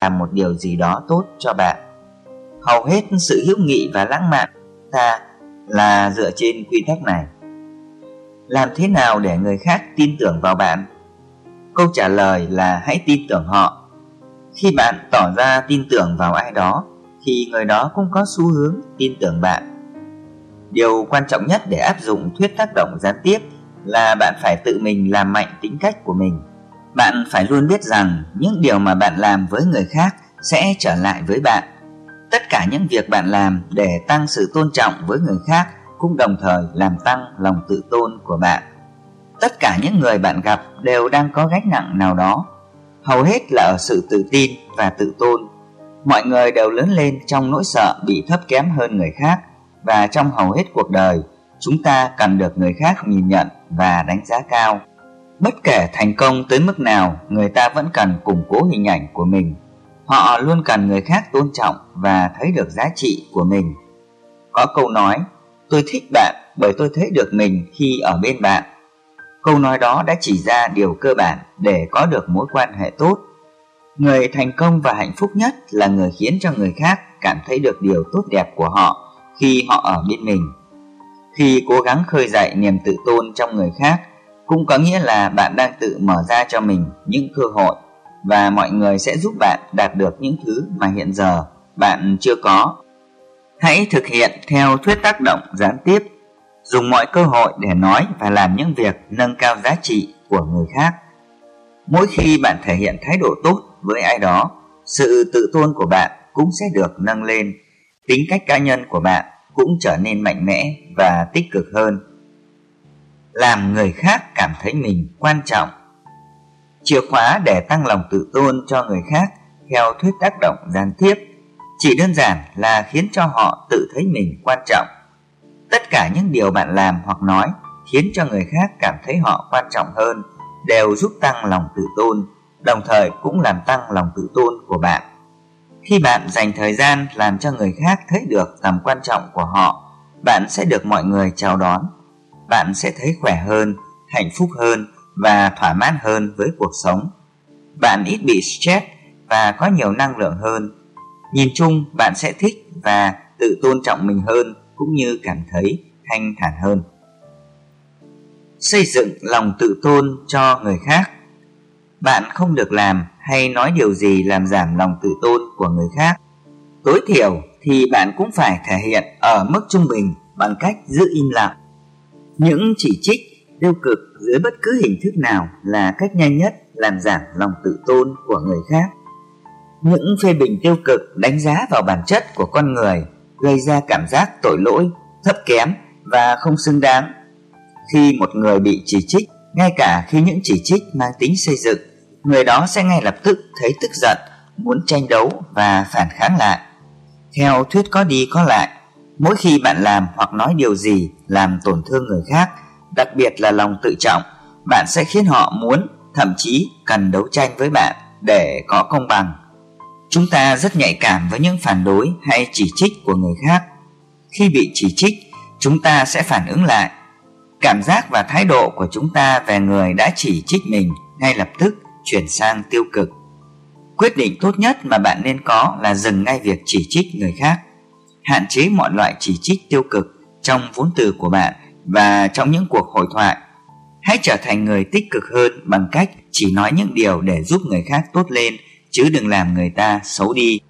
làm một điều gì đó tốt cho bạn. Hầu hết sự hữu nghị và lãng mạn ta là dựa trên quy tắc này. Làm thế nào để người khác tin tưởng vào bạn? Câu trả lời là hãy tin tưởng họ. Khi bạn tỏ ra tin tưởng vào ai đó, thì người đó cũng có xu hướng tin tưởng bạn. Điều quan trọng nhất để áp dụng thuyết tác động gián tiếp là bạn phải tự mình làm mạnh tính cách của mình. Bạn phải luôn biết rằng những điều mà bạn làm với người khác sẽ trở lại với bạn. Tất cả những việc bạn làm để tăng sự tôn trọng với người khác cũng đồng thời làm tăng lòng tự tôn của bạn. Tất cả những người bạn gặp đều đang có gánh nặng nào đó, hầu hết là ở sự tự tin và tự tôn. Mọi người đều lớn lên trong nỗi sợ bị thấp kém hơn người khác và trong hầu hết cuộc đời, chúng ta cần được người khác nhìn nhận và đánh giá cao. Bất kể thành công tới mức nào, người ta vẫn cần củng cố hình ảnh của mình. Họ luôn cần người khác tôn trọng và thấy được giá trị của mình. Có câu nói, tôi thích bạn bởi tôi thấy được mình khi ở bên bạn. Câu nói đó đã chỉ ra điều cơ bản để có được mối quan hệ tốt. Người thành công và hạnh phúc nhất là người khiến cho người khác cảm thấy được điều tốt đẹp của họ khi họ ở bên mình. Khi cố gắng khơi dậy niềm tự tôn trong người khác cũng có nghĩa là bạn đang tự mở ra cho mình những cơ hội và mọi người sẽ giúp bạn đạt được những thứ mà hiện giờ bạn chưa có. Hãy thực hiện theo thuyết tác động gián tiếp, dùng mọi cơ hội để nói và làm những việc nâng cao giá trị của người khác. Mỗi khi bạn thể hiện thái độ tốt với ai đó, sự tự tôn của bạn cũng sẽ được nâng lên, tính cách cá nhân của bạn cũng trở nên mạnh mẽ và tích cực hơn làm người khác cảm thấy mình quan trọng. Chìa khóa để tăng lòng tự tôn cho người khác theo thuyết tác động gián tiếp chỉ đơn giản là khiến cho họ tự thấy mình quan trọng. Tất cả những điều bạn làm hoặc nói khiến cho người khác cảm thấy họ quan trọng hơn đều giúp tăng lòng tự tôn, đồng thời cũng làm tăng lòng tự tôn của bạn. Khi bạn dành thời gian làm cho người khác thấy được tầm quan trọng của họ, bạn sẽ được mọi người chào đón bạn sẽ thấy khỏe hơn, hạnh phúc hơn và thỏa mãn hơn với cuộc sống. Bạn ít bị stress và có nhiều năng lượng hơn. Nhìn chung, bạn sẽ thích và tự tôn trọng mình hơn cũng như cảm thấy thanh thản hơn. Xây dựng lòng tự tôn cho người khác Bạn không được làm hay nói điều gì làm giảm lòng tự tôn của người khác. Tối thiểu thì bạn cũng phải thể hiện ở mức trung bình bằng cách giữ im lặng những chỉ trích tiêu cực dưới bất cứ hình thức nào là cách nhanh nhất làm giảm lòng tự tôn của người khác. Những phê bình tiêu cực đánh giá vào bản chất của con người gây ra cảm giác tội lỗi, thấp kém và không xứng đáng. Khi một người bị chỉ trích, ngay cả khi những chỉ trích mang tính xây dựng, người đó sẽ ngay lập tức thấy tức giận, muốn tranh đấu và phản kháng lại. Theo thuyết có đi có lại, Mỗi khi bạn làm hoặc nói điều gì làm tổn thương người khác, đặc biệt là lòng tự trọng, bạn sẽ khiến họ muốn, thậm chí cần đấu tranh với bạn để có công bằng. Chúng ta rất nhạy cảm với những phản đối hay chỉ trích của người khác. Khi bị chỉ trích, chúng ta sẽ phản ứng lại. Cảm giác và thái độ của chúng ta về người đã chỉ trích mình ngay lập tức chuyển sang tiêu cực. Quyết định tốt nhất mà bạn nên có là dừng ngay việc chỉ trích người khác hạn chế mọi loại chỉ trích tiêu cực trong vốn từ của bạn và trong những cuộc hội thoại. Hãy trở thành người tích cực hơn bằng cách chỉ nói những điều để giúp người khác tốt lên, chứ đừng làm người ta xấu đi.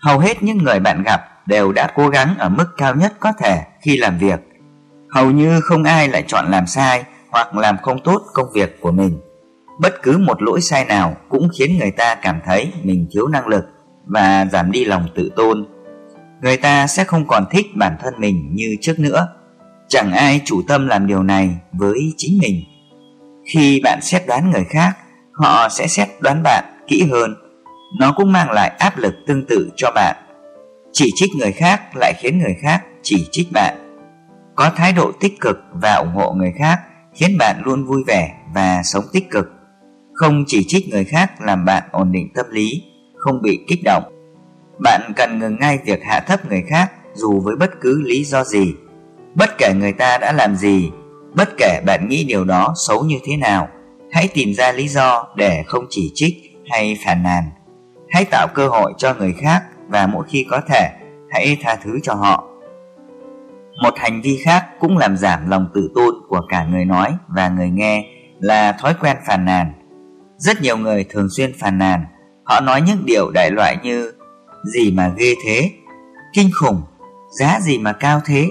Hầu hết những người bạn gặp đều đã cố gắng ở mức cao nhất có thể khi làm việc. Hầu như không ai lại chọn làm sai hoặc làm không tốt công việc của mình. Bất cứ một lỗi sai nào cũng khiến người ta cảm thấy mình thiếu năng lực và giảm đi lòng tự tôn người ta sẽ không còn thích bản thân mình như trước nữa. Chẳng ai chủ tâm làm điều này với chính mình. Khi bạn xét đoán người khác, họ sẽ xét đoán bạn kỹ hơn. Nó cũng mang lại áp lực tương tự cho bạn. Chỉ trích người khác lại khiến người khác chỉ trích bạn. Có thái độ tích cực và ủng hộ người khác khiến bạn luôn vui vẻ và sống tích cực. Không chỉ trích người khác làm bạn ổn định tâm lý, không bị kích động bạn cần ngừng ngay việc hạ thấp người khác dù với bất cứ lý do gì. Bất kể người ta đã làm gì, bất kể bạn nghĩ điều đó xấu như thế nào, hãy tìm ra lý do để không chỉ trích hay phản nàn. hãy tạo cơ hội cho người khác và mỗi khi có thể hãy tha thứ cho họ một hành vi khác cũng làm giảm lòng tự tôn của cả người nói và người nghe là thói quen phàn nàn rất nhiều người thường xuyên phàn nàn họ nói những điều đại loại như gì mà ghê thế? Kinh khủng, giá gì mà cao thế?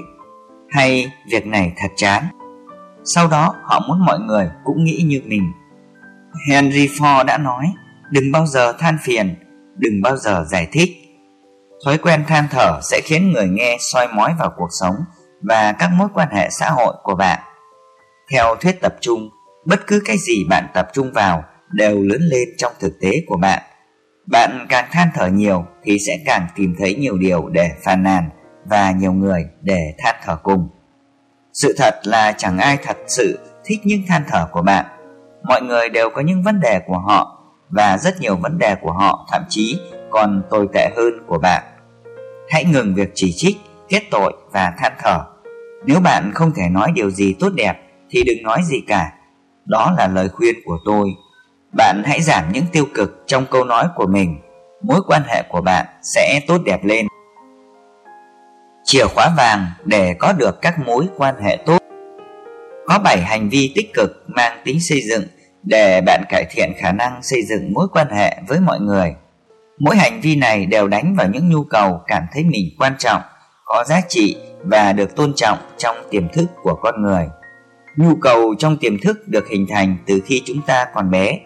Hay việc này thật chán? Sau đó họ muốn mọi người cũng nghĩ như mình. Henry ford đã nói, đừng bao giờ than phiền, đừng bao giờ giải thích. Thói quen than thở sẽ khiến người nghe soi mói vào cuộc sống và các mối quan hệ xã hội của bạn. Theo thuyết tập trung, bất cứ cái gì bạn tập trung vào đều lớn lên trong thực tế của bạn bạn càng than thở nhiều thì sẽ càng tìm thấy nhiều điều để phàn nàn và nhiều người để than thở cùng. Sự thật là chẳng ai thật sự thích những than thở của bạn. Mọi người đều có những vấn đề của họ và rất nhiều vấn đề của họ thậm chí còn tồi tệ hơn của bạn. Hãy ngừng việc chỉ trích, kết tội và than thở. Nếu bạn không thể nói điều gì tốt đẹp thì đừng nói gì cả. Đó là lời khuyên của tôi. Bạn hãy giảm những tiêu cực trong câu nói của mình. Mối quan hệ của bạn sẽ tốt đẹp lên chìa khóa vàng để có được các mối quan hệ tốt. Có 7 hành vi tích cực mang tính xây dựng để bạn cải thiện khả năng xây dựng mối quan hệ với mọi người. Mỗi hành vi này đều đánh vào những nhu cầu cảm thấy mình quan trọng, có giá trị và được tôn trọng trong tiềm thức của con người. Nhu cầu trong tiềm thức được hình thành từ khi chúng ta còn bé.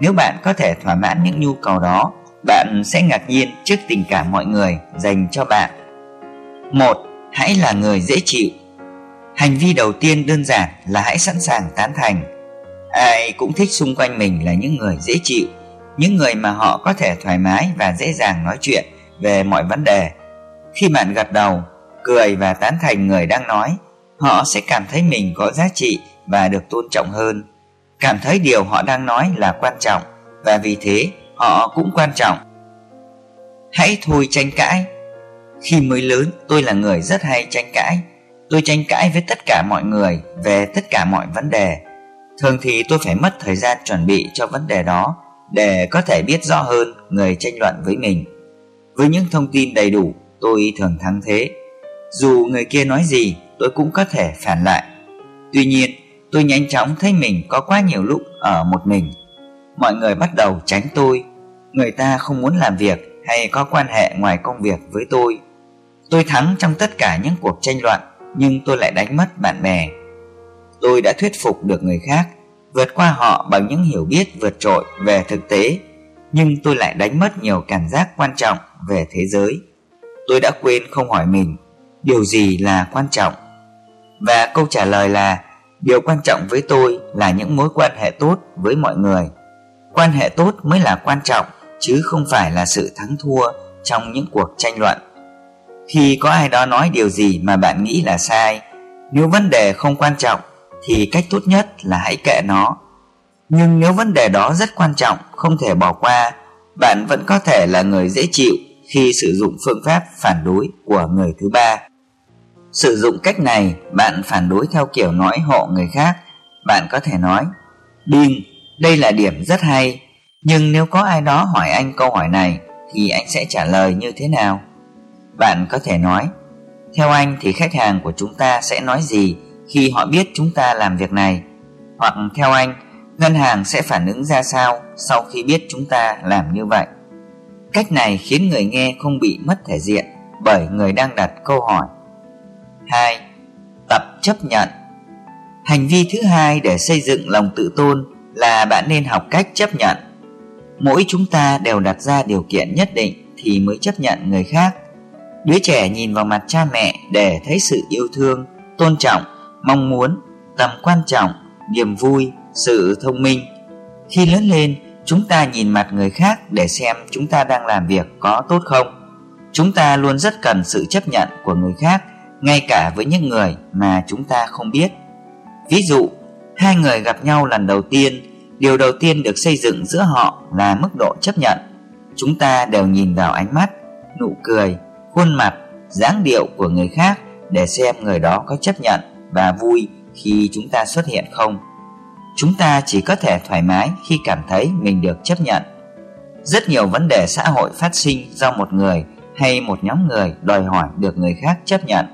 Nếu bạn có thể thỏa mãn những nhu cầu đó, bạn sẽ ngạc nhiên trước tình cảm mọi người dành cho bạn. Một hãy là người dễ chịu. Hành vi đầu tiên đơn giản là hãy sẵn sàng tán thành. Ai cũng thích xung quanh mình là những người dễ chịu những người mà họ có thể thoải mái và dễ dàng nói chuyện về mọi vấn đề. Khi bạn gật đầu cười và tán thành người đang nói họ sẽ cảm thấy mình có giá trị và được tôn trọng hơn cảm thấy điều họ đang nói là quan trọng, và vì thế, họ cũng quan trọng. Hãy thôi tranh cãi. Khi mới lớn, tôi là người rất hay tranh cãi. Tôi tranh cãi với tất cả mọi người về tất cả mọi vấn đề. Thường thì tôi phải mất thời gian chuẩn bị cho vấn đề đó Để có thể biết rõ hơn người tranh luận với mình. Với những thông tin đầy đủ, tôi thường thắng thế. Dù người kia nói gì, tôi cũng có thể phản lại. Tuy nhiên tôi nhanh chóng thấy mình có quá nhiều lúc ở một mình. Mọi người bắt đầu tránh tôi. Người ta không muốn làm việc hay có quan hệ ngoài công việc với tôi. Tôi thắng trong tất cả những cuộc tranh luận, Nhưng tôi lại đánh mất bạn bè. Tôi đã thuyết phục được người khác, Vượt qua họ bằng những hiểu biết vượt trội về thực tế, Nhưng tôi lại đánh mất nhiều cảm giác quan trọng về thế giới. Tôi đã quên không hỏi mình, Điều gì là quan trọng? Và câu trả lời là Điều quan trọng với tôi là những mối quan hệ tốt với mọi người. Quan hệ tốt mới là quan trọng, Chứ không phải là sự thắng thua trong những cuộc tranh luận. Khi có ai đó nói điều gì mà bạn nghĩ là sai, nếu vấn đề không quan trọng thì cách tốt nhất là hãy kệ nó. Nhưng nếu vấn đề đó rất quan trọng, không thể bỏ qua, bạn vẫn có thể là người dễ chịu khi sử dụng phương pháp phản đối của người thứ ba sử dụng cách này bạn phản đối theo kiểu nói hộ người khác. Bạn có thể nói đinh đây là điểm rất hay nhưng nếu có ai đó hỏi anh câu hỏi này thì anh sẽ trả lời như thế nào? Bạn có thể nói Theo anh thì khách hàng của chúng ta sẽ nói gì khi họ biết chúng ta làm việc này? Hoặc theo anh, ngân hàng sẽ phản ứng ra sao sau khi biết chúng ta làm như vậy? Cách này khiến người nghe không bị mất thể diện bởi người đang đặt câu hỏi. 2. Tập chấp nhận Hành vi thứ hai để xây dựng lòng tự tôn là bạn nên học cách chấp nhận Mỗi chúng ta đều đặt ra điều kiện nhất định thì mới chấp nhận người khác Đứa trẻ nhìn vào mặt cha mẹ để thấy sự yêu thương, tôn trọng, mong muốn, tầm quan trọng, niềm vui, sự thông minh. Khi lớn lên, chúng ta nhìn mặt người khác để xem chúng ta đang làm việc có tốt không. Chúng ta luôn rất cần sự chấp nhận của người khác, ngay cả với những người mà chúng ta không biết. Ví dụ, hai người gặp nhau lần đầu tiên, điều đầu tiên được xây dựng giữa họ là mức độ chấp nhận. Chúng ta đều nhìn vào ánh mắt, nụ cười, khuôn mặt, dáng điệu của người khác để xem người đó có chấp nhận và vui khi chúng ta xuất hiện không. Chúng ta chỉ có thể thoải mái khi cảm thấy mình được chấp nhận. Rất nhiều vấn đề xã hội phát sinh do một người hay một nhóm người đòi hỏi được người khác chấp nhận.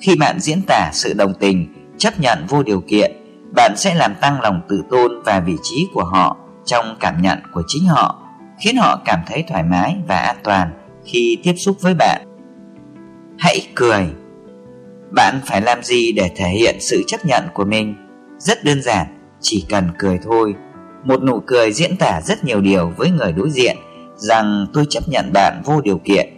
Khi bạn diễn tả sự đồng tình, chấp nhận vô điều kiện, bạn sẽ làm tăng lòng tự tôn và vị trí của họ trong cảm nhận của chính họ, khiến họ cảm thấy thoải mái và an toàn khi tiếp xúc với bạn. Hãy cười. Bạn phải làm gì để thể hiện sự chấp nhận của mình? Rất đơn giản, chỉ cần cười thôi. Một nụ cười diễn tả rất nhiều điều với người đối diện rằng tôi chấp nhận bạn vô điều kiện.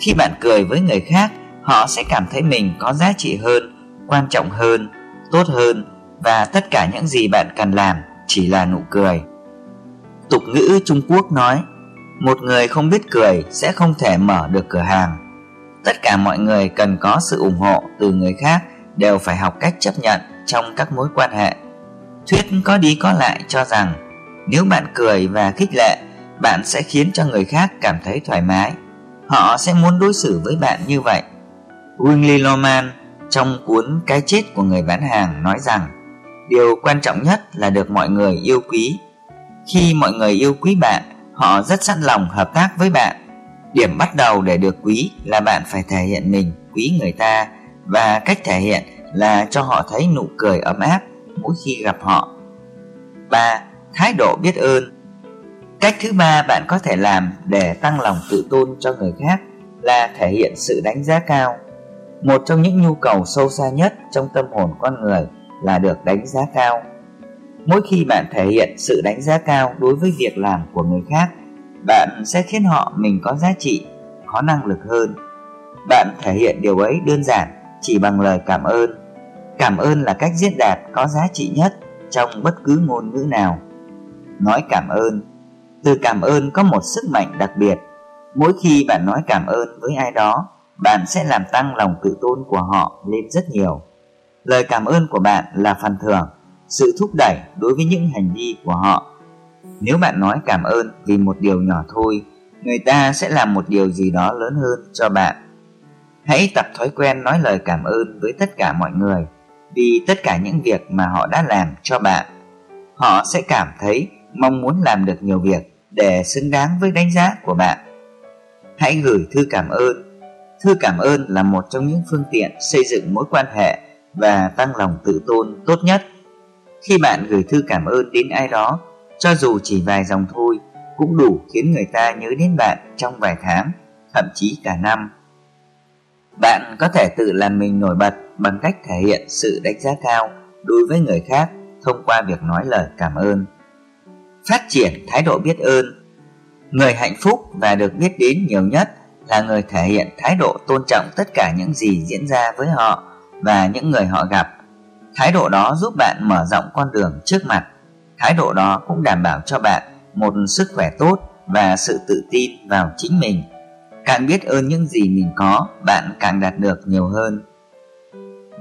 Khi bạn cười với người khác, họ sẽ cảm thấy mình có giá trị hơn, quan trọng hơn, tốt hơn và tất cả những gì bạn cần làm chỉ là nụ cười. Tục ngữ Trung Quốc nói, một người không biết cười sẽ không thể mở được cửa hàng. Tất cả mọi người cần có sự ủng hộ từ người khác đều phải học cách chấp nhận trong các mối quan hệ. Thuyết có đi có lại cho rằng nếu bạn cười và khích lệ, bạn sẽ khiến cho người khác cảm thấy thoải mái. Họ sẽ muốn đối xử với bạn như vậy. Winley Loman trong cuốn Cái chết của người bán hàng nói rằng điều quan trọng nhất là được mọi người yêu quý. Khi mọi người yêu quý bạn, họ rất sẵn lòng hợp tác với bạn. Điểm bắt đầu để được quý là bạn phải thể hiện mình quý người ta và cách thể hiện là cho họ thấy nụ cười ấm áp mỗi khi gặp họ. 3. Thái độ biết ơn Cách thứ ba bạn có thể làm để tăng lòng tự tôn cho người khác là thể hiện sự đánh giá cao. Một trong những nhu cầu sâu xa nhất trong tâm hồn con người là được đánh giá cao. Mỗi khi bạn thể hiện sự đánh giá cao đối với việc làm của người khác, bạn sẽ khiến họ mình có giá trị, có năng lực hơn. Bạn thể hiện điều ấy đơn giản chỉ bằng lời cảm ơn. Cảm ơn là cách diễn đạt có giá trị nhất trong bất cứ ngôn ngữ nào. Nói cảm ơn Từ cảm ơn có một sức mạnh đặc biệt. Mỗi khi bạn nói cảm ơn với ai đó, bạn sẽ làm tăng lòng tự tôn của họ lên rất nhiều. Lời cảm ơn của bạn là phần thưởng, sự thúc đẩy đối với những hành vi của họ. Nếu bạn nói cảm ơn vì một điều nhỏ thôi, người ta sẽ làm một điều gì đó lớn hơn cho bạn. Hãy tập thói quen nói lời cảm ơn với tất cả mọi người vì tất cả những việc mà họ đã làm cho bạn. Họ sẽ cảm thấy mong muốn làm được nhiều việc để xứng đáng với đánh giá của bạn. Hãy gửi thư cảm ơn. Thư cảm ơn là một trong những phương tiện xây dựng mối quan hệ và tăng lòng tự tôn tốt nhất. Khi bạn gửi thư cảm ơn đến ai đó, cho dù chỉ vài dòng thôi, cũng đủ khiến người ta nhớ đến bạn trong vài tháng, thậm chí cả năm. Bạn có thể tự làm mình nổi bật bằng cách thể hiện sự đánh giá cao đối với người khác thông qua việc nói lời cảm ơn. Phát triển thái độ biết ơn Người hạnh phúc và được biết đến nhiều nhất là người thể hiện thái độ tôn trọng tất cả những gì diễn ra với họ và những người họ gặp. Thái độ đó giúp bạn mở rộng con đường trước mặt. Thái độ đó cũng đảm bảo cho bạn một sức khỏe tốt và sự tự tin vào chính mình. Càng biết ơn những gì mình có, bạn càng đạt được nhiều hơn.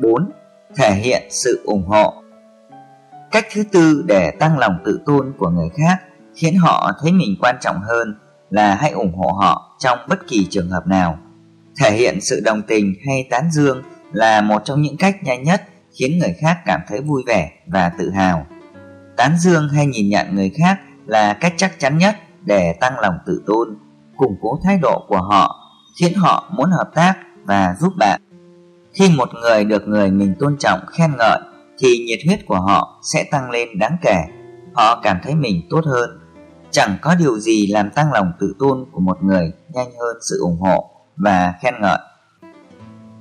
4. Thể hiện sự ủng hộ Cách thứ tư để tăng lòng tự tôn của người khác khiến họ thấy mình quan trọng hơn là hãy ủng hộ họ trong bất kỳ trường hợp nào. Thể hiện sự đồng tình hay tán dương là một trong những cách nhanh nhất khiến người khác cảm thấy vui vẻ và tự hào. Tán dương hay nhìn nhận người khác là cách chắc chắn nhất để tăng lòng tự tôn, củng cố thái độ của họ, khiến họ muốn hợp tác và giúp bạn. Khi một người được người mình tôn trọng khen ngợi thì nhiệt huyết của họ sẽ tăng lên đáng kể. Họ cảm thấy mình tốt hơn. Chẳng có điều gì làm tăng lòng tự tôn của một người nhanh hơn sự ủng hộ và khen ngợi.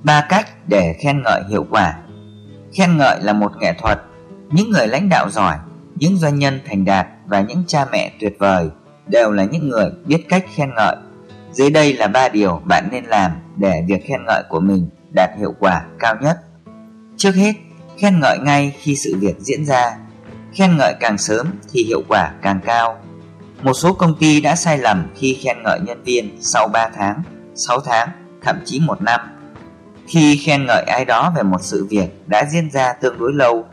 Ba cách để khen ngợi hiệu quả. Khen ngợi là một nghệ thuật. Những người lãnh đạo giỏi, những doanh nhân thành đạt và những cha mẹ tuyệt vời đều là những người biết cách khen ngợi. Dưới đây là ba điều bạn nên làm để việc khen ngợi của mình đạt hiệu quả cao nhất. Trước hết, khen ngợi ngay khi sự việc diễn ra. Khen ngợi càng sớm thì hiệu quả càng cao. Một số công ty đã sai lầm khi khen ngợi nhân viên sau 3 tháng, 6 tháng, thậm chí một năm. Khi khen ngợi ai đó về một sự việc đã diễn ra tương đối lâu,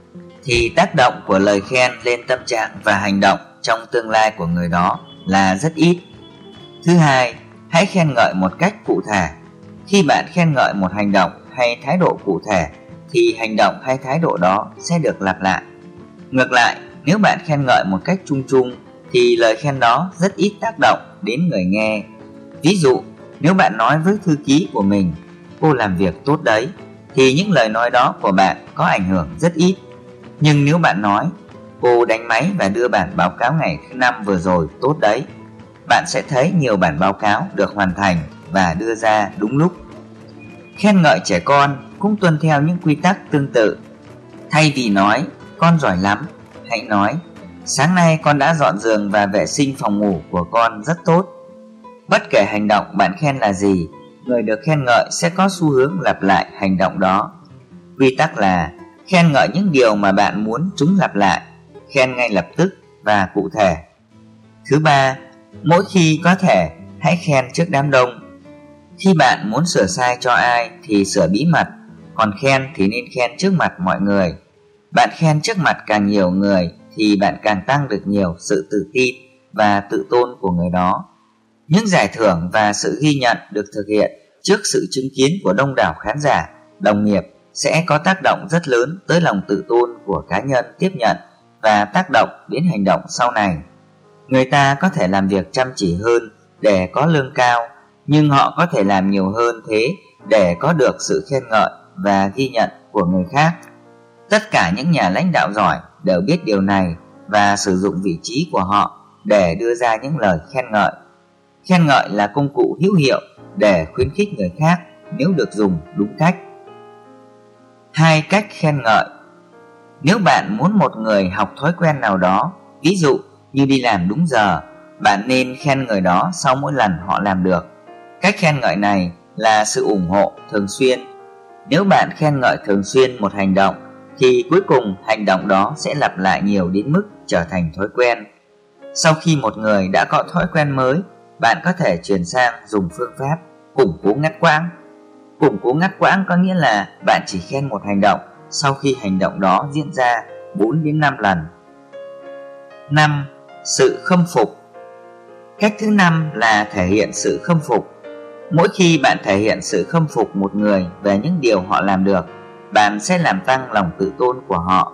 thì tác động của lời khen lên tâm trạng và hành động trong tương lai của người đó là rất ít. Thứ hai, hãy khen ngợi một cách cụ thể. Khi bạn khen ngợi một hành động hay thái độ cụ thể thì hành động hay thái độ đó sẽ được lặp lại. Ngược lại, nếu bạn khen ngợi một cách chung chung thì lời khen đó rất ít tác động đến người nghe. Ví dụ, nếu bạn nói với thư ký của mình, cô làm việc tốt đấy, thì những lời nói đó của bạn có ảnh hưởng rất ít. Nhưng nếu bạn nói, cô đánh máy và đưa bản báo cáo ngày thứ năm vừa rồi tốt đấy, bạn sẽ thấy nhiều bản báo cáo được hoàn thành và đưa ra đúng lúc. Khen ngợi trẻ con cũng tuân theo những quy tắc tương tự. Thay vì nói, con giỏi lắm, hãy nói, sáng nay con đã dọn giường và vệ sinh phòng ngủ của con rất tốt. Bất kể hành động bạn khen là gì, người được khen ngợi sẽ có xu hướng lặp lại hành động đó. Quy tắc là khen ngợi những điều mà bạn muốn chúng lặp lại, khen ngay lập tức và cụ thể. Thứ ba, mỗi khi có thể, hãy khen trước đám đông. Khi bạn muốn sửa sai cho ai thì sửa bí mật, còn khen thì nên khen trước mặt mọi người. Bạn khen trước mặt càng nhiều người thì bạn càng tăng được nhiều sự tự tin và tự tôn của người đó. Những giải thưởng và sự ghi nhận được thực hiện trước sự chứng kiến của đông đảo khán giả, đồng nghiệp sẽ có tác động rất lớn tới lòng tự tôn của cá nhân tiếp nhận và tác động đến hành động sau này. Người ta có thể làm việc chăm chỉ hơn để có lương cao, nhưng họ có thể làm nhiều hơn thế để có được sự khen ngợi và ghi nhận của người khác. Tất cả những nhà lãnh đạo giỏi đều biết điều này và sử dụng vị trí của họ để đưa ra những lời khen ngợi. Khen ngợi là công cụ hữu hiệu để khuyến khích người khác nếu được dùng đúng cách. Hai cách khen ngợi Nếu bạn muốn một người học thói quen nào đó, ví dụ như đi làm đúng giờ, bạn nên khen người đó sau mỗi lần họ làm được. Cách khen ngợi này là sự ủng hộ thường xuyên. Nếu bạn khen ngợi thường xuyên một hành động thì cuối cùng hành động đó sẽ lặp lại nhiều đến mức trở thành thói quen. Sau khi một người đã có thói quen mới, bạn có thể chuyển sang dùng phương pháp củng cố ngắt quãng. Củng cố ngắt quãng có nghĩa là bạn chỉ khen một hành động sau khi hành động đó diễn ra 4 đến 5 lần. 5. Sự khâm phục Cách thứ năm là thể hiện sự khâm phục. Mỗi khi bạn thể hiện sự khâm phục một người về những điều họ làm được, bạn sẽ làm tăng lòng tự tôn của họ.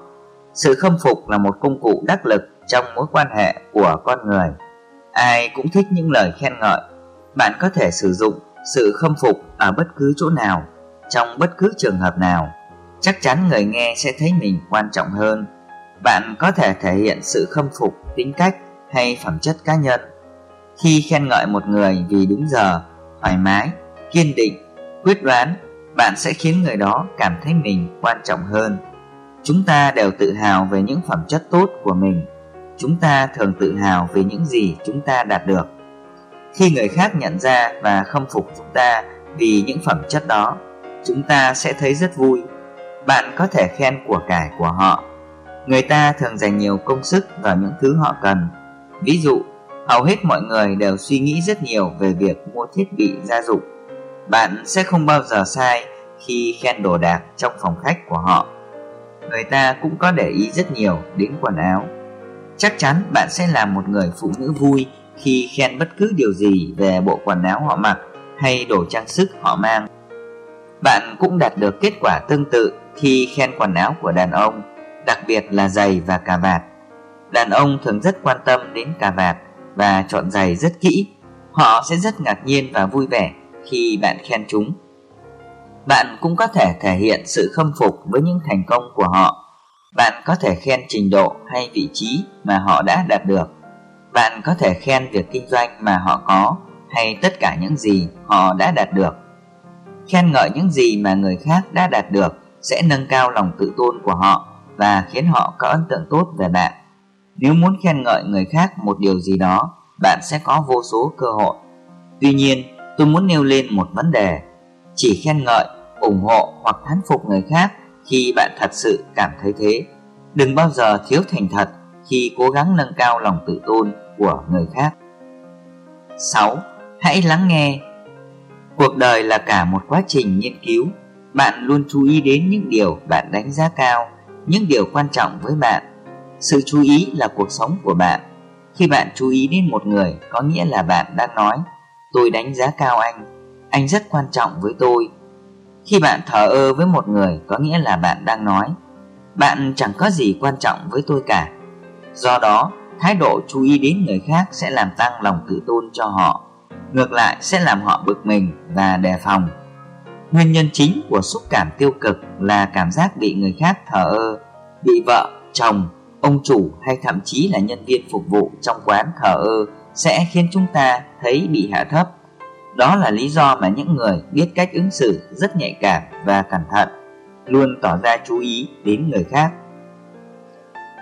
Sự khâm phục là một công cụ đắc lực trong mối quan hệ của con người. Ai cũng thích những lời khen ngợi. Bạn có thể sử dụng sự khâm phục ở bất cứ chỗ nào, trong bất cứ trường hợp nào. Chắc chắn người nghe sẽ thấy mình quan trọng hơn. Bạn có thể thể hiện sự khâm phục tính cách hay phẩm chất cá nhân. Khi khen ngợi một người vì đúng giờ, thoải mái, kiên định, quyết đoán bạn sẽ khiến người đó cảm thấy mình quan trọng hơn. Chúng ta đều tự hào về những phẩm chất tốt của mình. Chúng ta thường tự hào về những gì chúng ta đạt được. Khi người khác nhận ra và khâm phục chúng ta vì những phẩm chất đó, chúng ta sẽ thấy rất vui. Bạn có thể khen của cải của họ. Người ta thường dành nhiều công sức vào những thứ họ cần. Ví dụ, hầu hết mọi người đều suy nghĩ rất nhiều về việc mua thiết bị gia dụng bạn sẽ không bao giờ sai khi khen đồ đạc trong phòng khách của họ. Người ta cũng có để ý rất nhiều đến quần áo. Chắc chắn bạn sẽ là một người phụ nữ vui khi khen bất cứ điều gì về bộ quần áo họ mặc hay đồ trang sức họ mang. Bạn cũng đạt được kết quả tương tự khi khen quần áo của đàn ông, đặc biệt là giày và cà vạt. Đàn ông thường rất quan tâm đến cà vạt và chọn giày rất kỹ. Họ sẽ rất ngạc nhiên và vui vẻ khi bạn khen chúng. Bạn cũng có thể thể hiện sự khâm phục với những thành công của họ. Bạn có thể khen trình độ hay vị trí mà họ đã đạt được. Bạn có thể khen việc kinh doanh mà họ có hay tất cả những gì họ đã đạt được. Khen ngợi những gì mà người khác đã đạt được sẽ nâng cao lòng tự tôn của họ và khiến họ có ấn tượng tốt về bạn. Nếu muốn khen ngợi người khác một điều gì đó, bạn sẽ có vô số cơ hội. Tuy nhiên, tôi muốn nêu lên một vấn đề. Chỉ khen ngợi, ủng hộ hoặc thán phục người khác khi bạn thật sự cảm thấy thế. Đừng bao giờ thiếu thành thật khi cố gắng nâng cao lòng tự tôn của người khác. 6. Hãy lắng nghe. Cuộc đời là cả một quá trình nghiên cứu. Bạn luôn chú ý đến những điều bạn đánh giá cao, những điều quan trọng với bạn. Sự chú ý là cuộc sống của bạn. Khi bạn chú ý đến một người có nghĩa là bạn đang nói Tôi đánh giá cao anh. Anh rất quan trọng với tôi. Khi bạn thờ ơ với một người Có nghĩa là bạn đang nói. Bạn chẳng có gì quan trọng với tôi cả. Do đó thái độ chú ý đến người khác sẽ làm tăng lòng tự tôn cho họ, ngược lại sẽ làm họ bực mình và đề phòng. Nguyên nhân chính của xúc cảm tiêu cực là cảm giác bị người khác thờ ơ, bị vợ, chồng, ông chủ hay thậm chí là nhân viên phục vụ trong quán thờ ơ sẽ khiến chúng ta thấy bị hạ thấp. Đó là lý do mà những người biết cách ứng xử rất nhạy cảm và cẩn thận, luôn tỏ ra chú ý đến người khác.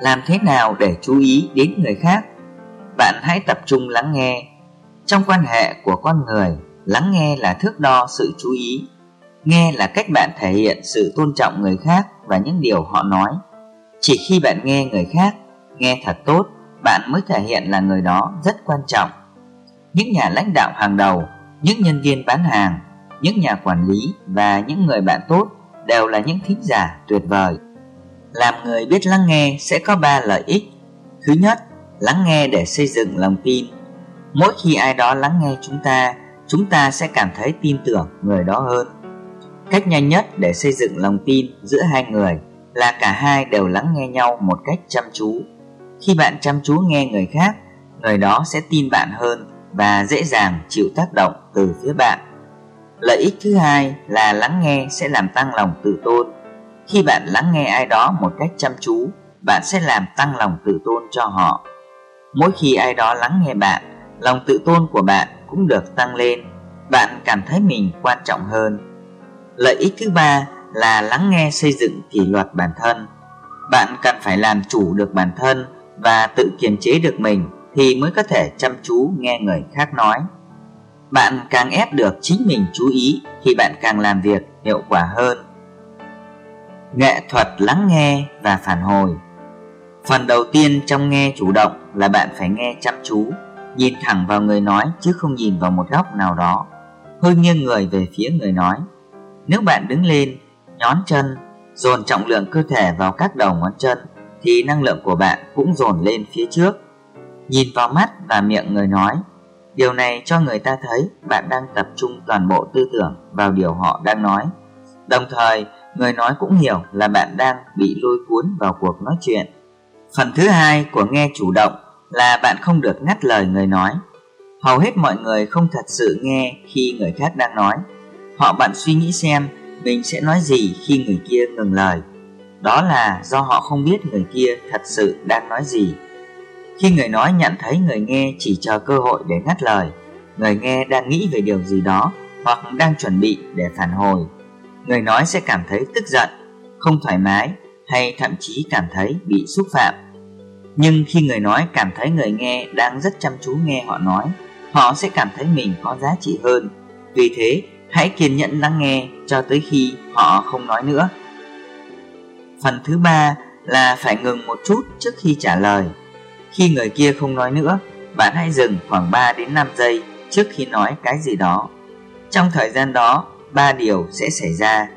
Làm thế nào để chú ý đến người khác? Bạn hãy tập trung lắng nghe. Trong quan hệ của con người, lắng nghe là thước đo sự chú ý. Nghe là cách bạn thể hiện sự tôn trọng người khác và những điều họ nói. Chỉ khi bạn nghe người khác, nghe thật tốt, bạn mới thể hiện là người đó rất quan trọng. Những nhà lãnh đạo hàng đầu, những nhân viên bán hàng, những nhà quản lý và những người bạn tốt đều là những thính giả tuyệt vời. Làm người biết lắng nghe sẽ có ba lợi ích. Thứ nhất, lắng nghe để xây dựng lòng tin. Mỗi khi ai đó lắng nghe chúng ta, chúng ta sẽ cảm thấy tin tưởng người đó hơn. Cách nhanh nhất để xây dựng lòng tin giữa hai người là cả hai đều lắng nghe nhau một cách chăm chú. Khi bạn chăm chú nghe người khác, người đó sẽ tin bạn hơn và dễ dàng chịu tác động từ phía bạn. Lợi ích thứ hai là lắng nghe sẽ làm tăng lòng tự tôn. Khi bạn lắng nghe ai đó một cách chăm chú, bạn sẽ làm tăng lòng tự tôn cho họ. Mỗi khi ai đó lắng nghe bạn, lòng tự tôn của bạn cũng được tăng lên. Bạn cảm thấy mình quan trọng hơn. Lợi ích thứ ba là lắng nghe xây dựng kỷ luật bản thân. Bạn cần phải làm chủ được bản thân và tự kiềm chế được mình thì mới có thể chăm chú nghe người khác nói. Bạn càng ép được chính mình chú ý thì bạn càng làm việc hiệu quả hơn. Nghệ thuật lắng nghe và phản hồi Phần đầu tiên trong nghe chủ động là bạn phải nghe chăm chú, nhìn thẳng vào người nói chứ không nhìn vào một góc nào đó, hơi nghiêng người về phía người nói. Nếu bạn đứng lên, nhón chân, dồn trọng lượng cơ thể vào các đầu ngón chân thì năng lượng của bạn cũng dồn lên phía trước. Nhìn vào mắt và miệng người nói, điều này cho người ta thấy bạn đang tập trung toàn bộ tư tưởng vào điều họ đang nói. Đồng thời, người nói cũng hiểu là bạn đang bị lôi cuốn vào cuộc nói chuyện. Phần thứ hai của nghe chủ động là bạn không được ngắt lời người nói. Hầu hết mọi người không thật sự nghe khi người khác đang nói. Họ bạn suy nghĩ xem mình sẽ nói gì khi người kia ngừng lời. Đó là do họ không biết người kia thật sự đang nói gì. Khi người nói nhận thấy người nghe chỉ chờ cơ hội để ngắt lời, người nghe đang nghĩ về điều gì đó hoặc đang chuẩn bị để phản hồi người nói sẽ cảm thấy tức giận, không thoải mái hay thậm chí cảm thấy bị xúc phạm. Nhưng khi người nói cảm thấy người nghe đang rất chăm chú nghe họ nói, họ sẽ cảm thấy mình có giá trị hơn. Vì thế, hãy kiên nhẫn lắng nghe cho tới khi họ không nói nữa. Phần thứ ba là phải ngừng một chút trước khi trả lời. Khi người kia không nói nữa, bạn hãy dừng khoảng 3 đến 5 giây trước khi nói cái gì đó. Trong thời gian đó, ba điều sẽ xảy ra.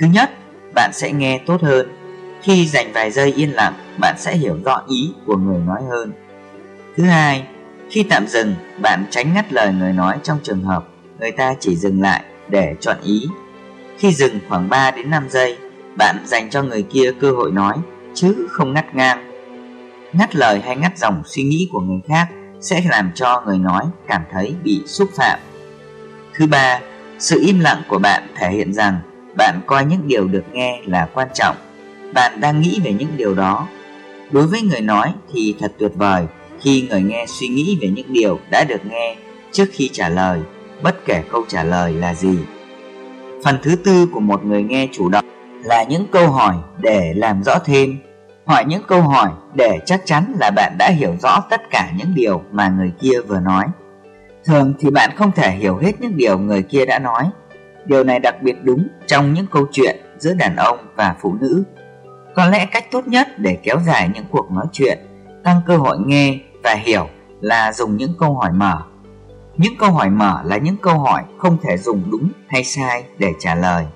Thứ nhất, bạn sẽ nghe tốt hơn. Khi dành vài giây yên lặng, bạn sẽ hiểu rõ ý của người nói hơn. Thứ hai, khi tạm dừng, bạn tránh ngắt lời người nói trong trường hợp người ta chỉ dừng lại để chọn ý. Khi dừng khoảng 3 đến 5 giây, bạn dành cho người kia cơ hội nói chứ không ngắt ngang. Ngắt lời hay ngắt dòng suy nghĩ của người khác sẽ làm cho người nói cảm thấy bị xúc phạm. Thứ ba, sự im lặng của bạn thể hiện rằng bạn coi những điều được nghe là quan trọng. Bạn đang nghĩ về những điều đó. Đối với người nói thì thật tuyệt vời khi người nghe suy nghĩ về những điều đã được nghe trước khi trả lời, bất kể câu trả lời là gì. Phần thứ tư của một người nghe chủ động là những câu hỏi để làm rõ thêm. Hỏi những câu hỏi để chắc chắn là bạn đã hiểu rõ tất cả những điều mà người kia vừa nói. Thường thì bạn không thể hiểu hết những điều người kia đã nói. Điều này đặc biệt đúng trong những câu chuyện giữa đàn ông và phụ nữ. Có lẽ cách tốt nhất để kéo dài những cuộc nói chuyện, tăng cơ hội nghe và hiểu là dùng những câu hỏi mở. Những câu hỏi mở là những câu hỏi không thể dùng đúng hay sai để trả lời.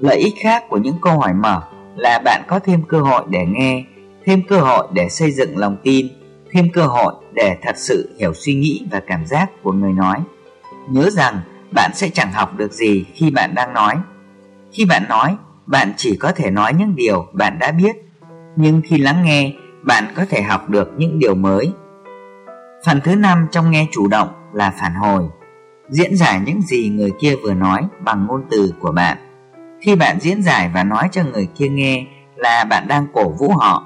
Lợi ích khác của những câu hỏi mở là bạn có thêm cơ hội để nghe, thêm cơ hội để xây dựng lòng tin thêm cơ hội để thật sự hiểu suy nghĩ và cảm giác của người nói. Nhớ rằng bạn sẽ chẳng học được gì khi bạn đang nói. Khi bạn nói, bạn chỉ có thể nói những điều bạn đã biết. Nhưng khi lắng nghe bạn có thể học được những điều mới. Phần thứ năm trong nghe chủ động là phản hồi. Diễn giải những gì người kia vừa nói bằng ngôn từ của bạn. Khi bạn diễn giải và nói cho người kia nghe là bạn đang cổ vũ họ.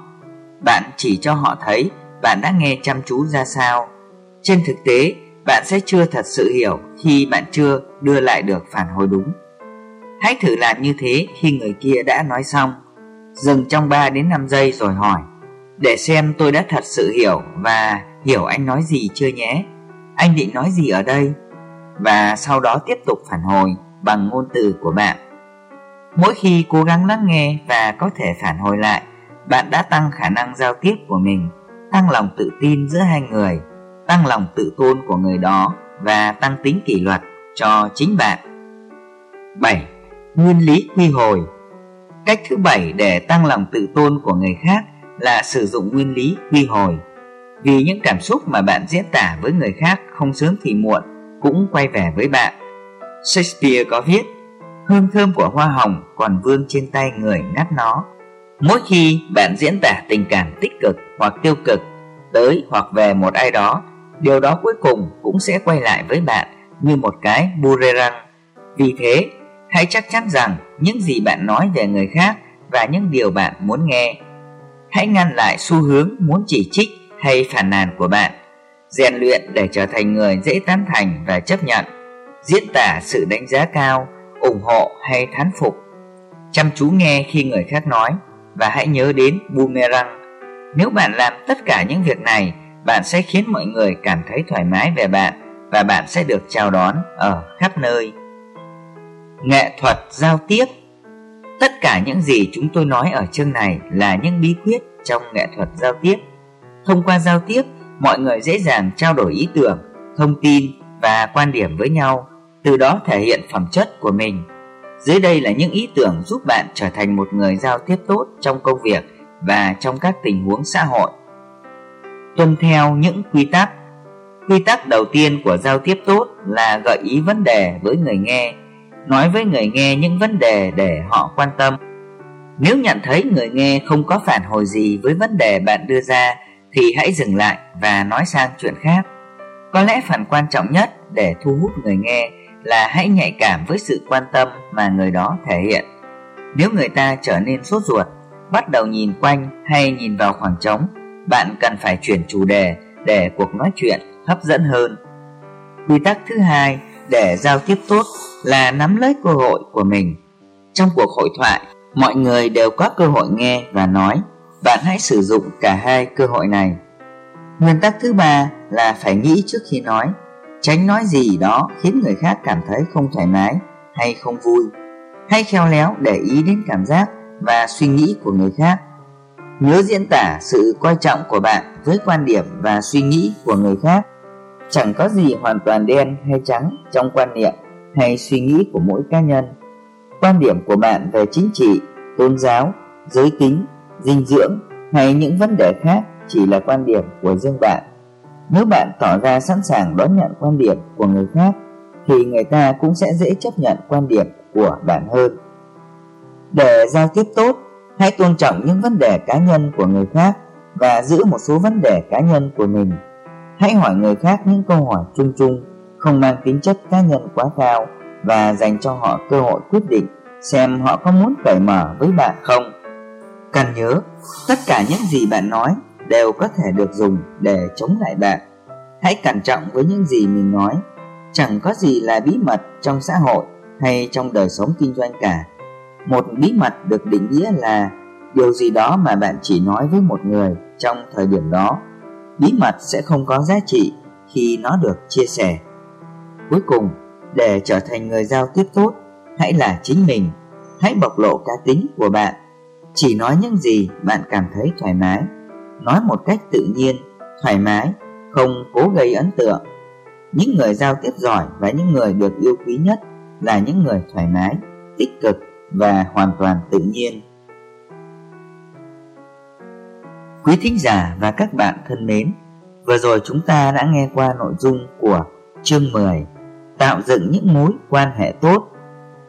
Bạn chỉ cho họ thấy bạn đã nghe chăm chú ra sao. Trên thực tế, bạn sẽ chưa thật sự hiểu khi bạn chưa đưa lại được phản hồi đúng. Hãy thử làm như thế khi người kia đã nói xong. Dừng trong 3 đến 5 giây rồi hỏi để xem tôi đã thật sự hiểu và hiểu anh nói gì chưa nhé. Anh định nói gì ở đây? Và sau đó tiếp tục phản hồi bằng ngôn từ của bạn. Mỗi khi cố gắng lắng nghe và có thể phản hồi lại, bạn đã tăng khả năng giao tiếp của mình, tăng lòng tự tin giữa hai người, tăng lòng tự tôn của người đó và tăng tính kỷ luật cho chính bạn. 7. Nguyên lý quy hồi Cách thứ bảy để tăng lòng tự tôn của người khác là sử dụng nguyên lý quy hồi. Vì những cảm xúc mà bạn diễn tả với người khác không sớm thì muộn cũng quay về với bạn. Shakespeare có viết Hương thơm của hoa hồng còn vương trên tay người ngắt nó. Mỗi khi bạn diễn tả tình cảm tích cực hoặc tiêu cực tới hoặc về một ai đó, điều đó cuối cùng cũng sẽ quay lại với bạn như một cái boomerang. Vì thế, hãy chắc chắn rằng những gì bạn nói về người khác và những điều bạn muốn nghe. Hãy ngăn lại xu hướng muốn chỉ trích hay phản nàn của bạn. Rèn luyện để trở thành người dễ tán thành và chấp nhận. Diễn tả sự đánh giá cao, ủng hộ hay thán phục. Chăm chú nghe khi người khác nói và hãy nhớ đến boomerang. Nếu bạn làm tất cả những việc này, bạn sẽ khiến mọi người cảm thấy thoải mái về bạn và bạn sẽ được chào đón ở khắp nơi. Nghệ thuật giao tiếp Tất cả những gì chúng tôi nói ở chương này là những bí quyết trong nghệ thuật giao tiếp. Thông qua giao tiếp, mọi người dễ dàng trao đổi ý tưởng, thông tin và quan điểm với nhau, từ đó thể hiện phẩm chất của mình. Dưới đây là những ý tưởng giúp bạn trở thành một người giao tiếp tốt trong công việc và trong các tình huống xã hội. Tuân theo những quy tắc Quy tắc đầu tiên của giao tiếp tốt là gợi ý vấn đề với người nghe, nói với người nghe những vấn đề để họ quan tâm. Nếu nhận thấy người nghe không có phản hồi gì với vấn đề bạn đưa ra, thì hãy dừng lại và nói sang chuyện khác. Có lẽ phần quan trọng nhất để thu hút người nghe là hãy nhạy cảm với sự quan tâm mà người đó thể hiện. Nếu người ta trở nên sốt ruột, bắt đầu nhìn quanh hay nhìn vào khoảng trống, bạn cần phải chuyển chủ đề để cuộc nói chuyện hấp dẫn hơn. Quy tắc thứ hai để giao tiếp tốt là nắm lấy cơ hội của mình. Trong cuộc hội thoại, mọi người đều có cơ hội nghe và nói. Bạn hãy sử dụng cả hai cơ hội này. Nguyên tắc thứ ba là phải nghĩ trước khi nói, tránh nói gì đó khiến người khác cảm thấy không thoải mái hay không vui. hay khéo léo để ý đến cảm giác và suy nghĩ của người khác. Nhớ diễn tả sự coi trọng của bạn với quan điểm và suy nghĩ của người khác. Chẳng có gì hoàn toàn đen hay trắng trong quan niệm hay suy nghĩ của mỗi cá nhân. Quan điểm của bạn về chính trị, tôn giáo, giới tính, dinh dưỡng hay những vấn đề khác chỉ là quan điểm của riêng bạn. Nếu bạn tỏ ra sẵn sàng đón nhận quan điểm của người khác thì người ta cũng sẽ dễ chấp nhận quan điểm của bạn hơn. Để giao tiếp tốt, hãy tôn trọng những vấn đề cá nhân của người khác và giữ một số vấn đề cá nhân của mình. Hãy hỏi người khác những câu hỏi chung chung không mang tính chất cá nhân quá cao và dành cho họ cơ hội quyết định xem họ có muốn cởi mở với bạn không. Cần nhớ, tất cả những gì bạn nói đều có thể được dùng để chống lại bạn. Hãy cẩn trọng với những gì mình nói. Chẳng có gì là bí mật trong xã hội hay trong đời sống kinh doanh cả. Một bí mật được định nghĩa là điều gì đó mà bạn chỉ nói với một người trong thời điểm đó. Bí mật sẽ không có giá trị khi nó được chia sẻ. Cuối cùng, để trở thành người giao tiếp tốt, hãy là chính mình, hãy bộc lộ cá tính của bạn. Chỉ nói những gì bạn cảm thấy thoải mái, nói một cách tự nhiên, thoải mái, không cố gây ấn tượng. Những người giao tiếp giỏi và những người được yêu quý nhất là những người thoải mái, tích cực và hoàn toàn tự nhiên. Quý thính giả và các bạn thân mến, vừa rồi chúng ta đã nghe qua nội dung của chương 10 tạo dựng những mối quan hệ tốt.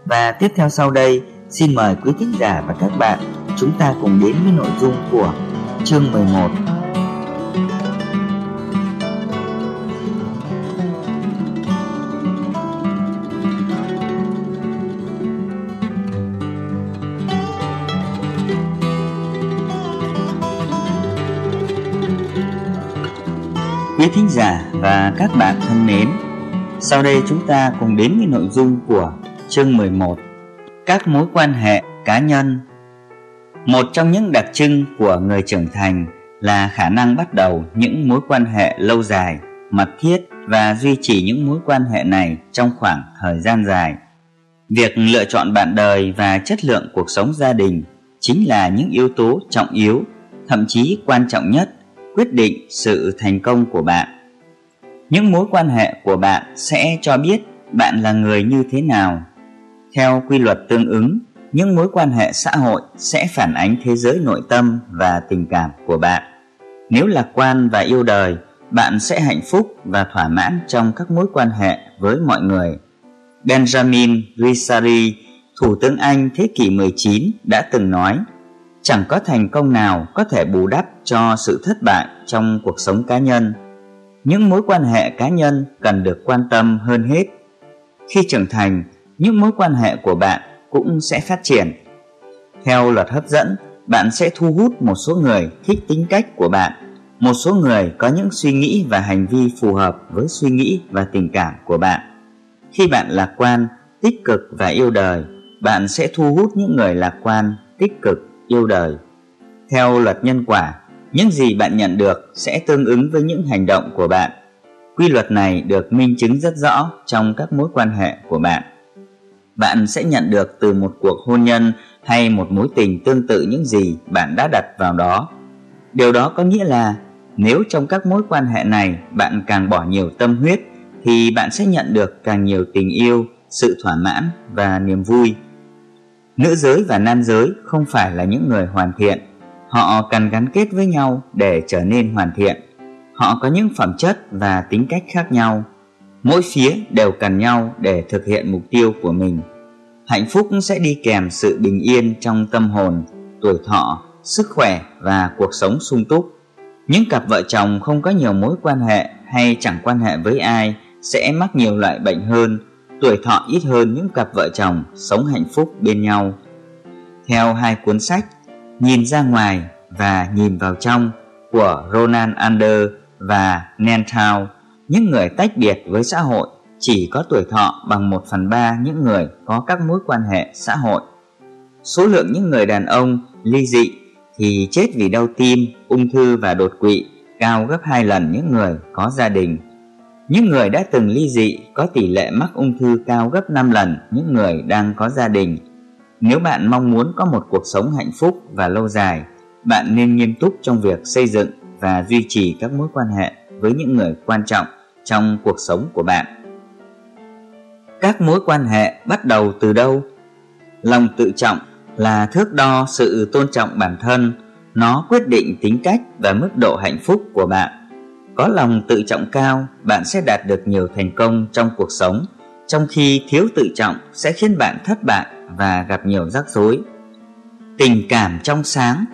Và tiếp theo sau đây, xin mời quý thính giả và các bạn chúng ta cùng đến với nội dung của chương 11 Quý thính giả và các bạn thân mến, sau đây chúng ta cùng đến với nội dung của chương 11 Các mối quan hệ cá nhân một trong những đặc trưng của người trưởng thành là khả năng bắt đầu những mối quan hệ lâu dài, mật thiết và duy trì những mối quan hệ này trong khoảng thời gian dài. Việc lựa chọn bạn đời và chất lượng cuộc sống gia đình chính là những yếu tố trọng yếu, thậm chí quan trọng nhất quyết định sự thành công của bạn. Những mối quan hệ của bạn sẽ cho biết bạn là người như thế nào. Theo quy luật tương ứng, những mối quan hệ xã hội sẽ phản ánh thế giới nội tâm và tình cảm của bạn. Nếu lạc quan và yêu đời, bạn sẽ hạnh phúc và thỏa mãn trong các mối quan hệ với mọi người. Benjamin Disraeli, Thủ tướng Anh thế kỷ 19 đã từng nói Chẳng có thành công nào có thể bù đắp cho sự thất bại trong cuộc sống cá nhân. Những mối quan hệ cá nhân cần được quan tâm hơn hết. Khi trưởng thành, những mối quan hệ của bạn cũng sẽ phát triển. Theo luật hấp dẫn, bạn sẽ thu hút một số người thích tính cách của bạn, một số người có những suy nghĩ và hành vi phù hợp với suy nghĩ và tình cảm của bạn. Khi bạn lạc quan, tích cực và yêu đời, bạn sẽ thu hút những người lạc quan, tích cực, yêu đời. Theo luật nhân quả, những gì bạn nhận được sẽ tương ứng với những hành động của bạn. Quy luật này được minh chứng rất rõ trong các mối quan hệ của bạn. Bạn sẽ nhận được từ một cuộc hôn nhân hay một mối tình tương tự những gì bạn đã đặt vào đó. Điều đó có nghĩa là nếu trong các mối quan hệ này bạn càng bỏ nhiều tâm huyết thì bạn sẽ nhận được càng nhiều tình yêu, sự thỏa mãn và niềm vui. Nữ giới và nam giới không phải là những người hoàn thiện Họ cần gắn kết với nhau để trở nên hoàn thiện. Họ có những phẩm chất và tính cách khác nhau. Mỗi phía đều cần nhau để thực hiện mục tiêu của mình. Hạnh phúc sẽ đi kèm sự bình yên trong tâm hồn, tuổi thọ, sức khỏe và cuộc sống sung túc. Những cặp vợ chồng không có nhiều mối quan hệ hay chẳng quan hệ với ai sẽ mắc nhiều loại bệnh hơn, tuổi thọ ít hơn những cặp vợ chồng sống hạnh phúc bên nhau. Theo hai cuốn sách Nhìn ra ngoài và nhìn vào trong của Ronan Ander và Nentown những người tách biệt với xã hội chỉ có tuổi thọ bằng 1 phần 3 những người có các mối quan hệ xã hội. Số lượng những người đàn ông ly dị thì chết vì đau tim, ung thư và đột quỵ cao gấp 2 lần những người có gia đình. Những người đã từng ly dị có tỷ lệ mắc ung thư cao gấp 5 lần những người đang có gia đình nếu bạn mong muốn có một cuộc sống hạnh phúc và lâu dài, bạn nên nghiêm túc trong việc xây dựng và duy trì các mối quan hệ với những người quan trọng trong cuộc sống của bạn. Các mối quan hệ bắt đầu từ đâu? Lòng tự trọng là thước đo sự tôn trọng bản thân, nó quyết định tính cách và mức độ hạnh phúc của bạn. Có lòng tự trọng cao, bạn sẽ đạt được nhiều thành công trong cuộc sống, trong khi thiếu tự trọng sẽ khiến bạn thất bại và gặp nhiều rắc rối. Tình cảm trong sáng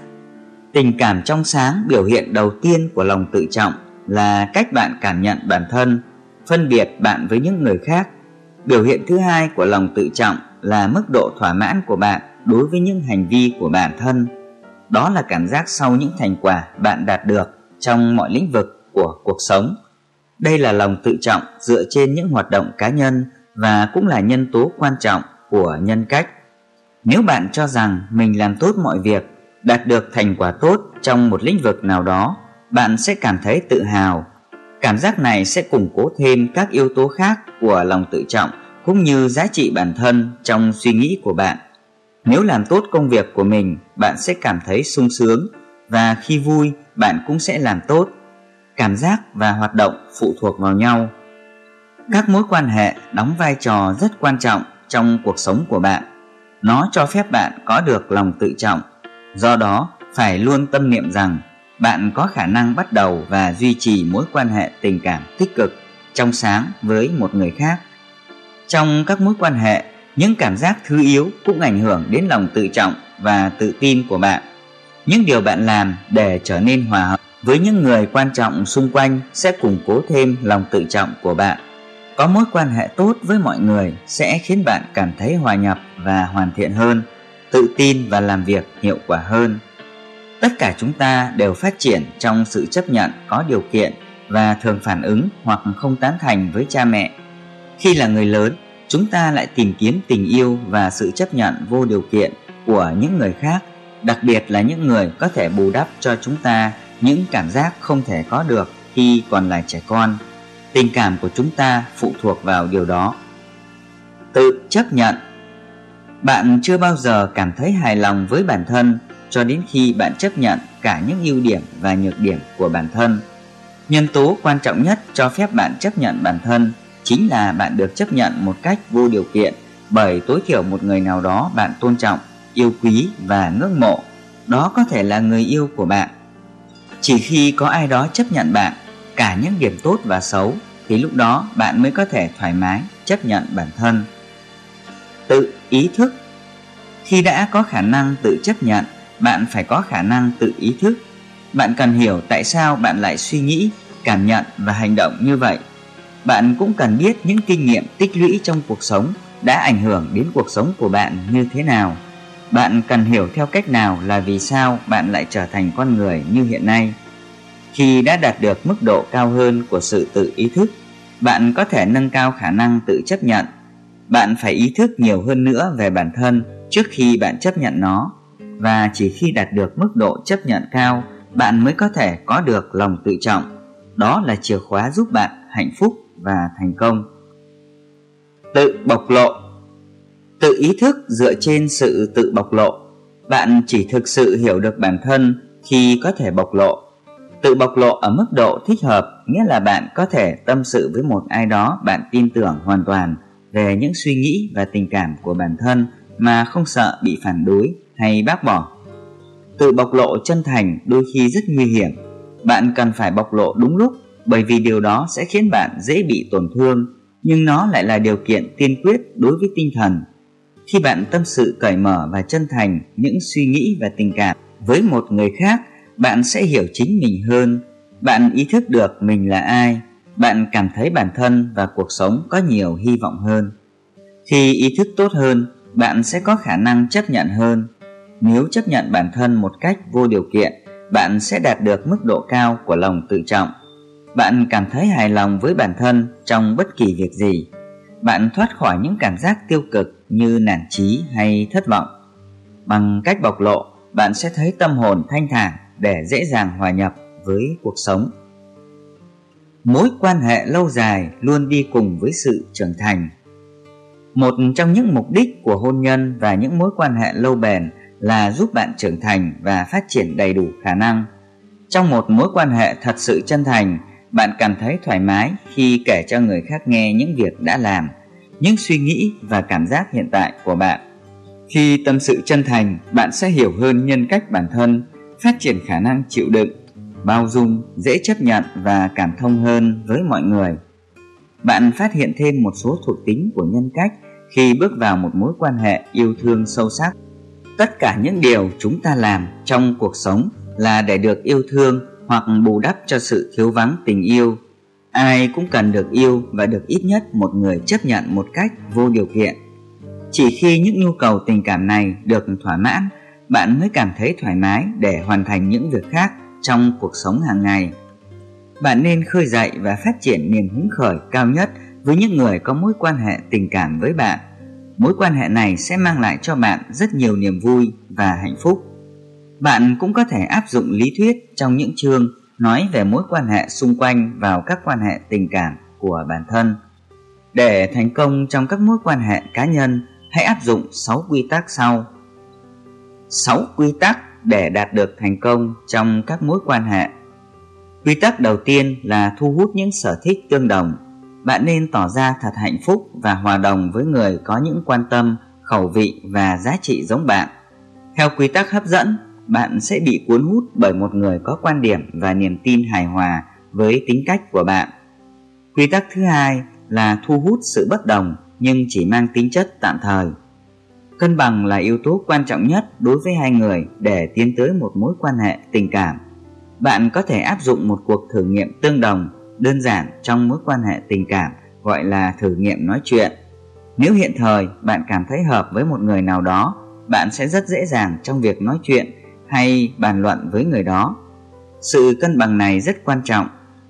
Tình cảm trong sáng biểu hiện đầu tiên của lòng tự trọng là cách bạn cảm nhận bản thân, phân biệt bạn với những người khác. Biểu hiện thứ hai của lòng tự trọng là mức độ thỏa mãn của bạn đối với những hành vi của bản thân. Đó là cảm giác sau những thành quả bạn đạt được trong mọi lĩnh vực của cuộc sống. Đây là lòng tự trọng dựa trên những hoạt động cá nhân và cũng là nhân tố quan trọng của nhân cách. Nếu bạn cho rằng mình làm tốt mọi việc, đạt được thành quả tốt trong một lĩnh vực nào đó, bạn sẽ cảm thấy tự hào. Cảm giác này sẽ củng cố thêm các yếu tố khác của lòng tự trọng cũng như giá trị bản thân trong suy nghĩ của bạn. Nếu làm tốt công việc của mình, bạn sẽ cảm thấy sung sướng và khi vui, bạn cũng sẽ làm tốt. Cảm giác và hoạt động phụ thuộc vào nhau. Các mối quan hệ đóng vai trò rất quan trọng trong cuộc sống của bạn. Nó cho phép bạn có được lòng tự trọng. Do đó, phải luôn tâm niệm rằng bạn có khả năng bắt đầu và duy trì mối quan hệ tình cảm tích cực, trong sáng với một người khác. Trong các mối quan hệ, những cảm giác thứ yếu cũng ảnh hưởng đến lòng tự trọng và tự tin của bạn. những điều bạn làm để trở nên hòa hợp với những người quan trọng xung quanh sẽ củng cố thêm lòng tự trọng của bạn có mối quan hệ tốt với mọi người sẽ khiến bạn cảm thấy hòa nhập và hoàn thiện hơn tự tin và làm việc hiệu quả hơn tất cả chúng ta đều phát triển trong sự chấp nhận có điều kiện và thường phản ứng hoặc không tán thành với cha mẹ. Khi là người lớn, chúng ta lại tìm kiếm tình yêu và sự chấp nhận vô điều kiện của những người khác, đặc biệt là những người có thể bù đắp cho chúng ta những cảm giác không thể có được khi còn là trẻ con. Tình cảm của chúng ta phụ thuộc vào điều đó. Tự chấp nhận. Bạn chưa bao giờ cảm thấy hài lòng với bản thân cho đến khi bạn chấp nhận cả những ưu điểm và nhược điểm của bản thân. Nhân tố quan trọng nhất cho phép bạn chấp nhận bản thân chính là bạn được chấp nhận một cách vô điều kiện bởi tối thiểu một người nào đó bạn tôn trọng, yêu quý và ngưỡng mộ. Đó có thể là người yêu của bạn. Chỉ khi có ai đó chấp nhận bạn, cả những điểm tốt và xấu, thì lúc đó bạn mới có thể thoải mái chấp nhận bản thân. Tự ý thức. Khi đã có khả năng tự chấp nhận bạn phải có khả năng tự ý thức. Bạn cần hiểu tại sao bạn lại suy nghĩ, cảm nhận và hành động như vậy. Bạn cũng cần biết những kinh nghiệm tích lũy trong cuộc sống đã ảnh hưởng đến cuộc sống của bạn như thế nào. Bạn cần hiểu theo cách nào là vì sao bạn lại trở thành con người như hiện nay. Khi đã đạt được mức độ cao hơn của sự tự ý thức, bạn có thể nâng cao khả năng tự chấp nhận. Bạn phải ý thức nhiều hơn nữa về bản thân trước khi bạn chấp nhận nó và chỉ khi đạt được mức độ chấp nhận cao, bạn mới có thể có được lòng tự trọng. Đó là chìa khóa giúp bạn hạnh phúc và thành công. Tự bộc lộ. Tự ý thức dựa trên sự tự bộc lộ. Bạn chỉ thực sự hiểu được bản thân khi có thể bộc lộ. Tự bộc lộ ở mức độ thích hợp nghĩa là bạn có thể tâm sự với một ai đó bạn tin tưởng hoàn toàn về những suy nghĩ và tình cảm của bản thân mà không sợ bị phản đối hay bác bỏ. Tự bộc lộ chân thành đôi khi rất nguy hiểm. Bạn cần phải bộc lộ đúng lúc, bởi vì điều đó sẽ khiến bạn dễ bị tổn thương, nhưng nó lại là điều kiện tiên quyết đối với tinh thần. Khi bạn tâm sự cởi mở và chân thành những suy nghĩ và tình cảm với một người khác, bạn sẽ hiểu chính mình hơn. Bạn ý thức được mình là ai, bạn cảm thấy bản thân và cuộc sống có nhiều hy vọng hơn. Khi ý thức tốt hơn, bạn sẽ có khả năng chấp nhận hơn nếu chấp nhận bản thân một cách vô điều kiện, bạn sẽ đạt được mức độ cao của lòng tự trọng. Bạn cảm thấy hài lòng với bản thân trong bất kỳ việc gì. Bạn thoát khỏi những cảm giác tiêu cực như nản trí hay thất vọng. Bằng cách bộc lộ, bạn sẽ thấy tâm hồn thanh thản để dễ dàng hòa nhập với cuộc sống. Mối quan hệ lâu dài luôn đi cùng với sự trưởng thành. Một trong những mục đích của hôn nhân và những mối quan hệ lâu bền là giúp bạn trưởng thành và phát triển đầy đủ khả năng. Trong một mối quan hệ thật sự chân thành, bạn cảm thấy thoải mái khi kể cho người khác nghe những việc đã làm, những suy nghĩ và cảm giác hiện tại của bạn. Khi tâm sự chân thành, bạn sẽ hiểu hơn nhân cách bản thân, phát triển khả năng chịu đựng, bao dung, dễ chấp nhận và cảm thông hơn với mọi người. Bạn phát hiện thêm một số thuộc tính của nhân cách khi bước vào một mối quan hệ yêu thương sâu sắc tất cả những điều chúng ta làm trong cuộc sống là để được yêu thương hoặc bù đắp cho sự thiếu vắng tình yêu. Ai cũng cần được yêu và được ít nhất một người chấp nhận một cách vô điều kiện. Chỉ khi những nhu cầu tình cảm này được thỏa mãn, bạn mới cảm thấy thoải mái để hoàn thành những việc khác trong cuộc sống hàng ngày. Bạn nên khơi dậy và phát triển niềm hứng khởi cao nhất với những người có mối quan hệ tình cảm với bạn mối quan hệ này sẽ mang lại cho bạn rất nhiều niềm vui và hạnh phúc. Bạn cũng có thể áp dụng lý thuyết trong những chương nói về mối quan hệ xung quanh vào các quan hệ tình cảm của bản thân. Để thành công trong các mối quan hệ cá nhân, hãy áp dụng 6 quy tắc sau. 6 quy tắc để đạt được thành công trong các mối quan hệ. Quy tắc đầu tiên là thu hút những sở thích tương đồng bạn nên tỏ ra thật hạnh phúc và hòa đồng với người có những quan tâm, khẩu vị và giá trị giống bạn. Theo quy tắc hấp dẫn, bạn sẽ bị cuốn hút bởi một người có quan điểm và niềm tin hài hòa với tính cách của bạn. Quy tắc thứ hai là thu hút sự bất đồng nhưng chỉ mang tính chất tạm thời. Cân bằng là yếu tố quan trọng nhất đối với hai người để tiến tới một mối quan hệ tình cảm. Bạn có thể áp dụng một cuộc thử nghiệm tương đồng đơn giản trong mối quan hệ tình cảm gọi là thử nghiệm nói chuyện. Nếu hiện thời bạn cảm thấy hợp với một người nào đó, bạn sẽ rất dễ dàng trong việc nói chuyện hay bàn luận với người đó. Sự cân bằng này rất quan trọng.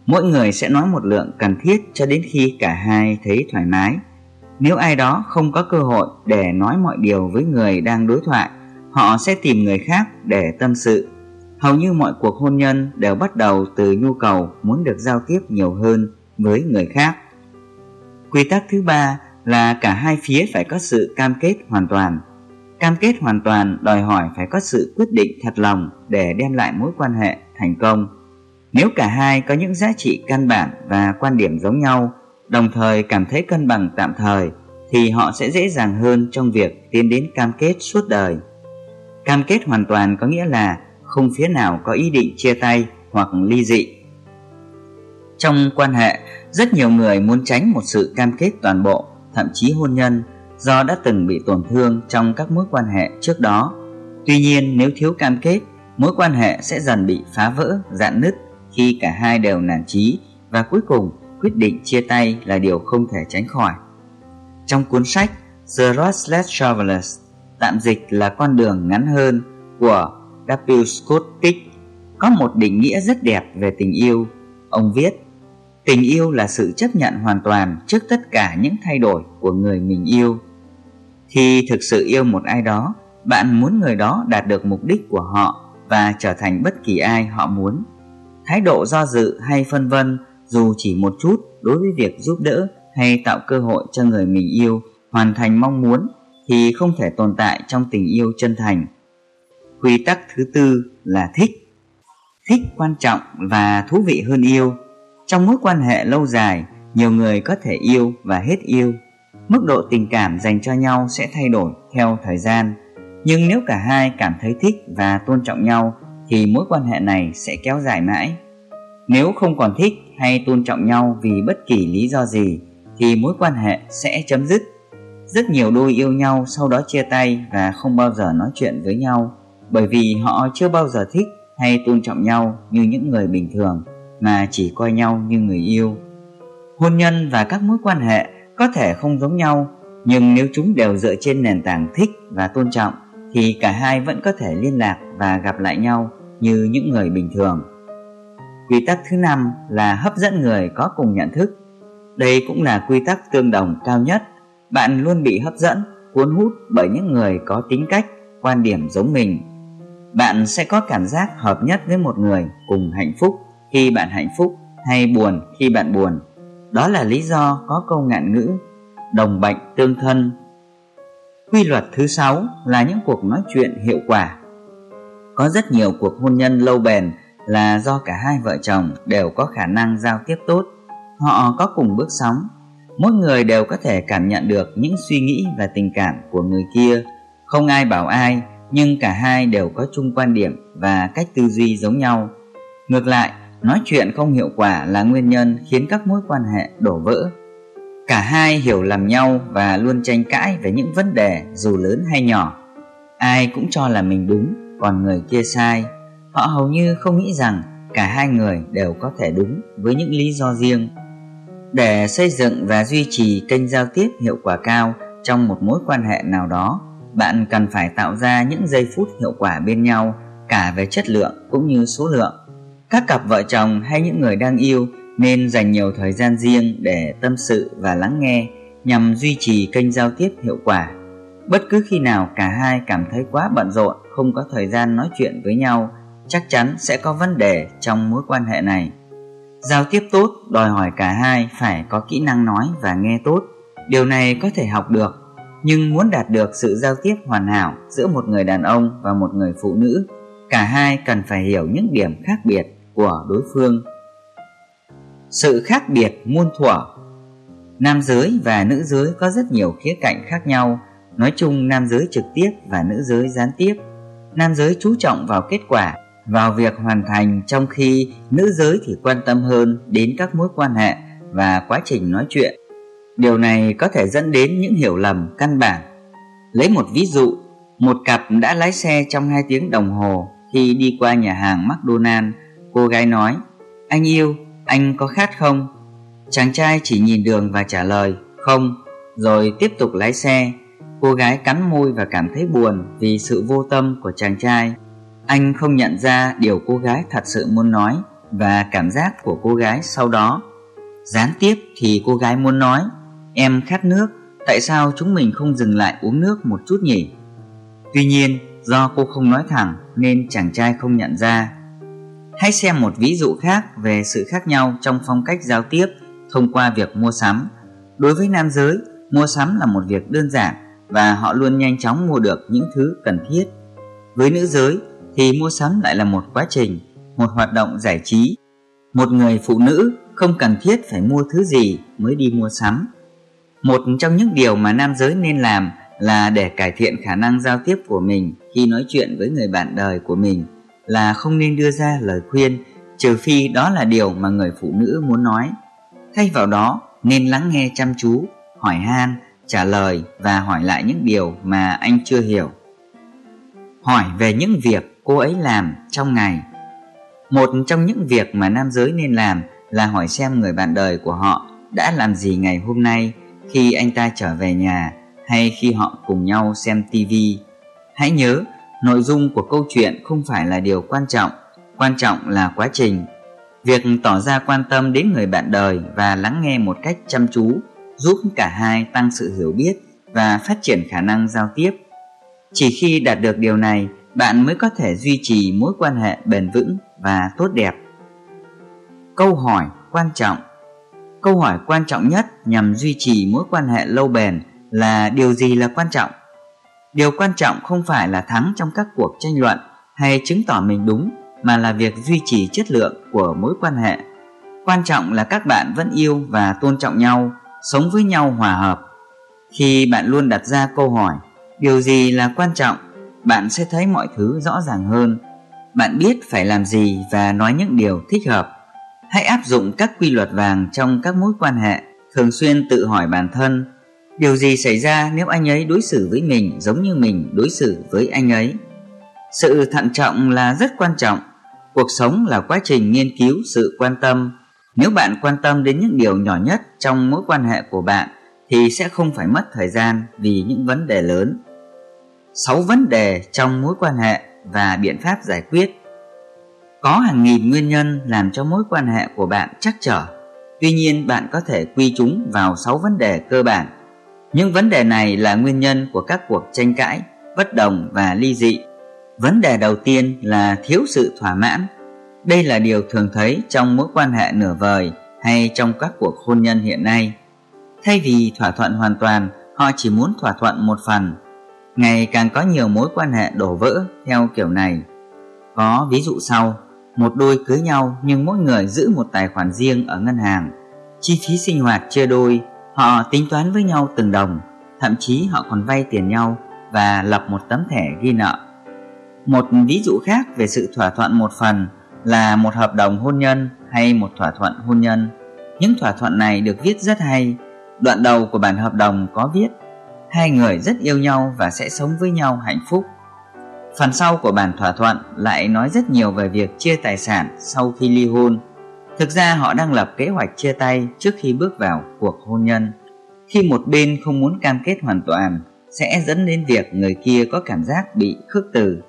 Mỗi người sẽ nói một lượng cần thiết cho đến khi cả hai thấy thoải mái. Nếu ai đó không có cơ hội để nói mọi điều với người đang đối thoại, họ sẽ tìm người khác để tâm sự. Hầu như mọi cuộc hôn nhân đều bắt đầu từ nhu cầu muốn được giao tiếp nhiều hơn với người khác. Quy tắc thứ ba là cả hai phía phải có sự cam kết hoàn toàn. Cam kết hoàn toàn đòi hỏi phải có sự quyết định thật lòng để đem lại mối quan hệ thành công. Nếu cả hai có những giá trị căn bản và quan điểm giống nhau, đồng thời cảm thấy cân bằng tạm thời, thì họ sẽ dễ dàng hơn trong việc tiến đến cam kết suốt đời. Cam kết hoàn toàn có nghĩa là không phía nào có ý định chia tay hoặc ly dị. Trong quan hệ, rất nhiều người muốn tránh một sự cam kết toàn bộ, thậm chí hôn nhân, do đã từng bị tổn thương trong các mối quan hệ trước đó. Tuy nhiên, nếu thiếu cam kết, mối quan hệ sẽ dần bị phá vỡ, dạn nứt khi cả hai đều nản chí và cuối cùng quyết định chia tay là điều không thể tránh khỏi. Trong cuốn sách The Restless Travelers, tạm dịch là con đường ngắn hơn của W. Scott Pick, có một định nghĩa rất đẹp về tình yêu. Ông viết, tình yêu là sự chấp nhận hoàn toàn trước tất cả những thay đổi của người mình yêu. Khi thực sự yêu một ai đó, bạn muốn người đó đạt được mục đích của họ và trở thành bất kỳ ai họ muốn. Thái độ do dự hay phân vân dù chỉ một chút đối với việc giúp đỡ hay tạo cơ hội cho người mình yêu hoàn thành mong muốn thì không thể tồn tại trong tình yêu chân thành. Quy tắc thứ tư là thích. Thích quan trọng và thú vị hơn yêu. Trong mối quan hệ lâu dài, nhiều người có thể yêu và hết yêu. Mức độ tình cảm dành cho nhau sẽ thay đổi theo thời gian. Nhưng nếu cả hai cảm thấy thích và tôn trọng nhau thì mối quan hệ này sẽ kéo dài mãi. Nếu không còn thích hay tôn trọng nhau vì bất kỳ lý do gì thì mối quan hệ sẽ chấm dứt. Rất nhiều đôi yêu nhau sau đó chia tay và không bao giờ nói chuyện với nhau bởi vì họ chưa bao giờ thích hay tôn trọng nhau như những người bình thường mà chỉ coi nhau như người yêu. Hôn nhân và các mối quan hệ có thể không giống nhau nhưng nếu chúng đều dựa trên nền tảng thích và tôn trọng thì cả hai vẫn có thể liên lạc và gặp lại nhau như những người bình thường. Quy tắc thứ năm là hấp dẫn người có cùng nhận thức. Đây cũng là quy tắc tương đồng cao nhất. Bạn luôn bị hấp dẫn, cuốn hút bởi những người có tính cách, quan điểm giống mình. Bạn sẽ có cảm giác hợp nhất với một người cùng hạnh phúc khi bạn hạnh phúc hay buồn khi bạn buồn. Đó là lý do có câu ngạn ngữ đồng bệnh tương thân. Quy luật thứ sáu là những cuộc nói chuyện hiệu quả. Có rất nhiều cuộc hôn nhân lâu bền là do cả hai vợ chồng đều có khả năng giao tiếp tốt, họ có cùng bước sóng, mỗi người đều có thể cảm nhận được những suy nghĩ và tình cảm của người kia, không ai bảo ai, nhưng cả hai đều có chung quan điểm và cách tư duy giống nhau. Ngược lại, nói chuyện không hiệu quả là nguyên nhân khiến các mối quan hệ đổ vỡ. Cả hai hiểu lầm nhau và luôn tranh cãi về những vấn đề dù lớn hay nhỏ. Ai cũng cho là mình đúng, còn người kia sai Họ hầu như không nghĩ rằng cả hai người đều có thể đúng với những lý do riêng. Để xây dựng và duy trì kênh giao tiếp hiệu quả cao trong một mối quan hệ nào đó, bạn cần phải tạo ra những giây phút hiệu quả bên nhau cả về chất lượng cũng như số lượng. Các cặp vợ chồng hay những người đang yêu nên dành nhiều thời gian riêng để tâm sự và lắng nghe nhằm duy trì kênh giao tiếp hiệu quả. Bất cứ khi nào cả hai cảm thấy quá bận rộn, không có thời gian nói chuyện với nhau chắc chắn sẽ có vấn đề trong mối quan hệ này. Giao tiếp tốt đòi hỏi cả hai phải có kỹ năng nói và nghe tốt. Điều này có thể học được, nhưng muốn đạt được sự giao tiếp hoàn hảo giữa một người đàn ông và một người phụ nữ, cả hai cần phải hiểu những điểm khác biệt của đối phương. Sự khác biệt muôn thuở Nam giới và nữ giới có rất nhiều khía cạnh khác nhau, nói chung nam giới trực tiếp và nữ giới gián tiếp. Nam giới chú trọng vào kết quả vào việc hoàn thành trong khi nữ giới thì quan tâm hơn đến các mối quan hệ và quá trình nói chuyện. Điều này có thể dẫn đến những hiểu lầm căn bản. Lấy một ví dụ, một cặp đã lái xe trong 2 tiếng đồng hồ khi đi qua nhà hàng McDonald, cô gái nói: "Anh yêu, anh có khát không?" Chàng trai chỉ nhìn đường và trả lời: "Không." Rồi tiếp tục lái xe. Cô gái cắn môi và cảm thấy buồn vì sự vô tâm của chàng trai. Anh không nhận ra điều cô gái thật sự muốn nói và cảm giác của cô gái sau đó. Gián tiếp thì cô gái muốn nói: "Em khát nước, tại sao chúng mình không dừng lại uống nước một chút nhỉ?" Tuy nhiên, do cô không nói thẳng nên chàng trai không nhận ra. Hãy xem một ví dụ khác về sự khác nhau trong phong cách giao tiếp thông qua việc mua sắm. Đối với nam giới, mua sắm là một việc đơn giản và họ luôn nhanh chóng mua được những thứ cần thiết. Với nữ giới thì mua sắm lại là một quá trình, một hoạt động giải trí. Một người phụ nữ không cần thiết phải mua thứ gì mới đi mua sắm. Một trong những điều mà nam giới nên làm là để cải thiện khả năng giao tiếp của mình khi nói chuyện với người bạn đời của mình, là không nên đưa ra lời khuyên, trừ phi đó là điều mà người phụ nữ muốn nói. Thay vào đó, nên lắng nghe chăm chú, hỏi han, trả lời và hỏi lại những điều mà anh chưa hiểu. Hỏi về những việc cô ấy làm trong ngày. Một trong những việc mà nam giới nên làm là hỏi xem người bạn đời của họ đã làm gì ngày hôm nay khi anh ta trở về nhà hay khi họ cùng nhau xem tivi hãy nhớ, nội dung của câu chuyện không phải là điều quan trọng quan trọng là quá trình. Việc tỏ ra quan tâm đến người bạn đời và lắng nghe một cách chăm chú giúp cả hai tăng sự hiểu biết và phát triển khả năng giao tiếp. Chỉ khi đạt được điều này, bạn mới có thể duy trì mối quan hệ bền vững và tốt đẹp. Câu hỏi quan trọng câu hỏi quan trọng nhất nhằm duy trì mối quan hệ lâu bền là điều gì là quan trọng? Điều quan trọng không phải là thắng trong các cuộc tranh luận hay chứng tỏ mình đúng, mà là việc duy trì chất lượng của mối quan hệ. Quan trọng là các bạn vẫn yêu và tôn trọng nhau, sống với nhau hòa hợp. Khi bạn luôn đặt ra câu hỏi, điều gì là quan trọng? bạn sẽ thấy mọi thứ rõ ràng hơn. Bạn biết phải làm gì và nói những điều thích hợp hãy áp dụng các quy luật vàng trong các mối quan hệ, thường xuyên tự hỏi bản thân, điều gì xảy ra nếu anh ấy đối xử với mình giống như mình đối xử với anh ấy? Sự thận trọng là rất quan trọng, cuộc sống là quá trình nghiên cứu sự quan tâm. Nếu bạn quan tâm đến những điều nhỏ nhất trong mối quan hệ của bạn thì sẽ không phải mất thời gian vì những vấn đề lớn. 6 vấn đề trong mối quan hệ và biện pháp giải quyết có hàng nghìn nguyên nhân làm cho mối quan hệ của bạn chắc trở. Tuy nhiên, bạn có thể quy chúng vào 6 vấn đề cơ bản. Những vấn đề này là nguyên nhân của các cuộc tranh cãi, bất đồng và ly dị. Vấn đề đầu tiên là thiếu sự thỏa mãn. Đây là điều thường thấy trong mối quan hệ nửa vời hay trong các cuộc hôn nhân hiện nay. Thay vì thỏa thuận hoàn toàn, họ chỉ muốn thỏa thuận một phần. Ngày càng có nhiều mối quan hệ đổ vỡ theo kiểu này. Có ví dụ sau một đôi cưới nhau nhưng mỗi người giữ một tài khoản riêng ở ngân hàng. Chi phí sinh hoạt chia đôi, họ tính toán với nhau từng đồng, thậm chí họ còn vay tiền nhau và lập một tấm thẻ ghi nợ. Một ví dụ khác về sự thỏa thuận một phần là một hợp đồng hôn nhân hay một thỏa thuận hôn nhân. Những thỏa thuận này được viết rất hay, đoạn đầu của bản hợp đồng có viết, hai người rất yêu nhau và sẽ sống với nhau hạnh phúc phần sau của bản thỏa thuận lại nói rất nhiều về việc chia tài sản sau khi ly hôn. Thực ra họ đang lập kế hoạch chia tay trước khi bước vào cuộc hôn nhân. Khi một bên không muốn cam kết hoàn toàn, sẽ dẫn đến việc người kia có cảm giác bị khước từ.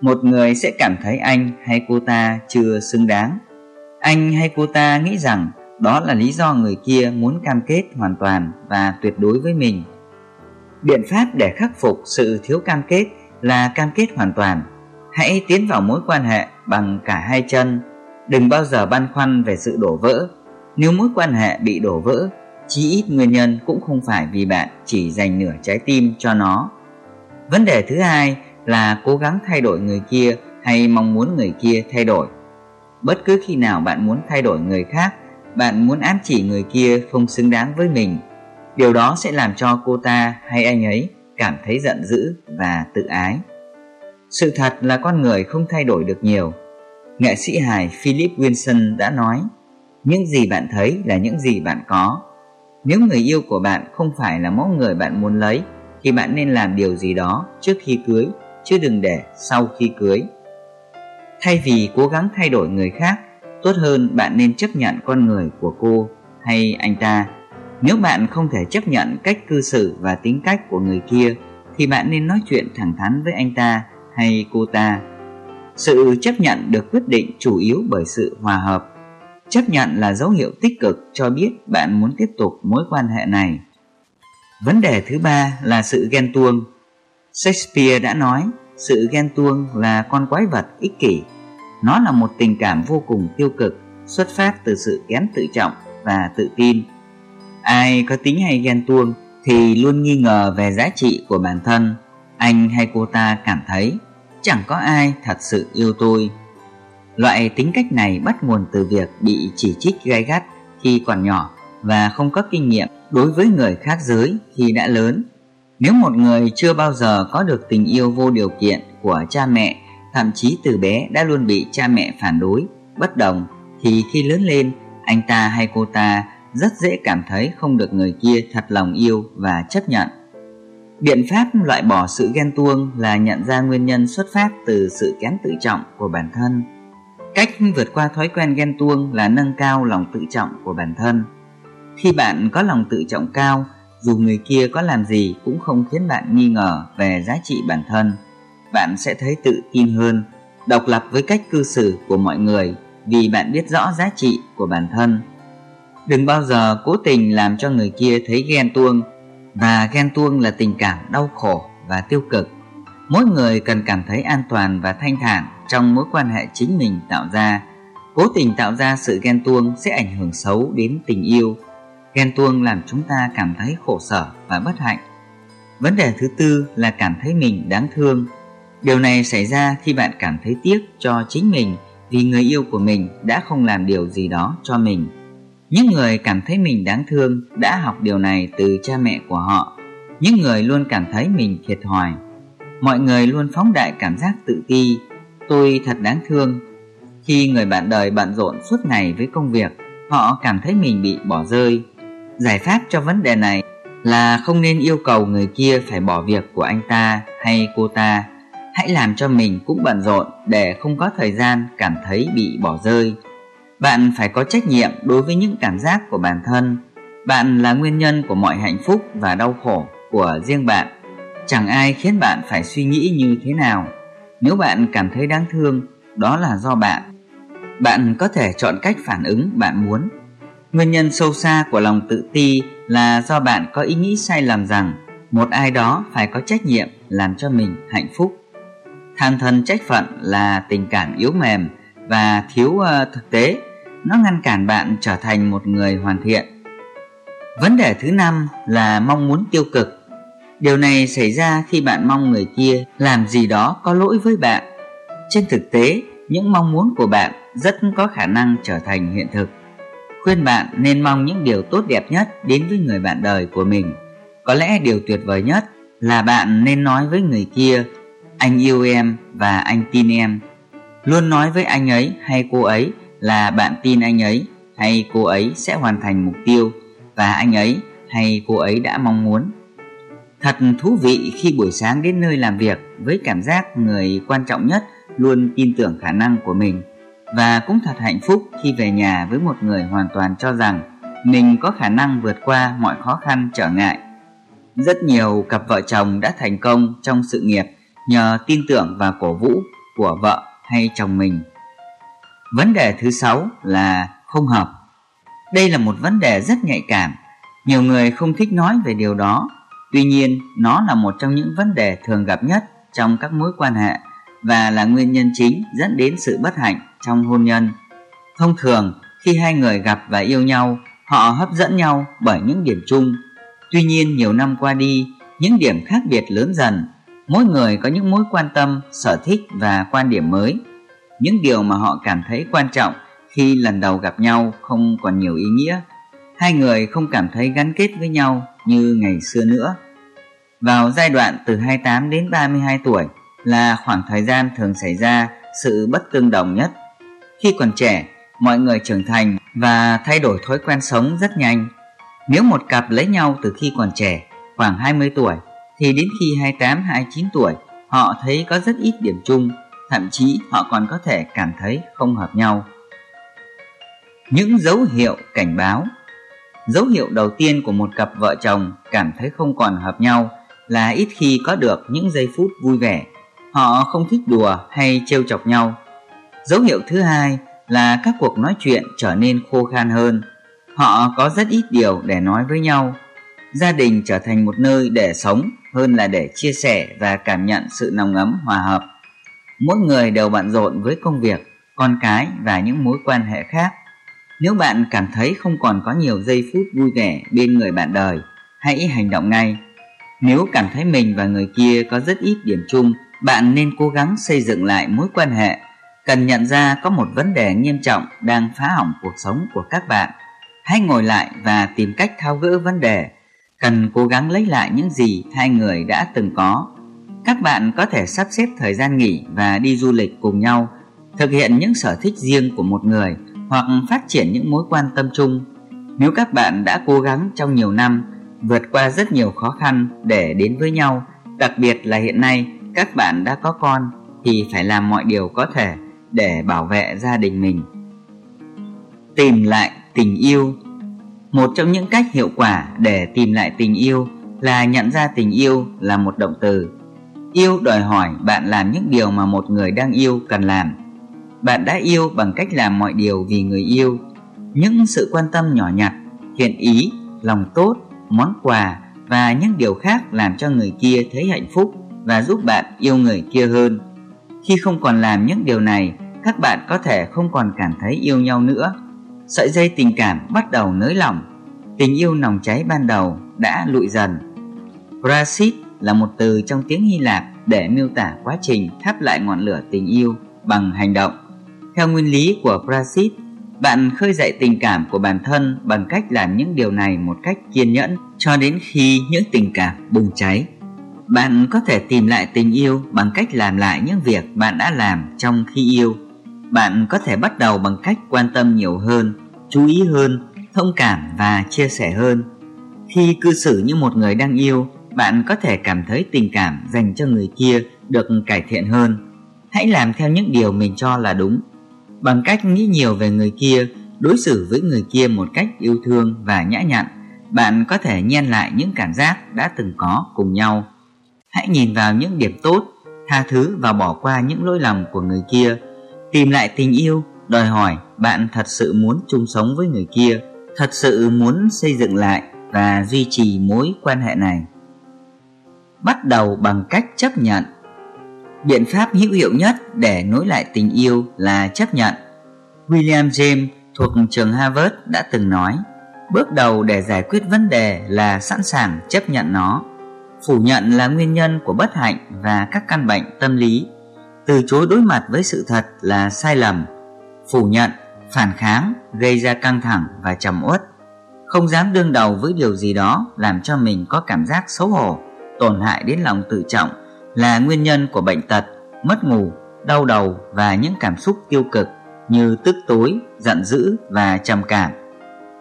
Một người sẽ cảm thấy anh hay cô ta chưa xứng đáng. Anh hay cô ta nghĩ rằng đó là lý do người kia muốn cam kết hoàn toàn và tuyệt đối với mình. Biện pháp để khắc phục sự thiếu cam kết là cam kết hoàn toàn. Hãy tiến vào mối quan hệ bằng cả hai chân. Đừng bao giờ băn khoăn về sự đổ vỡ. Nếu mối quan hệ bị đổ vỡ, chí ít nguyên nhân cũng không phải vì bạn chỉ dành nửa trái tim cho nó. Vấn đề thứ hai là cố gắng thay đổi người kia hay mong muốn người kia thay đổi. Bất cứ khi nào bạn muốn thay đổi người khác, bạn muốn ám chỉ người kia không xứng đáng với mình. Điều đó sẽ làm cho cô ta hay anh ấy cảm thấy giận dữ và tự ái. Sự thật là con người không thay đổi được nhiều. Nghệ sĩ hài philip wilson đã nói, những gì bạn thấy là những gì bạn có. Nếu người yêu của bạn không phải là mẫu người bạn muốn lấy, thì bạn nên làm điều gì đó trước khi cưới, chứ đừng để sau khi cưới. Thay vì cố gắng thay đổi người khác, tốt hơn bạn nên chấp nhận con người của cô hay anh ta nếu bạn không thể chấp nhận cách cư xử và tính cách của người kia, thì bạn nên nói chuyện thẳng thắn với anh ta hay cô ta. Sự chấp nhận được quyết định chủ yếu bởi sự hòa hợp. Chấp nhận là dấu hiệu tích cực cho biết bạn muốn tiếp tục mối quan hệ này. Vấn đề thứ ba là sự ghen tuông. Shakespeare đã nói, sự ghen tuông là con quái vật ích kỷ. Nó là một tình cảm vô cùng tiêu cực, xuất phát từ sự kém tự trọng và tự tin ai có tính hay ghen tuông thì luôn nghi ngờ về giá trị của bản thân. Anh hay cô ta cảm thấy, chẳng có ai thật sự yêu tôi. Loại tính cách này bắt nguồn từ việc bị chỉ trích gai gắt khi còn nhỏ và không có kinh nghiệm đối với người khác giới khi đã lớn. Nếu một người chưa bao giờ có được tình yêu vô điều kiện của cha mẹ, thậm chí từ bé đã luôn bị cha mẹ phản đối, bất đồng, thì khi lớn lên, anh ta hay cô ta rất dễ cảm thấy không được người kia thật lòng yêu và chấp nhận. Biện pháp loại bỏ sự ghen tuông là nhận ra nguyên nhân xuất phát từ sự kém tự trọng của bản thân. Cách vượt qua thói quen ghen tuông là nâng cao lòng tự trọng của bản thân. Khi bạn có lòng tự trọng cao, dù người kia có làm gì cũng không khiến bạn nghi ngờ về giá trị bản thân. Bạn sẽ thấy tự tin hơn, độc lập với cách cư xử của mọi người vì bạn biết rõ giá trị của bản thân đừng bao giờ cố tình làm cho người kia thấy ghen tuông. Và ghen tuông là tình cảm đau khổ và tiêu cực. Mỗi người cần cảm thấy an toàn và thanh thản trong mối quan hệ chính mình tạo ra. Cố tình tạo ra sự ghen tuông sẽ ảnh hưởng xấu đến tình yêu. Ghen tuông làm chúng ta cảm thấy khổ sở và bất hạnh. Vấn đề thứ tư là cảm thấy mình đáng thương. Điều này xảy ra khi bạn cảm thấy tiếc cho chính mình vì người yêu của mình đã không làm điều gì đó cho mình những người cảm thấy mình đáng thương đã học điều này từ cha mẹ của họ. Những người luôn cảm thấy mình thiệt thòi. Mọi người luôn phóng đại cảm giác tự ti. Tôi thật đáng thương. Khi người bạn đời bận rộn suốt ngày với công việc, họ cảm thấy mình bị bỏ rơi. Giải pháp cho vấn đề này là không nên yêu cầu người kia phải bỏ việc của anh ta hay cô ta. Hãy làm cho mình cũng bận rộn để không có thời gian cảm thấy bị bỏ rơi bạn phải có trách nhiệm đối với những cảm giác của bản thân. Bạn là nguyên nhân của mọi hạnh phúc và đau khổ của riêng bạn. Chẳng ai khiến bạn phải suy nghĩ như thế nào. Nếu bạn cảm thấy đáng thương đó là do bạn. Bạn có thể chọn cách phản ứng bạn muốn. Nguyên nhân sâu xa của lòng tự ti là do bạn có ý nghĩ sai lầm rằng một ai đó phải có trách nhiệm làm cho mình hạnh phúc. Than thân trách phận là tình cảm yếu mềm và thiếu uh, thực tế nó ngăn cản bạn trở thành một người hoàn thiện. Vấn đề thứ năm là mong muốn tiêu cực. Điều này xảy ra khi bạn mong người kia làm gì đó có lỗi với bạn. Trên thực tế, những mong muốn của bạn rất có khả năng trở thành hiện thực. Khuyên bạn nên mong những điều tốt đẹp nhất đến với người bạn đời của mình. Có lẽ điều tuyệt vời nhất là bạn nên nói với người kia, anh yêu em và anh tin em. Luôn nói với anh ấy hay cô ấy là bạn tin anh ấy hay cô ấy sẽ hoàn thành mục tiêu và anh ấy hay cô ấy đã mong muốn. Thật thú vị khi buổi sáng đến nơi làm việc với cảm giác người quan trọng nhất luôn tin tưởng khả năng của mình. Và cũng thật hạnh phúc khi về nhà với một người hoàn toàn cho rằng mình có khả năng vượt qua mọi khó khăn trở ngại. Rất nhiều cặp vợ chồng đã thành công trong sự nghiệp nhờ tin tưởng và cổ vũ của vợ hay chồng mình vấn đề thứ sáu là không hợp. Đây là một vấn đề rất nhạy cảm. Nhiều người không thích nói về điều đó. Tuy nhiên, nó là một trong những vấn đề thường gặp nhất trong các mối quan hệ và là nguyên nhân chính dẫn đến sự bất hạnh trong hôn nhân. Thông thường, khi hai người gặp và yêu nhau, họ hấp dẫn nhau bởi những điểm chung. Tuy nhiên, nhiều năm qua đi, những điểm khác biệt lớn dần. Mỗi người có những mối quan tâm, sở thích và quan điểm mới những điều mà họ cảm thấy quan trọng khi lần đầu gặp nhau không còn nhiều ý nghĩa. Hai người không cảm thấy gắn kết với nhau như ngày xưa nữa. Vào giai đoạn từ 28 đến 32 tuổi là khoảng thời gian thường xảy ra sự bất tương đồng nhất. Khi còn trẻ mọi người trưởng thành và thay đổi thói quen sống rất nhanh. Nếu một cặp lấy nhau từ khi còn trẻ khoảng 20 tuổi thì đến khi 28, 29 tuổi họ thấy có rất ít điểm chung, thậm chí họ còn có thể cảm thấy không hợp nhau. Những dấu hiệu cảnh báo Dấu hiệu đầu tiên của một cặp vợ chồng cảm thấy không còn hợp nhau là ít khi có được những giây phút vui vẻ. Họ không thích đùa hay trêu chọc nhau. Dấu hiệu thứ hai là các cuộc nói chuyện trở nên khô khan hơn. Họ có rất ít điều để nói với nhau. Gia đình trở thành một nơi để sống hơn là để chia sẻ và cảm nhận sự nồng ấm hòa hợp. Mỗi người đều bận rộn với công việc, con cái và những mối quan hệ khác. Nếu bạn cảm thấy không còn có nhiều giây phút vui vẻ bên người bạn đời, hãy hành động ngay. Nếu cảm thấy mình và người kia có rất ít điểm chung, bạn nên cố gắng xây dựng lại mối quan hệ. Cần nhận ra có một vấn đề nghiêm trọng đang phá hỏng cuộc sống của các bạn. Hãy ngồi lại và tìm cách tháo gỡ vấn đề. Cần cố gắng lấy lại những gì hai người đã từng có. Các bạn có thể sắp xếp thời gian nghỉ và đi du lịch cùng nhau, thực hiện những sở thích riêng của một người – hoặc phát triển những mối quan tâm chung. Nếu các bạn đã cố gắng trong nhiều năm vượt qua rất nhiều khó khăn để đến với nhau, đặc biệt là hiện nay các bạn đã có con thì phải làm mọi điều có thể để bảo vệ gia đình mình. Tìm lại tình yêu Một trong những cách hiệu quả để tìm lại tình yêu là nhận ra tình yêu là một động từ. Yêu đòi hỏi bạn làm những điều mà một người đang yêu cần làm. Bạn đã yêu bằng cách làm mọi điều vì người yêu. Những sự quan tâm nhỏ nhặt, thiện ý, lòng tốt, món quà và những điều khác làm cho người kia thấy hạnh phúc và giúp bạn yêu người kia hơn. Khi không còn làm những điều này, các bạn có thể không còn cảm thấy yêu nhau nữa. Sợi dây tình cảm bắt đầu nới lỏng. Tình yêu nồng cháy ban đầu đã lụi dần. Brasit là một từ trong tiếng Hy Lạp để miêu tả quá trình thắp lại ngọn lửa tình yêu bằng hành động theo nguyên lý của Prasit, bạn khơi dậy tình cảm của bản thân bằng cách làm những điều này một cách kiên nhẫn cho đến khi những tình cảm bùng cháy. Bạn có thể tìm lại tình yêu bằng cách làm lại những việc bạn đã làm trong khi yêu. Bạn có thể bắt đầu bằng cách quan tâm nhiều hơn, chú ý hơn, thông cảm và chia sẻ hơn. Khi cư xử như một người đang yêu, bạn có thể cảm thấy tình cảm dành cho người kia được cải thiện hơn. Hãy làm theo những điều mình cho là đúng bằng cách nghĩ nhiều về người kia, đối xử với người kia một cách yêu thương và nhã nhặn, bạn có thể nhen lại những cảm giác đã từng có cùng nhau. Hãy nhìn vào những điểm tốt, tha thứ và bỏ qua những lỗi lầm của người kia. Tìm lại tình yêu, đòi hỏi bạn thật sự muốn chung sống với người kia, thật sự muốn xây dựng lại và duy trì mối quan hệ này. Bắt đầu bằng cách chấp nhận Biện pháp hữu hiệu nhất để nối lại tình yêu là chấp nhận. William James thuộc trường Harvard đã từng nói, bước đầu để giải quyết vấn đề là sẵn sàng chấp nhận nó. Phủ nhận là nguyên nhân của bất hạnh và các căn bệnh tâm lý. Từ chối đối mặt với sự thật là sai lầm. Phủ nhận, phản kháng gây ra căng thẳng và trầm uất. Không dám đương đầu với điều gì đó làm cho mình có cảm giác xấu hổ, tổn hại đến lòng tự trọng là nguyên nhân của bệnh tật, mất ngủ, đau đầu và những cảm xúc tiêu cực như tức tối, giận dữ và trầm cảm.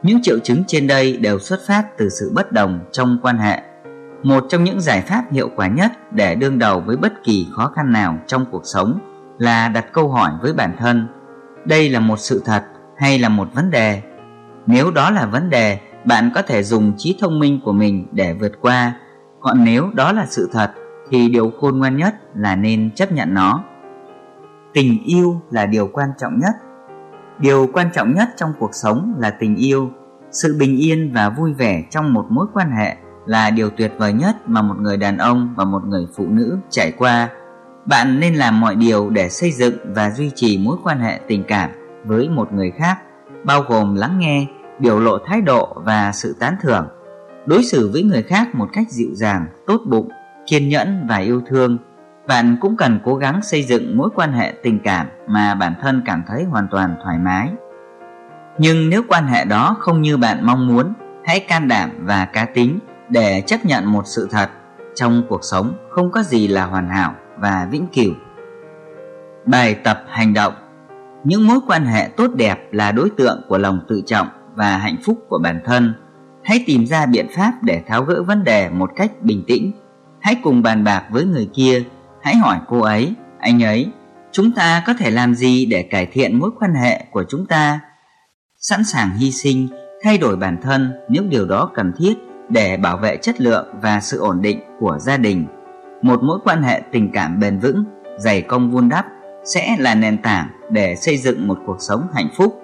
Những triệu chứng trên đây đều xuất phát từ sự bất đồng trong quan hệ. Một trong những giải pháp hiệu quả nhất để đương đầu với bất kỳ khó khăn nào trong cuộc sống là đặt câu hỏi với bản thân, đây là một sự thật hay là một vấn đề? Nếu đó là vấn đề, bạn có thể dùng trí thông minh của mình để vượt qua, còn nếu đó là sự thật, thì điều khôn ngoan nhất là nên chấp nhận nó. Tình yêu là điều quan trọng nhất. Điều quan trọng nhất trong cuộc sống là tình yêu. Sự bình yên và vui vẻ trong một mối quan hệ là điều tuyệt vời nhất mà một người đàn ông và một người phụ nữ trải qua. Bạn nên làm mọi điều để xây dựng và duy trì mối quan hệ tình cảm với một người khác, bao gồm lắng nghe, biểu lộ thái độ và sự tán thưởng đối xử với người khác một cách dịu dàng, tốt bụng, kiên nhẫn và yêu thương. Bạn cũng cần cố gắng xây dựng mối quan hệ tình cảm mà bản thân cảm thấy hoàn toàn thoải mái. Nhưng nếu quan hệ đó không như bạn mong muốn, hãy can đảm và cá tính để chấp nhận một sự thật trong cuộc sống không có gì là hoàn hảo và vĩnh cửu. Bài tập hành động. Những mối quan hệ tốt đẹp là đối tượng của lòng tự trọng và hạnh phúc của bản thân hãy tìm ra biện pháp để tháo gỡ vấn đề một cách bình tĩnh hãy cùng bàn bạc với người kia, hãy hỏi cô ấy, anh ấy, chúng ta có thể làm gì để cải thiện mối quan hệ của chúng ta? Sẵn sàng hy sinh, thay đổi bản thân nếu điều đó cần thiết để bảo vệ chất lượng và sự ổn định của gia đình. Một mối quan hệ tình cảm bền vững, dày công vun đắp sẽ là nền tảng để xây dựng một cuộc sống hạnh phúc.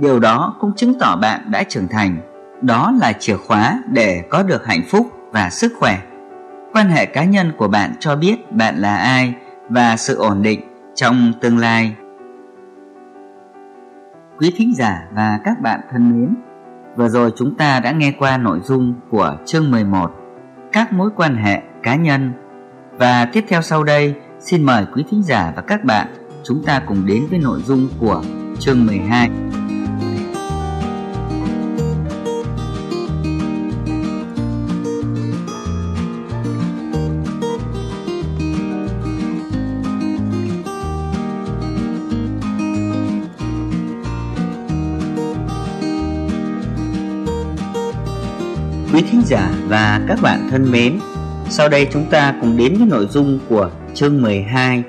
Điều đó cũng chứng tỏ bạn đã trưởng thành. Đó là chìa khóa để có được hạnh phúc và sức khỏe. Quan hệ cá nhân của bạn cho biết bạn là ai và sự ổn định trong tương lai. Quý thính giả và các bạn thân mến, vừa rồi chúng ta đã nghe qua nội dung của chương 11 Các mối quan hệ cá nhân và tiếp theo sau đây xin mời quý thính giả và các bạn chúng ta cùng đến với nội dung của chương 12. Giả và các bạn thân mến, sau đây chúng ta cùng đến với nội dung của chương 12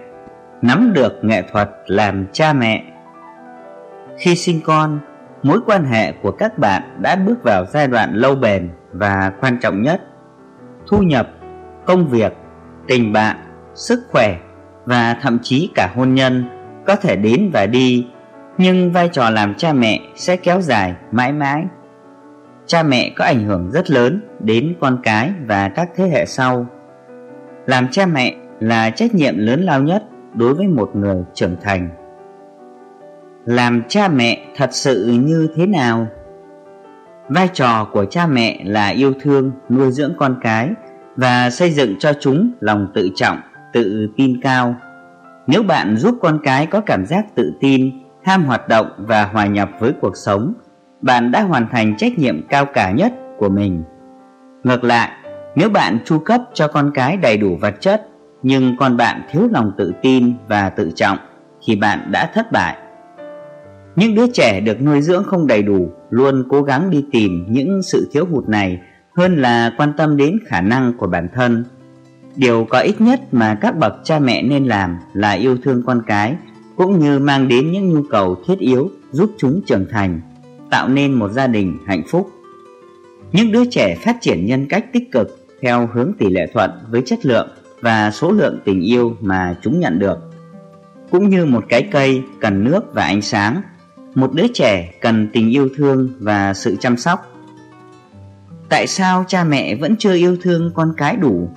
Nắm được nghệ thuật làm cha mẹ. Khi sinh con, mối quan hệ của các bạn đã bước vào giai đoạn lâu bền và quan trọng nhất. Thu nhập, công việc, tình bạn, sức khỏe và thậm chí cả hôn nhân có thể đến và đi Nhưng vai trò làm cha mẹ sẽ kéo dài mãi mãi cha mẹ có ảnh hưởng rất lớn đến con cái và các thế hệ sau. Làm cha mẹ là trách nhiệm lớn lao nhất đối với một người trưởng thành. Làm cha mẹ thật sự như thế nào? Vai trò của cha mẹ là yêu thương, nuôi dưỡng con cái và xây dựng cho chúng lòng tự trọng, tự tin cao. Nếu bạn giúp con cái có cảm giác tự tin, ham hoạt động và hòa nhập với cuộc sống bạn đã hoàn thành trách nhiệm cao cả nhất của mình. Ngược lại, nếu bạn chu cấp cho con cái đầy đủ vật chất nhưng con bạn thiếu lòng tự tin và tự trọng thì bạn đã thất bại. Những đứa trẻ được nuôi dưỡng không đầy đủ luôn cố gắng đi tìm những sự thiếu hụt này hơn là quan tâm đến khả năng của bản thân. Điều có ích nhất mà các bậc cha mẹ nên làm là yêu thương con cái cũng như mang đến những nhu cầu thiết yếu giúp chúng trưởng thành tạo nên một gia đình hạnh phúc. Những đứa trẻ phát triển nhân cách tích cực theo hướng tỷ lệ thuận với chất lượng và số lượng tình yêu mà chúng nhận được. Cũng như một cái cây cần nước và ánh sáng, một đứa trẻ cần tình yêu thương và sự chăm sóc. Tại sao cha mẹ vẫn chưa yêu thương con cái đủ?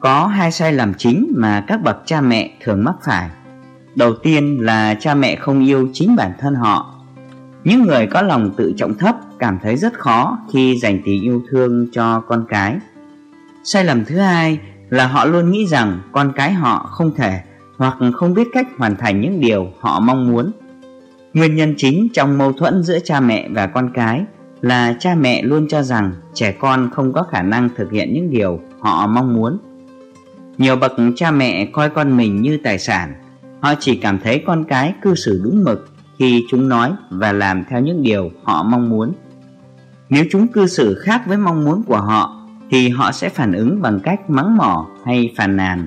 Có hai sai lầm chính mà các bậc cha mẹ thường mắc phải. Đầu tiên là cha mẹ không yêu chính bản thân họ những người có lòng tự trọng thấp cảm thấy rất khó khi dành tình yêu thương cho con cái. Sai lầm thứ hai là họ luôn nghĩ rằng con cái họ không thể hoặc không biết cách hoàn thành những điều họ mong muốn. Nguyên nhân chính trong mâu thuẫn giữa cha mẹ và con cái là cha mẹ luôn cho rằng trẻ con không có khả năng thực hiện những điều họ mong muốn. Nhiều bậc cha mẹ coi con mình như tài sản, họ chỉ cảm thấy con cái cư xử đúng mực khi chúng nói và làm theo những điều họ mong muốn. Nếu chúng cư xử khác với mong muốn của họ thì họ sẽ phản ứng bằng cách mắng mỏ hay phàn nàn.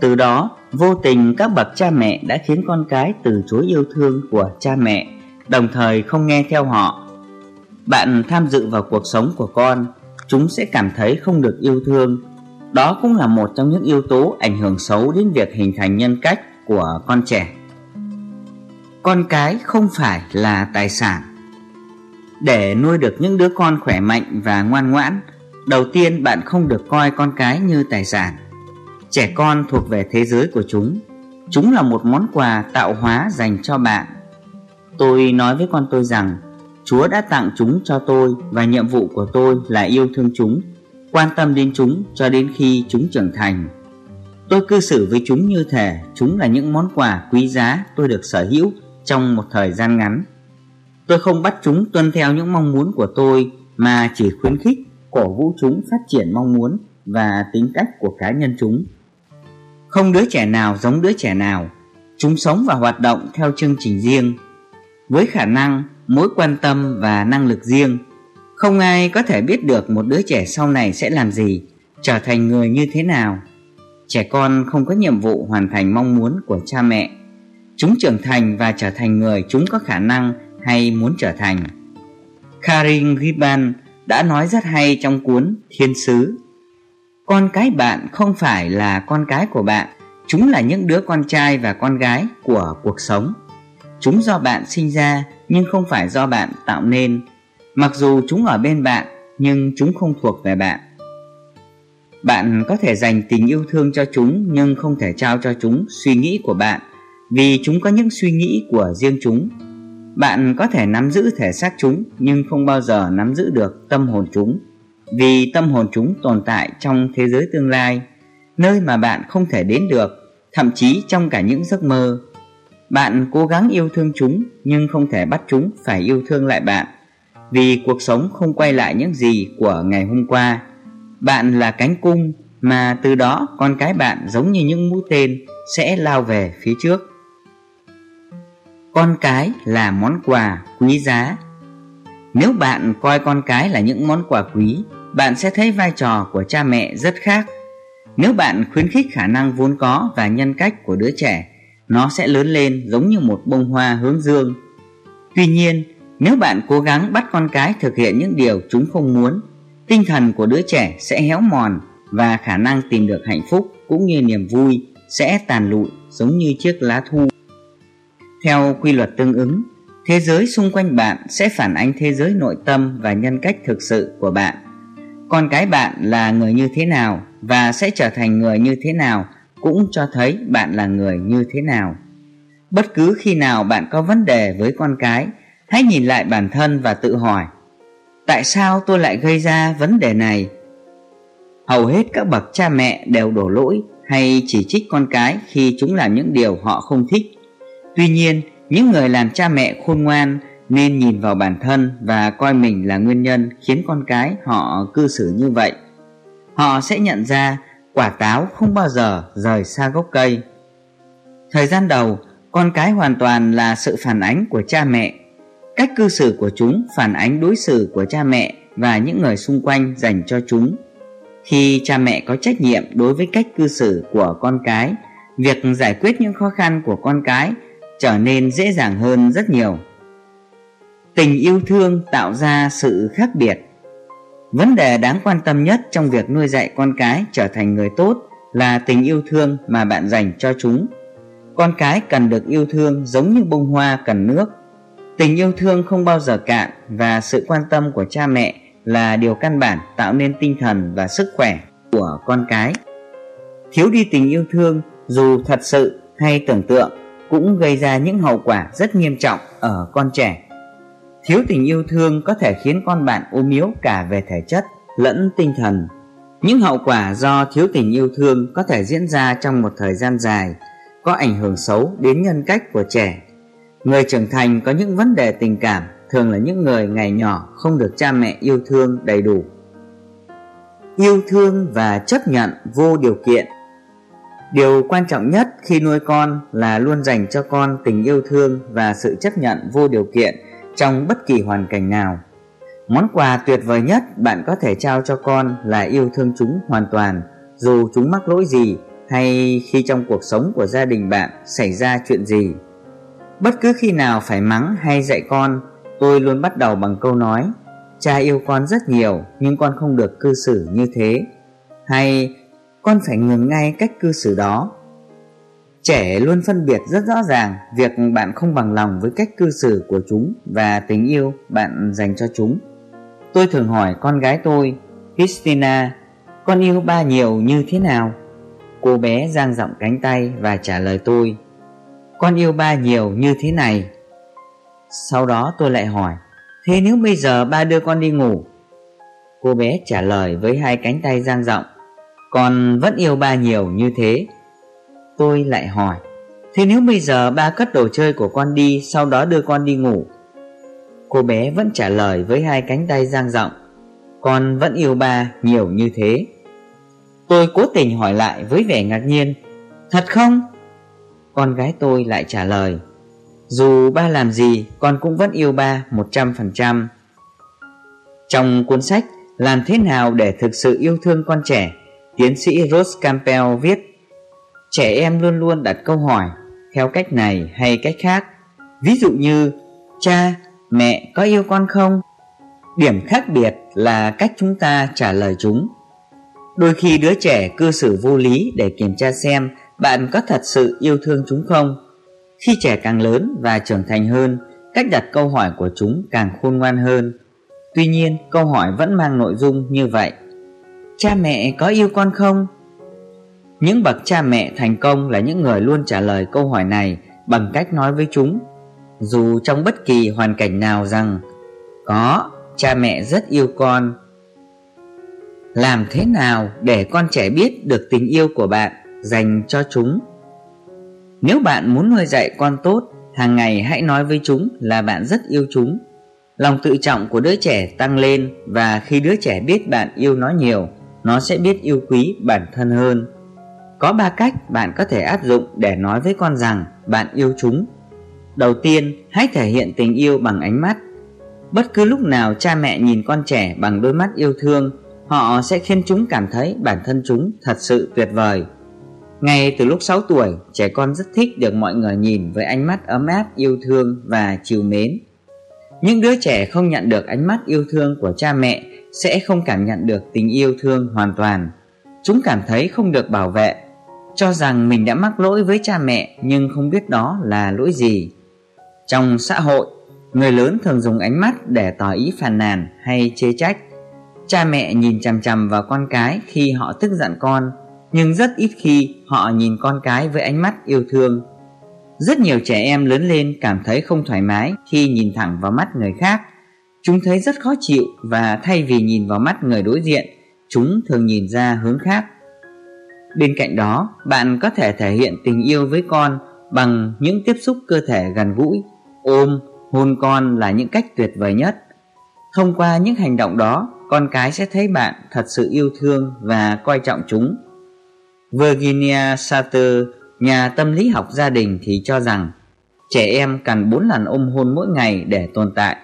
Từ đó, vô tình các bậc cha mẹ đã khiến con cái từ chối yêu thương của cha mẹ, đồng thời không nghe theo họ. Bạn tham dự vào cuộc sống của con, chúng sẽ cảm thấy không được yêu thương. Đó cũng là một trong những yếu tố ảnh hưởng xấu đến việc hình thành nhân cách của con trẻ con cái không phải là tài sản. Để nuôi được những đứa con khỏe mạnh và ngoan ngoãn, đầu tiên bạn không được coi con cái như tài sản. Trẻ con thuộc về thế giới của chúng. Chúng là một món quà tạo hóa dành cho bạn. Tôi nói với con tôi rằng, chúa đã tặng chúng cho tôi và nhiệm vụ của tôi là yêu thương chúng, quan tâm đến chúng cho đến khi chúng trưởng thành. Tôi cư xử với chúng như thể chúng là những món quà quý giá tôi được sở hữu trong một thời gian ngắn. Tôi không bắt chúng tuân theo những mong muốn của tôi mà chỉ khuyến khích, cổ vũ chúng phát triển mong muốn và tính cách của cá nhân chúng. Không đứa trẻ nào giống đứa trẻ nào, chúng sống và hoạt động theo chương trình riêng, với khả năng, mối quan tâm và năng lực riêng. Không ai có thể biết được một đứa trẻ sau này sẽ làm gì, trở thành người như thế nào trẻ con không có nhiệm vụ hoàn thành mong muốn của cha mẹ chúng trưởng thành và trở thành người chúng có khả năng hay muốn trở thành. Karin Gibbon đã nói rất hay trong cuốn thiên sứ. Con cái bạn không phải là con cái của bạn, chúng là những đứa con trai và con gái của cuộc sống. Chúng do bạn sinh ra nhưng không phải do bạn tạo nên. Mặc dù chúng ở bên bạn, nhưng chúng không thuộc về bạn. Bạn có thể dành tình yêu thương cho chúng nhưng không thể trao cho chúng suy nghĩ của bạn vì chúng có những suy nghĩ của riêng chúng. Bạn có thể nắm giữ thể xác chúng, nhưng không bao giờ nắm giữ được tâm hồn chúng, vì tâm hồn chúng tồn tại trong thế giới tương lai, nơi mà bạn không thể đến được, thậm chí trong cả những giấc mơ. Bạn cố gắng yêu thương chúng, nhưng không thể bắt chúng phải yêu thương lại bạn, vì cuộc sống không quay lại những gì của ngày hôm qua. Bạn là cánh cung mà từ đó con cái bạn giống như những mũi tên sẽ lao về phía trước con cái là món quà quý giá. Nếu bạn coi con cái là những món quà quý, bạn sẽ thấy vai trò của cha mẹ rất khác. Nếu bạn khuyến khích khả năng vốn có và nhân cách của đứa trẻ, nó sẽ lớn lên giống như một bông hoa hướng dương. Tuy nhiên, nếu bạn cố gắng bắt con cái thực hiện những điều chúng không muốn, tinh thần của đứa trẻ sẽ héo mòn và khả năng tìm được hạnh phúc cũng như niềm vui sẽ tàn lụi giống như chiếc lá thu theo quy luật tương ứng, thế giới xung quanh bạn sẽ phản ánh thế giới nội tâm và nhân cách thực sự của bạn. Con cái bạn là người như thế nào và sẽ trở thành người như thế nào cũng cho thấy bạn là người như thế nào. Bất cứ khi nào bạn có vấn đề với con cái, hãy nhìn lại bản thân và tự hỏi, tại sao tôi lại gây ra vấn đề này? Hầu hết các bậc cha mẹ đều đổ lỗi hay chỉ trích con cái khi chúng làm những điều họ không thích tuy nhiên, những người làm cha mẹ khôn ngoan nên nhìn vào bản thân và coi mình là nguyên nhân khiến con cái họ cư xử như vậy. Họ sẽ nhận ra quả táo không bao giờ rời xa gốc cây. Thời gian đầu, con cái hoàn toàn là sự phản ánh của cha mẹ. Cách cư xử của chúng phản ánh đối xử của cha mẹ và những người xung quanh dành cho chúng. Khi cha mẹ có trách nhiệm đối với cách cư xử của con cái, việc giải quyết những khó khăn của con cái trở nên dễ dàng hơn rất nhiều. Tình yêu thương tạo ra sự khác biệt. Vấn đề đáng quan tâm nhất trong việc nuôi dạy con cái trở thành người tốt là tình yêu thương mà bạn dành cho chúng. Con cái cần được yêu thương giống như bông hoa cần nước. Tình yêu thương không bao giờ cạn và sự quan tâm của cha mẹ là điều căn bản tạo nên tinh thần và sức khỏe của con cái. Thiếu đi tình yêu thương dù thật sự hay tưởng tượng cũng gây ra những hậu quả rất nghiêm trọng ở con trẻ. Thiếu tình yêu thương có thể khiến con bạn ốm yếu cả về thể chất lẫn tinh thần. Những hậu quả do thiếu tình yêu thương có thể diễn ra trong một thời gian dài có ảnh hưởng xấu đến nhân cách của trẻ. Người trưởng thành có những vấn đề tình cảm thường là những người ngày nhỏ không được cha mẹ yêu thương đầy đủ. Yêu thương và chấp nhận vô điều kiện điều quan trọng nhất khi nuôi con là luôn dành cho con tình yêu thương và sự chấp nhận vô điều kiện trong bất kỳ hoàn cảnh nào. Món quà tuyệt vời nhất bạn có thể trao cho con là yêu thương chúng hoàn toàn, dù chúng mắc lỗi gì hay khi trong cuộc sống của gia đình bạn xảy ra chuyện gì. Bất cứ khi nào phải mắng hay dạy con, tôi luôn bắt đầu bằng câu nói, cha yêu con rất nhiều, nhưng con không được cư xử như thế. Hay con phải ngừng ngay cách cư xử đó. Trẻ luôn phân biệt rất rõ ràng việc bạn không bằng lòng với cách cư xử của chúng và tình yêu bạn dành cho chúng. Tôi thường hỏi con gái tôi, christina, con yêu ba nhiều như thế nào? Cô bé giang rộng cánh tay và trả lời tôi, con yêu ba nhiều như thế này. Sau đó tôi lại hỏi, thế nếu bây giờ ba đưa con đi ngủ? Cô bé trả lời với hai cánh tay giang rộng con vẫn yêu ba nhiều như thế? Tôi lại hỏi. Thế nếu bây giờ ba cất đồ chơi của con đi, sau đó đưa con đi ngủ? Cô bé vẫn trả lời với hai cánh tay giang rộng con vẫn yêu ba nhiều như thế. Tôi cố tình hỏi lại với vẻ ngạc nhiên. Thật không? Con gái tôi lại trả lời. Dù ba làm gì, con cũng vẫn yêu ba một trăm phần trăm. Trong cuốn sách, làm thế nào để thực sự yêu thương con trẻ? Tiến sĩ Rose Campbell viết Trẻ em luôn luôn đặt câu hỏi theo cách này hay cách khác Ví dụ như Cha, mẹ có yêu con không? Điểm khác biệt là cách chúng ta trả lời chúng Đôi khi đứa trẻ cư xử vô lý để kiểm tra xem bạn có thật sự yêu thương chúng không. Khi trẻ càng lớn và trưởng thành hơn, cách đặt câu hỏi của chúng càng khôn ngoan hơn. Tuy nhiên, câu hỏi vẫn mang nội dung như vậy. Cha mẹ có yêu con không? Những bậc cha mẹ thành công là những người luôn trả lời câu hỏi này bằng cách nói với chúng. Dù trong bất kỳ hoàn cảnh nào rằng, có, cha mẹ rất yêu con. Làm thế nào để con trẻ biết được tình yêu của bạn dành cho chúng? Nếu bạn muốn nuôi dạy con tốt, hàng ngày hãy nói với chúng là bạn rất yêu chúng. Lòng tự trọng của đứa trẻ tăng lên và khi đứa trẻ biết bạn yêu nó nhiều nó sẽ biết yêu quý bản thân hơn. Có ba cách bạn có thể áp dụng để nói với con rằng bạn yêu chúng. Đầu tiên hãy thể hiện tình yêu bằng ánh mắt. Bất cứ lúc nào cha mẹ nhìn con trẻ bằng đôi mắt yêu thương họ sẽ khiến chúng cảm thấy bản thân chúng thật sự tuyệt vời. Ngay từ lúc 6 tuổi, trẻ con rất thích được mọi người nhìn với ánh mắt ấm áp, yêu thương và chiều mến. Những đứa trẻ không nhận được ánh mắt yêu thương của cha mẹ sẽ không cảm nhận được tình yêu thương hoàn toàn. Chúng cảm thấy không được bảo vệ, cho rằng mình đã mắc lỗi với cha mẹ nhưng không biết đó là lỗi gì. Trong xã hội, người lớn thường dùng ánh mắt để tỏ ý phàn nàn hay chê trách. Cha mẹ nhìn chằm chằm vào con cái khi họ tức giận con nhưng rất ít khi họ nhìn con cái với ánh mắt yêu thương. Rất nhiều trẻ em lớn lên cảm thấy không thoải mái khi nhìn thẳng vào mắt người khác. Chúng thấy rất khó chịu và thay vì nhìn vào mắt người đối diện, chúng thường nhìn ra hướng khác. Bên cạnh đó, bạn có thể thể hiện tình yêu với con bằng những tiếp xúc cơ thể gần gũi, ôm, hôn con là những cách tuyệt vời nhất. Thông qua những hành động đó, con cái sẽ thấy bạn thật sự yêu thương và coi trọng chúng. Virginia Satir, nhà tâm lý học gia đình thì cho rằng trẻ em cần 4 lần ôm hôn mỗi ngày để tồn tại,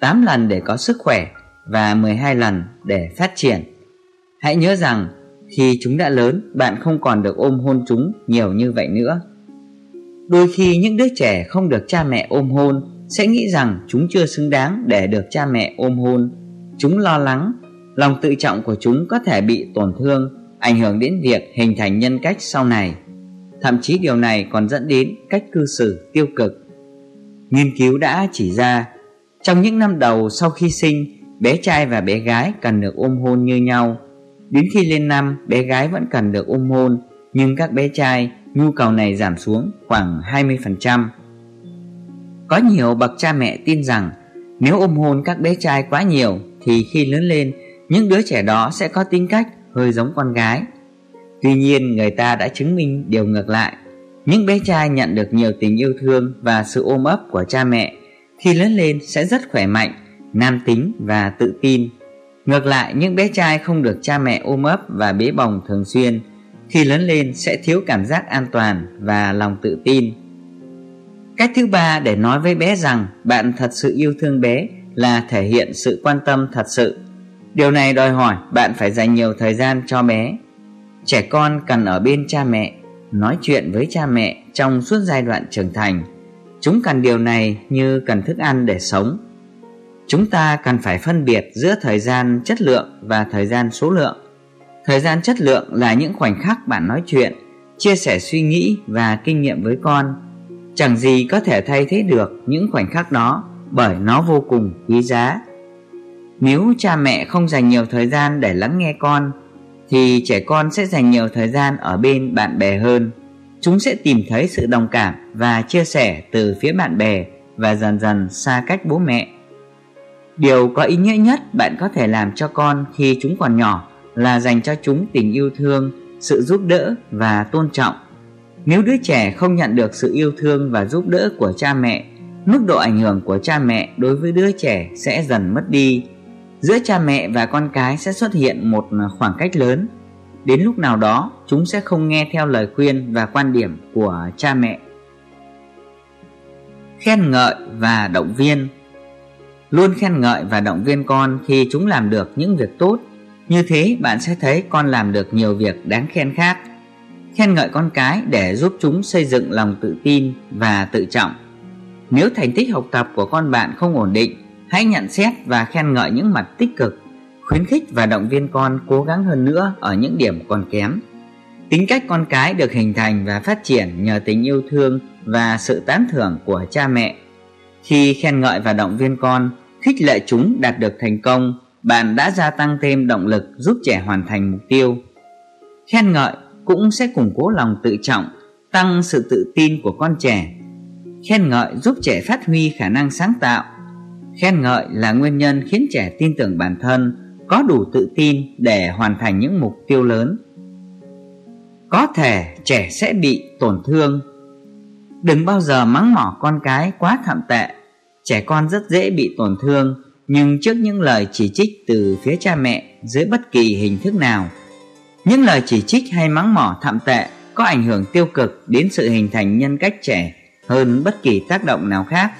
8 lần để có sức khỏe và 12 lần để phát triển. Hãy nhớ rằng khi chúng đã lớn, bạn không còn được ôm hôn chúng nhiều như vậy nữa. Đôi khi những đứa trẻ không được cha mẹ ôm hôn sẽ nghĩ rằng chúng chưa xứng đáng để được cha mẹ ôm hôn. Chúng lo lắng, lòng tự trọng của chúng có thể bị tổn thương ảnh hưởng đến việc hình thành nhân cách sau này. Thậm chí điều này còn dẫn đến cách cư xử tiêu cực. Nghiên cứu đã chỉ ra, trong những năm đầu sau khi sinh, bé trai và bé gái cần được ôm hôn như nhau. Đến khi lên năm, bé gái vẫn cần được ôm hôn, nhưng các bé trai nhu cầu này giảm xuống khoảng 20%. Có nhiều bậc cha mẹ tin rằng nếu ôm hôn các bé trai quá nhiều thì khi lớn lên, những đứa trẻ đó sẽ có tính cách hơi giống con gái. Tuy nhiên người ta đã chứng minh điều ngược lại. Những bé trai nhận được nhiều tình yêu thương và sự ôm ấp của cha mẹ khi lớn lên sẽ rất khỏe mạnh, nam tính và tự tin. Ngược lại, những bé trai không được cha mẹ ôm ấp và bế bồng thường xuyên khi lớn lên sẽ thiếu cảm giác an toàn và lòng tự tin. Cách thứ ba để nói với bé rằng bạn thật sự yêu thương bé là thể hiện sự quan tâm thật sự Điều này đòi hỏi bạn phải dành nhiều thời gian cho bé. Trẻ con cần ở bên cha mẹ, nói chuyện với cha mẹ trong suốt giai đoạn trưởng thành. Chúng cần điều này như cần thức ăn để sống. Chúng ta cần phải phân biệt giữa thời gian chất lượng và thời gian số lượng. Thời gian chất lượng là những khoảnh khắc bạn nói chuyện, chia sẻ suy nghĩ và kinh nghiệm với con. Chẳng gì có thể thay thế được những khoảnh khắc đó bởi nó vô cùng quý giá nếu cha mẹ không dành nhiều thời gian để lắng nghe con thì trẻ con sẽ dành nhiều thời gian ở bên bạn bè hơn. Chúng sẽ tìm thấy sự đồng cảm và chia sẻ từ phía bạn bè Và dần dần xa cách bố mẹ. Điều có ý nghĩa nhất bạn có thể làm cho con khi chúng còn nhỏ Là dành cho chúng tình yêu thương, sự giúp đỡ và tôn trọng. Nếu đứa trẻ không nhận được sự yêu thương và giúp đỡ của cha mẹ Mức độ ảnh hưởng của cha mẹ đối với đứa trẻ sẽ dần mất đi giữa cha mẹ và con cái sẽ xuất hiện một khoảng cách lớn đến lúc nào đó chúng sẽ không nghe theo lời khuyên và quan điểm của cha mẹ khen ngợi và động viên luôn khen ngợi và động viên con khi chúng làm được những việc tốt Như thế bạn sẽ thấy con làm được nhiều việc đáng khen khác. Khen ngợi con cái để giúp chúng xây dựng lòng tự tin và tự trọng. Nếu thành tích học tập của con bạn không ổn định, hãy nhận xét và khen ngợi những mặt tích cực, khuyến khích và động viên con cố gắng hơn nữa ở những điểm còn kém. Tính cách con cái được hình thành và phát triển nhờ tình yêu thương và sự tán thưởng của cha mẹ. Khi khen ngợi và động viên con, khích lệ chúng đạt được thành công, bạn đã gia tăng thêm động lực giúp trẻ hoàn thành mục tiêu. Khen ngợi cũng sẽ củng cố lòng tự trọng, tăng sự tự tin của con trẻ. Khen ngợi giúp trẻ phát huy khả năng sáng tạo. Khen ngợi là nguyên nhân khiến trẻ tin tưởng bản thân, có đủ tự tin để hoàn thành những mục tiêu lớn. Có thể trẻ sẽ bị tổn thương. Đừng bao giờ mắng mỏ con cái quá thậm tệ. Trẻ con rất dễ bị tổn thương, nhưng trước những lời chỉ trích từ phía cha mẹ dưới bất kỳ hình thức nào những lời chỉ trích hay mắng mỏ thậm tệ có ảnh hưởng tiêu cực đến sự hình thành nhân cách trẻ hơn bất kỳ tác động nào khác.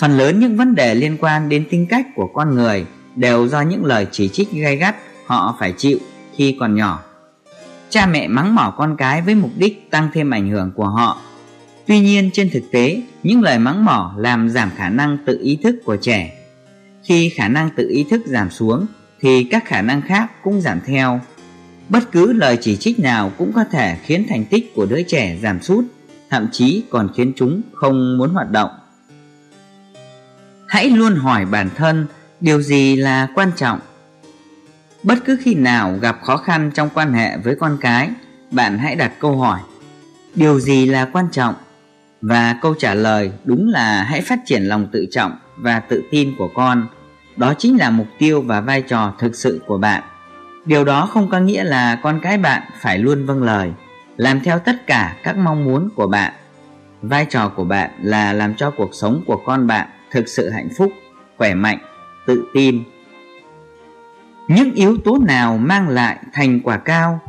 Phần lớn những vấn đề liên quan đến tính cách của con người đều do những lời chỉ trích gay gắt họ phải chịu khi còn nhỏ. Cha mẹ mắng mỏ con cái với mục đích tăng thêm ảnh hưởng của họ. Tuy nhiên trên thực tế, những lời mắng mỏ làm giảm khả năng tự ý thức của trẻ. Khi khả năng tự ý thức giảm xuống thì các khả năng khác cũng giảm theo. Bất cứ lời chỉ trích nào cũng có thể khiến thành tích của đứa trẻ giảm sút, thậm chí còn khiến chúng không muốn hoạt động. Hãy luôn hỏi bản thân điều gì là quan trọng. Bất cứ khi nào gặp khó khăn trong quan hệ với con cái, bạn hãy đặt câu hỏi Điều gì là quan trọng? Và câu trả lời đúng là hãy phát triển lòng tự trọng và tự tin của con. Đó chính là mục tiêu và vai trò thực sự của bạn. Điều đó không có nghĩa là con cái bạn phải luôn vâng lời, làm theo tất cả các mong muốn của bạn. Vai trò của bạn là làm cho cuộc sống của con bạn thực sự hạnh phúc, khỏe mạnh, tự tin. Những yếu tố nào mang lại thành quả cao?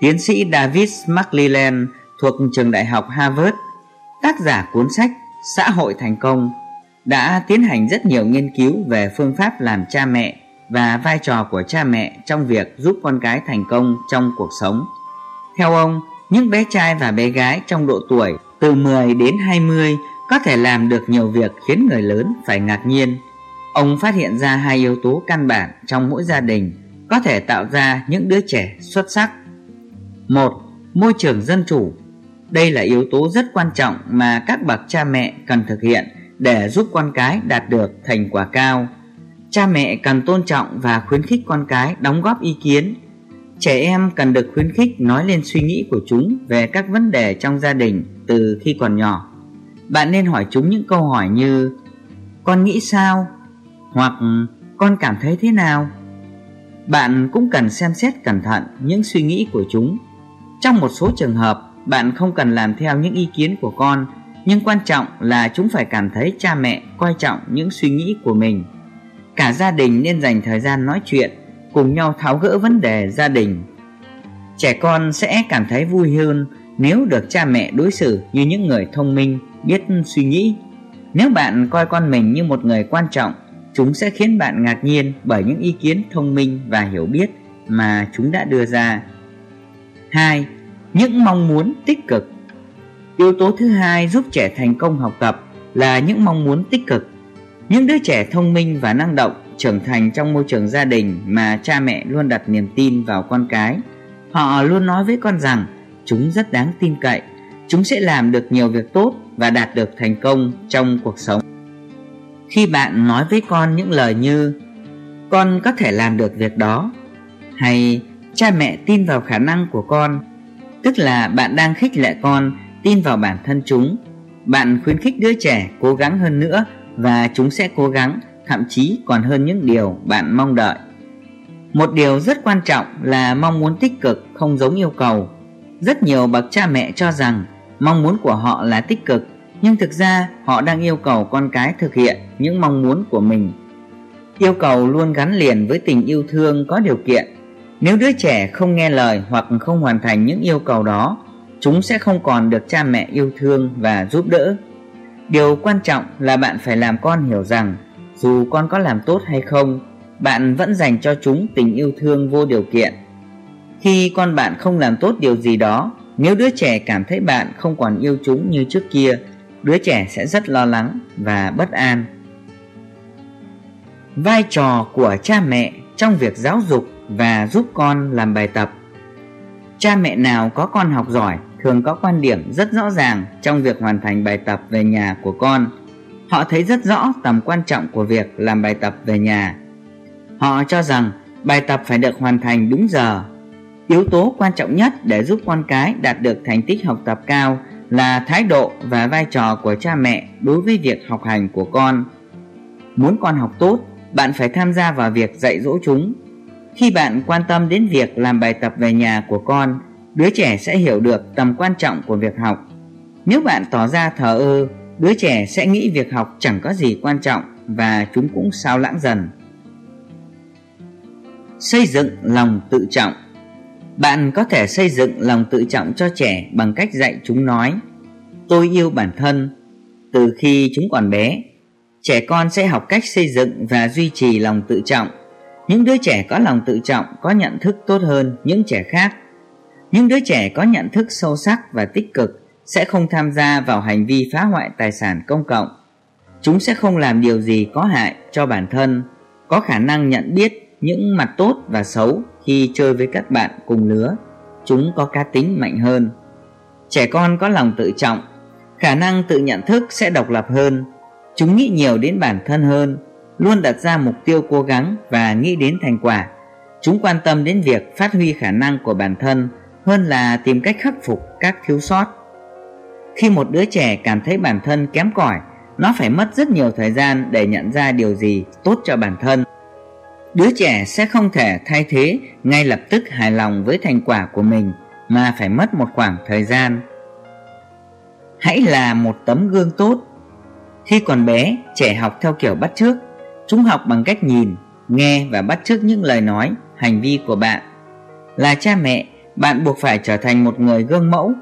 Tiến sĩ David McLellan thuộc trường đại học Harvard, tác giả cuốn sách Xã hội thành công, đã tiến hành rất nhiều nghiên cứu về phương pháp làm cha mẹ và vai trò của cha mẹ trong việc giúp con cái thành công trong cuộc sống. Theo ông, những bé trai và bé gái trong độ tuổi từ 10 đến 20 có thể làm được nhiều việc khiến người lớn phải ngạc nhiên. Ông phát hiện ra hai yếu tố căn bản trong mỗi gia đình có thể tạo ra những đứa trẻ xuất sắc. Một, môi trường dân chủ. Đây là yếu tố rất quan trọng mà các bậc cha mẹ cần thực hiện để giúp con cái đạt được thành quả cao. Cha mẹ cần tôn trọng và khuyến khích con cái đóng góp ý kiến. Trẻ em cần được khuyến khích nói lên suy nghĩ của chúng về các vấn đề trong gia đình từ khi còn nhỏ. Bạn nên hỏi chúng những câu hỏi như Con nghĩ sao? Hoặc con cảm thấy thế nào? Bạn cũng cần xem xét cẩn thận những suy nghĩ của chúng. Trong một số trường hợp, bạn không cần làm theo những ý kiến của con, nhưng quan trọng là chúng phải cảm thấy cha mẹ coi trọng những suy nghĩ của mình. Cả gia đình nên dành thời gian nói chuyện, cùng nhau tháo gỡ vấn đề gia đình. Trẻ con sẽ cảm thấy vui hơn nếu được cha mẹ đối xử như những người thông minh, biết suy nghĩ. Nếu bạn coi con mình như một người quan trọng, chúng sẽ khiến bạn ngạc nhiên bởi những ý kiến thông minh và hiểu biết mà chúng đã đưa ra. 2. Những mong muốn tích cực Yếu tố thứ hai giúp trẻ thành công học tập là những mong muốn tích cực. Những đứa trẻ thông minh và năng động trưởng thành trong môi trường gia đình mà cha mẹ luôn đặt niềm tin vào con cái. Họ luôn nói với con rằng chúng rất đáng tin cậy, chúng sẽ làm được nhiều việc tốt và đạt được thành công trong cuộc sống. Khi bạn nói với con những lời như con có thể làm được việc đó hay cha mẹ tin vào khả năng của con, tức là bạn đang khích lệ con tin vào bản thân chúng. Bạn khuyến khích đứa trẻ cố gắng hơn nữa và chúng sẽ cố gắng thậm chí còn hơn những điều bạn mong đợi. Một điều rất quan trọng là mong muốn tích cực không giống yêu cầu. Rất nhiều bậc cha mẹ cho rằng mong muốn của họ là tích cực, nhưng thực ra họ đang yêu cầu con cái thực hiện những mong muốn của mình. Yêu cầu luôn gắn liền với tình yêu thương có điều kiện. Nếu đứa trẻ không nghe lời hoặc không hoàn thành những yêu cầu đó, chúng sẽ không còn được cha mẹ yêu thương và giúp đỡ. Điều quan trọng là bạn phải làm con hiểu rằng dù con có làm tốt hay không bạn vẫn dành cho chúng tình yêu thương vô điều kiện. Khi con bạn không làm tốt điều gì đó, nếu đứa trẻ cảm thấy bạn không còn yêu chúng như trước kia, đứa trẻ sẽ rất lo lắng và bất an. Vai trò của cha mẹ trong việc giáo dục và giúp con làm bài tập Cha mẹ nào có con học giỏi thường có quan điểm rất rõ ràng trong việc hoàn thành bài tập về nhà của con. Họ thấy rất rõ tầm quan trọng của việc làm bài tập về nhà. Họ cho rằng bài tập phải được hoàn thành đúng giờ. Yếu tố quan trọng nhất để giúp con cái đạt được thành tích học tập cao là thái độ và vai trò của cha mẹ đối với việc học hành của con. Muốn con học tốt, bạn phải tham gia vào việc dạy dỗ chúng. Khi bạn quan tâm đến việc làm bài tập về nhà của con, đứa trẻ sẽ hiểu được tầm quan trọng của việc học. Nếu bạn tỏ ra thờ ơ, đứa trẻ sẽ nghĩ việc học chẳng có gì quan trọng và chúng cũng sao lãng dần. Xây dựng lòng tự trọng bạn có thể xây dựng lòng tự trọng cho trẻ bằng cách dạy chúng nói Tôi yêu bản thân Từ khi chúng còn bé, trẻ con sẽ học cách xây dựng và duy trì lòng tự trọng. Những đứa trẻ có lòng tự trọng có nhận thức tốt hơn những trẻ khác những đứa trẻ có nhận thức sâu sắc và tích cực sẽ không tham gia vào hành vi phá hoại tài sản công cộng. Chúng sẽ không làm điều gì có hại cho bản thân, có khả năng nhận biết những mặt tốt và xấu khi chơi với các bạn cùng lứa. Chúng có cá tính mạnh hơn. Trẻ con có lòng tự trọng, khả năng tự nhận thức sẽ độc lập hơn. Chúng nghĩ nhiều đến bản thân hơn, luôn đặt ra mục tiêu cố gắng và nghĩ đến thành quả. Chúng quan tâm đến việc phát huy khả năng của bản thân hơn là tìm cách khắc phục các thiếu sót. Khi một đứa trẻ cảm thấy bản thân kém cỏi, nó phải mất rất nhiều thời gian để nhận ra điều gì tốt cho bản thân. Đứa trẻ sẽ không thể thay thế ngay lập tức hài lòng với thành quả của mình mà phải mất một khoảng thời gian. Hãy là một tấm gương tốt. Khi còn bé, trẻ học theo kiểu bắt chước. Chúng học bằng cách nhìn, nghe và bắt chước những lời nói, hành vi của bạn. Là cha mẹ, bạn buộc phải trở thành một người gương mẫu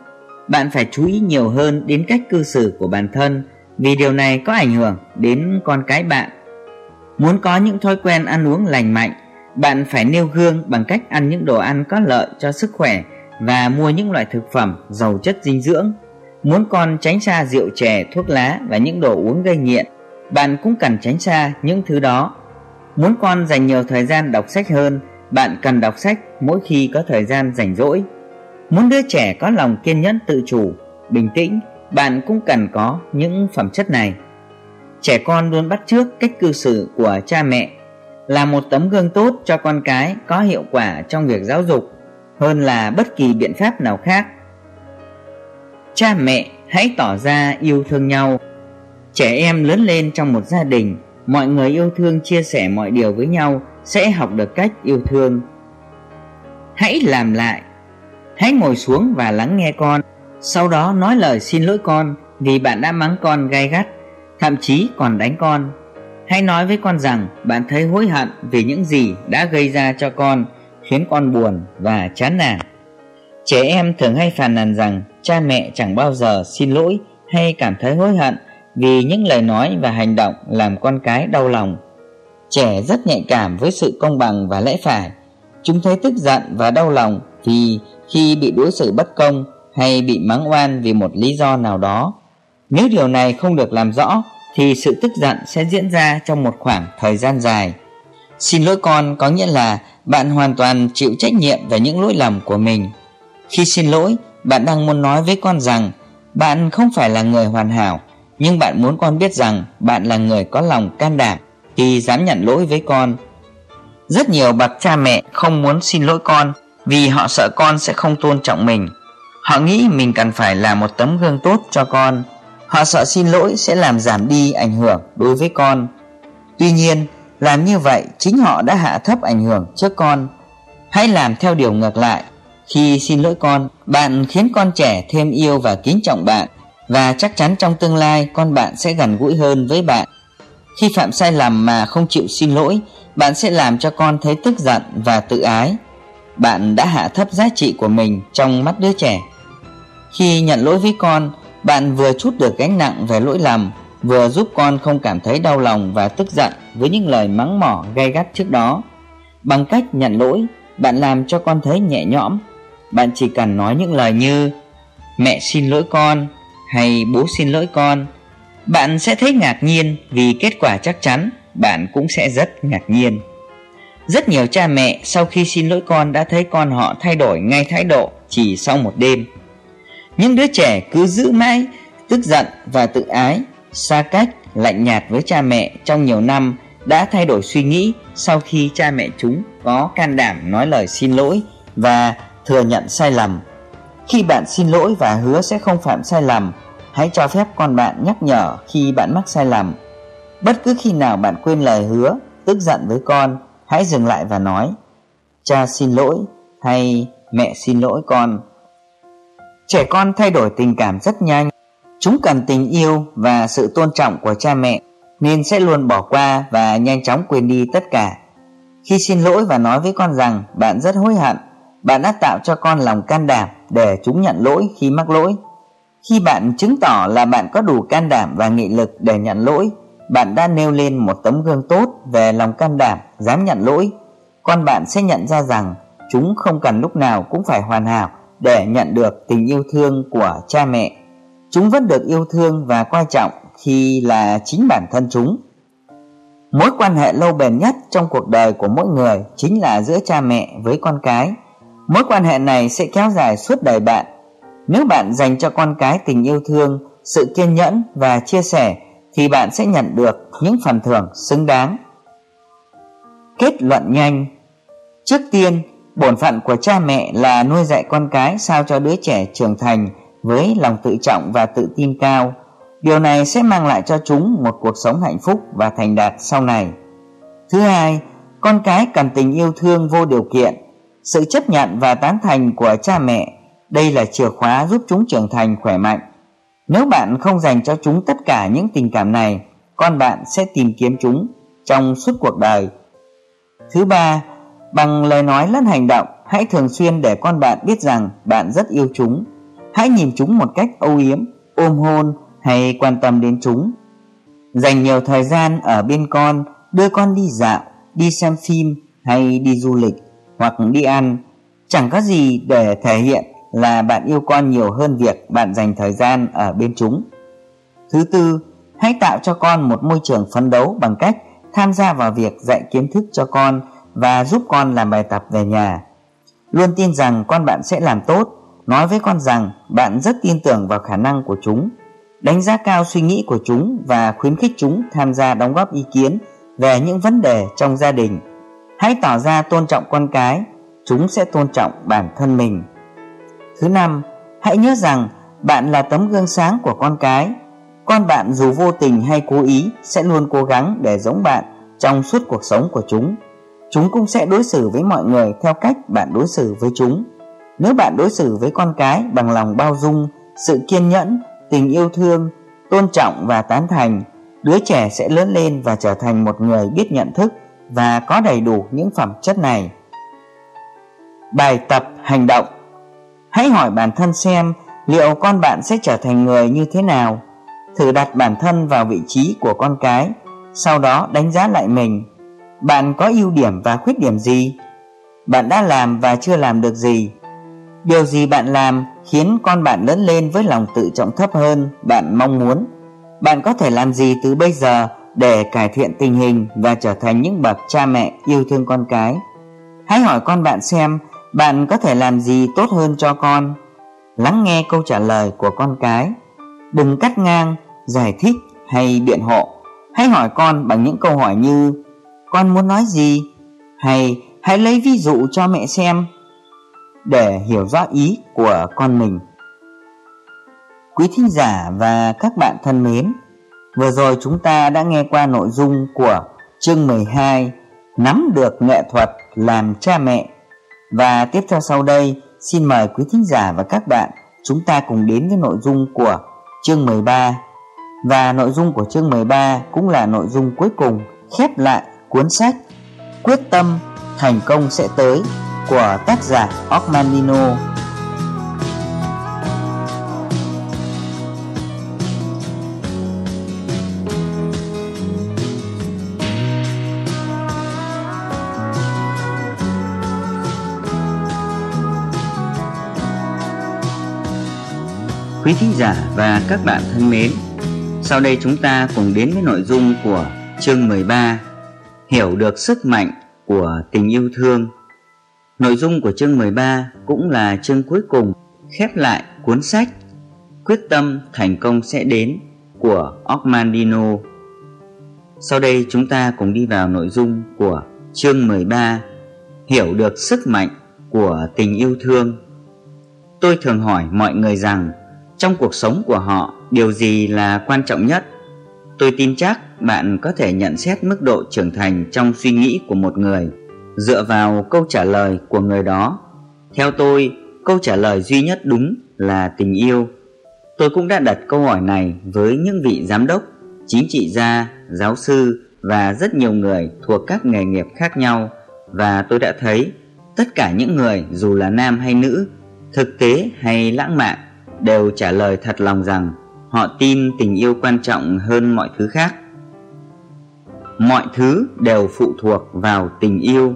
bạn phải chú ý nhiều hơn đến cách cư xử của bản thân vì điều này có ảnh hưởng đến con cái bạn muốn có những thói quen ăn uống lành mạnh bạn phải nêu gương bằng cách ăn những đồ ăn có lợi cho sức khỏe và mua những loại thực phẩm giàu chất dinh dưỡng muốn con tránh xa rượu chè thuốc lá và những đồ uống gây nghiện bạn cũng cần tránh xa những thứ đó muốn con dành nhiều thời gian đọc sách hơn bạn cần đọc sách mỗi khi có thời gian rảnh rỗi. Muốn đứa trẻ có lòng kiên nhẫn tự chủ, bình tĩnh, bạn cũng cần có những phẩm chất này. Trẻ con luôn bắt chước cách cư xử của cha mẹ là một tấm gương tốt cho con cái có hiệu quả trong việc giáo dục hơn là bất kỳ biện pháp nào khác. Cha mẹ hãy tỏ ra yêu thương nhau. Trẻ em lớn lên trong một gia đình, mọi người yêu thương chia sẻ mọi điều với nhau sẽ học được cách yêu thương hãy làm lại hãy ngồi xuống và lắng nghe con sau đó nói lời xin lỗi con vì bạn đã mắng con gay gắt thậm chí còn đánh con hãy nói với con rằng, bạn thấy hối hận vì những gì đã gây ra cho con, khiến con buồn và chán nản trẻ em thường hay phàn nàn rằng, cha mẹ chẳng bao giờ xin lỗi hay cảm thấy hối hận vì những lời nói và hành động làm con cái đau lòng Trẻ rất nhạy cảm với sự công bằng và lẽ phải. Chúng thấy tức giận và đau lòng vì khi bị đối xử bất công hay bị mắng oan vì một lý do nào đó. Nếu điều này không được làm rõ thì sự tức giận sẽ diễn ra trong một khoảng thời gian dài. Xin lỗi con có nghĩa là bạn hoàn toàn chịu trách nhiệm về những lỗi lầm của mình. Khi xin lỗi, bạn đang muốn nói với con rằng bạn không phải là người hoàn hảo, nhưng bạn muốn con biết rằng bạn là người có lòng can đảm khi dám nhận lỗi với con. Rất nhiều bậc cha mẹ không muốn xin lỗi con vì họ sợ con sẽ không tôn trọng mình. Họ nghĩ mình cần phải là một tấm gương tốt cho con. Họ sợ xin lỗi sẽ làm giảm đi ảnh hưởng đối với con. Tuy nhiên, làm như vậy chính họ đã hạ thấp ảnh hưởng trước con. Hãy làm theo điều ngược lại. Khi xin lỗi con, bạn khiến con trẻ thêm yêu và kính trọng bạn và chắc chắn trong tương lai con bạn sẽ gần gũi hơn với bạn. Khi phạm sai lầm mà không chịu xin lỗi, bạn sẽ làm cho con thấy tức giận và tự ái. Bạn đã hạ thấp giá trị của mình trong mắt đứa trẻ. Khi nhận lỗi với con, bạn vừa chút được gánh nặng về lỗi lầm, vừa giúp con không cảm thấy đau lòng và tức giận với những lời mắng mỏ gay gắt trước đó. Bằng cách nhận lỗi, bạn làm cho con thấy nhẹ nhõm. Bạn chỉ cần nói những lời như Mẹ xin lỗi con hay bố xin lỗi con. Bạn sẽ thấy ngạc nhiên vì kết quả chắc chắn bạn cũng sẽ rất ngạc nhiên. Rất nhiều cha mẹ sau khi xin lỗi con đã thấy con họ thay đổi ngay thái độ chỉ sau một đêm. Những đứa trẻ cứ giữ mãi tức giận và tự ái, xa cách, lạnh nhạt với cha mẹ trong nhiều năm đã thay đổi suy nghĩ sau khi cha mẹ chúng có can đảm nói lời xin lỗi và thừa nhận sai lầm. Khi bạn xin lỗi và hứa sẽ không phạm sai lầm, hãy cho phép con bạn nhắc nhở khi bạn mắc sai lầm. Bất cứ khi nào bạn quên lời hứa, tức giận với con, hãy dừng lại và nói Cha xin lỗi hay mẹ xin lỗi con. Trẻ con thay đổi tình cảm rất nhanh. Chúng cần tình yêu và sự tôn trọng của cha mẹ nên sẽ luôn bỏ qua và nhanh chóng quên đi tất cả. Khi xin lỗi và nói với con rằng bạn rất hối hận, bạn đã tạo cho con lòng can đảm để chúng nhận lỗi khi mắc lỗi. Khi bạn chứng tỏ là bạn có đủ can đảm và nghị lực để nhận lỗi, bạn đã nêu lên một tấm gương tốt về lòng can đảm, dám nhận lỗi. Con bạn sẽ nhận ra rằng chúng không cần lúc nào cũng phải hoàn hảo để nhận được tình yêu thương của cha mẹ. Chúng vẫn được yêu thương và quan trọng khi là chính bản thân chúng. Mối quan hệ lâu bền nhất trong cuộc đời của mỗi người chính là giữa cha mẹ với con cái. Mối quan hệ này sẽ kéo dài suốt đời bạn. Nếu bạn dành cho con cái tình yêu thương, sự kiên nhẫn và chia sẻ thì bạn sẽ nhận được những phần thưởng xứng đáng. Kết luận nhanh Trước tiên, bổn phận của cha mẹ là nuôi dạy con cái sao cho đứa trẻ trưởng thành với lòng tự trọng và tự tin cao. Điều này sẽ mang lại cho chúng một cuộc sống hạnh phúc và thành đạt sau này. Thứ hai, con cái cần tình yêu thương vô điều kiện, sự chấp nhận và tán thành của cha mẹ. Đây là chìa khóa giúp chúng trưởng thành khỏe mạnh. Nếu bạn không dành cho chúng tất cả những tình cảm này, con bạn sẽ tìm kiếm chúng trong suốt cuộc đời. Thứ ba, bằng lời nói lẫn hành động, hãy thường xuyên để con bạn biết rằng bạn rất yêu chúng. Hãy nhìn chúng một cách âu yếm, ôm hôn hay quan tâm đến chúng. Dành nhiều thời gian ở bên con, đưa con đi dạo, đi xem phim hay đi du lịch hoặc đi ăn. Chẳng có gì để thể hiện là bạn yêu con nhiều hơn việc bạn dành thời gian ở bên chúng. Thứ tư, hãy tạo cho con một môi trường phấn đấu bằng cách tham gia vào việc dạy kiến thức cho con và giúp con làm bài tập về nhà. Luôn tin rằng con bạn sẽ làm tốt, nói với con rằng bạn rất tin tưởng vào khả năng của chúng, đánh giá cao suy nghĩ của chúng và khuyến khích chúng tham gia đóng góp ý kiến về những vấn đề trong gia đình. Hãy tỏ ra tôn trọng con cái, chúng sẽ tôn trọng bản thân mình. Thứ năm, hãy nhớ rằng bạn là tấm gương sáng của con cái. Con bạn dù vô tình hay cố ý sẽ luôn cố gắng để giống bạn trong suốt cuộc sống của chúng. Chúng cũng sẽ đối xử với mọi người theo cách bạn đối xử với chúng. Nếu bạn đối xử với con cái bằng lòng bao dung, sự kiên nhẫn, tình yêu thương, tôn trọng và tán thành, đứa trẻ sẽ lớn lên và trở thành một người biết nhận thức và có đầy đủ những phẩm chất này. Bài tập hành động Hãy hỏi bản thân xem liệu con bạn sẽ trở thành người như thế nào. Thử đặt bản thân vào vị trí của con cái, sau đó đánh giá lại mình. Bạn có ưu điểm và khuyết điểm gì? Bạn đã làm và chưa làm được gì? Điều gì bạn làm khiến con bạn lớn lên với lòng tự trọng thấp hơn bạn mong muốn? Bạn có thể làm gì từ bây giờ để cải thiện tình hình và trở thành những bậc cha mẹ yêu thương con cái? Hãy hỏi con bạn xem, bạn có thể làm gì tốt hơn cho con lắng nghe câu trả lời của con cái đừng cắt ngang, giải thích hay biện hộ hãy hỏi con bằng những câu hỏi như con muốn nói gì? Hay hãy lấy ví dụ cho mẹ xem để hiểu rõ ý của con mình. Quý thính giả và các bạn thân mến vừa rồi chúng ta đã nghe qua nội dung của chương 12 nắm được nghệ thuật làm cha mẹ. Và tiếp theo sau đây, xin mời quý thính giả và các bạn chúng ta cùng đến với nội dung của chương 13. Và nội dung của chương 13 cũng là nội dung cuối cùng khép lại cuốn sách Quyết tâm thành công sẽ tới của tác giả Ormanino. Quý thính giả và các bạn thân mến, sau đây chúng ta cùng đến với nội dung của chương 13 Hiểu được sức mạnh của tình yêu thương Nội dung của chương 13 cũng là chương cuối cùng khép lại cuốn sách Quyết tâm thành công sẽ đến của Ormandino. Sau đây chúng ta cùng đi vào nội dung của chương 13 Hiểu được sức mạnh của tình yêu thương Tôi thường hỏi mọi người rằng trong cuộc sống của họ, điều gì là quan trọng nhất? Tôi tin chắc bạn có thể nhận xét mức độ trưởng thành trong suy nghĩ của một người dựa vào câu trả lời của người đó. Theo tôi, câu trả lời duy nhất đúng là tình yêu. Tôi cũng đã đặt câu hỏi này với những vị giám đốc, chính trị gia, giáo sư và rất nhiều người thuộc các nghề nghiệp khác nhau và tôi đã thấy tất cả những người dù là nam hay nữ, thực tế hay lãng mạn đều trả lời thật lòng rằng họ tin tình yêu quan trọng hơn mọi thứ khác. Mọi thứ đều phụ thuộc vào tình yêu.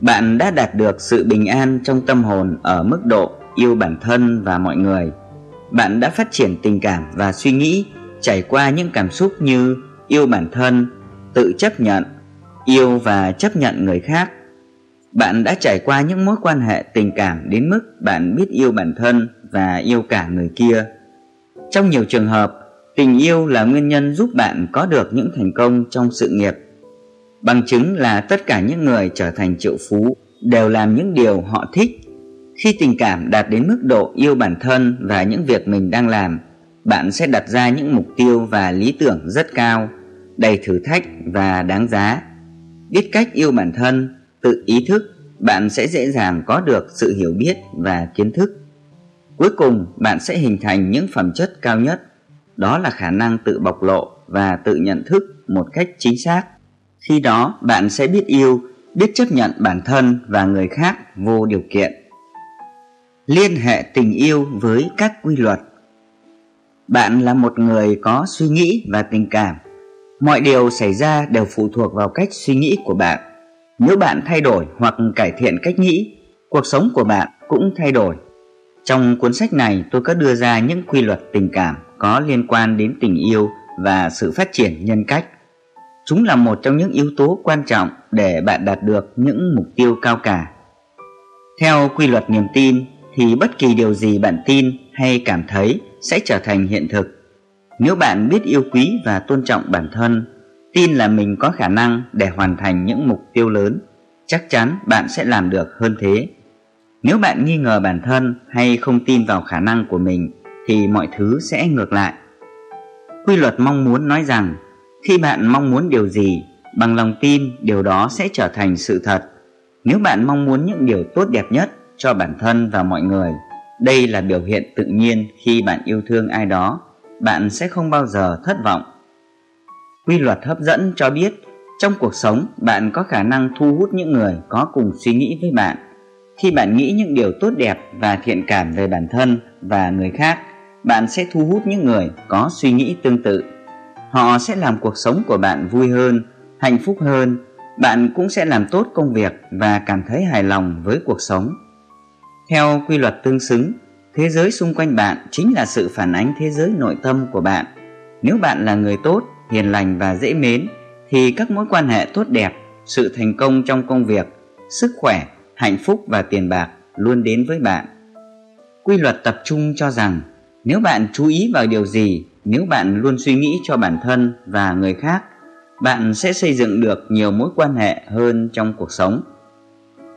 Bạn đã đạt được sự bình an trong tâm hồn ở mức độ yêu bản thân và mọi người. Bạn đã phát triển tình cảm và suy nghĩ trải qua những cảm xúc như yêu bản thân, tự chấp nhận, yêu và chấp nhận người khác. Bạn đã trải qua những mối quan hệ tình cảm đến mức bạn biết yêu bản thân và yêu cả người kia. Trong nhiều trường hợp, tình yêu là nguyên nhân giúp bạn có được những thành công trong sự nghiệp. Bằng chứng là tất cả những người trở thành triệu phú đều làm những điều họ thích. Khi tình cảm đạt đến mức độ yêu bản thân và những việc mình đang làm, bạn sẽ đặt ra những mục tiêu và lý tưởng rất cao, đầy thử thách và đáng giá. Biết cách yêu bản thân, tự ý thức, bạn sẽ dễ dàng có được sự hiểu biết và kiến thức Cuối cùng bạn sẽ hình thành những phẩm chất cao nhất, đó là khả năng tự bộc lộ và tự nhận thức một cách chính xác. Khi đó bạn sẽ biết yêu, biết chấp nhận bản thân và người khác vô điều kiện. Liên hệ tình yêu với các quy luật Bạn là một người có suy nghĩ và tình cảm. Mọi điều xảy ra đều phụ thuộc vào cách suy nghĩ của bạn. Nếu bạn thay đổi hoặc cải thiện cách nghĩ, cuộc sống của bạn cũng thay đổi. Trong cuốn sách này tôi có đưa ra những quy luật tình cảm có liên quan đến tình yêu và sự phát triển nhân cách. Chúng là một trong những yếu tố quan trọng để bạn đạt được những mục tiêu cao cả. Theo quy luật niềm tin thì bất kỳ điều gì bạn tin hay cảm thấy sẽ trở thành hiện thực. Nếu bạn biết yêu quý và tôn trọng bản thân, tin là mình có khả năng để hoàn thành những mục tiêu lớn, chắc chắn bạn sẽ làm được hơn thế. Nếu bạn nghi ngờ bản thân hay không tin vào khả năng của mình thì mọi thứ sẽ ngược lại. Quy luật mong muốn nói rằng khi bạn mong muốn điều gì, bằng lòng tin điều đó sẽ trở thành sự thật. Nếu bạn mong muốn những điều tốt đẹp nhất cho bản thân và mọi người, đây là biểu hiện tự nhiên khi bạn yêu thương ai đó, bạn sẽ không bao giờ thất vọng. Quy luật hấp dẫn cho biết trong cuộc sống bạn có khả năng thu hút những người có cùng suy nghĩ với bạn khi bạn nghĩ những điều tốt đẹp và thiện cảm về bản thân và người khác, bạn sẽ thu hút những người có suy nghĩ tương tự. Họ sẽ làm cuộc sống của bạn vui hơn, hạnh phúc hơn, bạn cũng sẽ làm tốt công việc và cảm thấy hài lòng với cuộc sống. Theo quy luật tương xứng, thế giới xung quanh bạn chính là sự phản ánh thế giới nội tâm của bạn. Nếu bạn là người tốt, hiền lành và dễ mến, thì các mối quan hệ tốt đẹp, sự thành công trong công việc, sức khỏe hạnh phúc và tiền bạc luôn đến với bạn. Quy luật tập trung cho rằng nếu bạn chú ý vào điều gì, nếu bạn luôn suy nghĩ cho bản thân và người khác, bạn sẽ xây dựng được nhiều mối quan hệ hơn trong cuộc sống.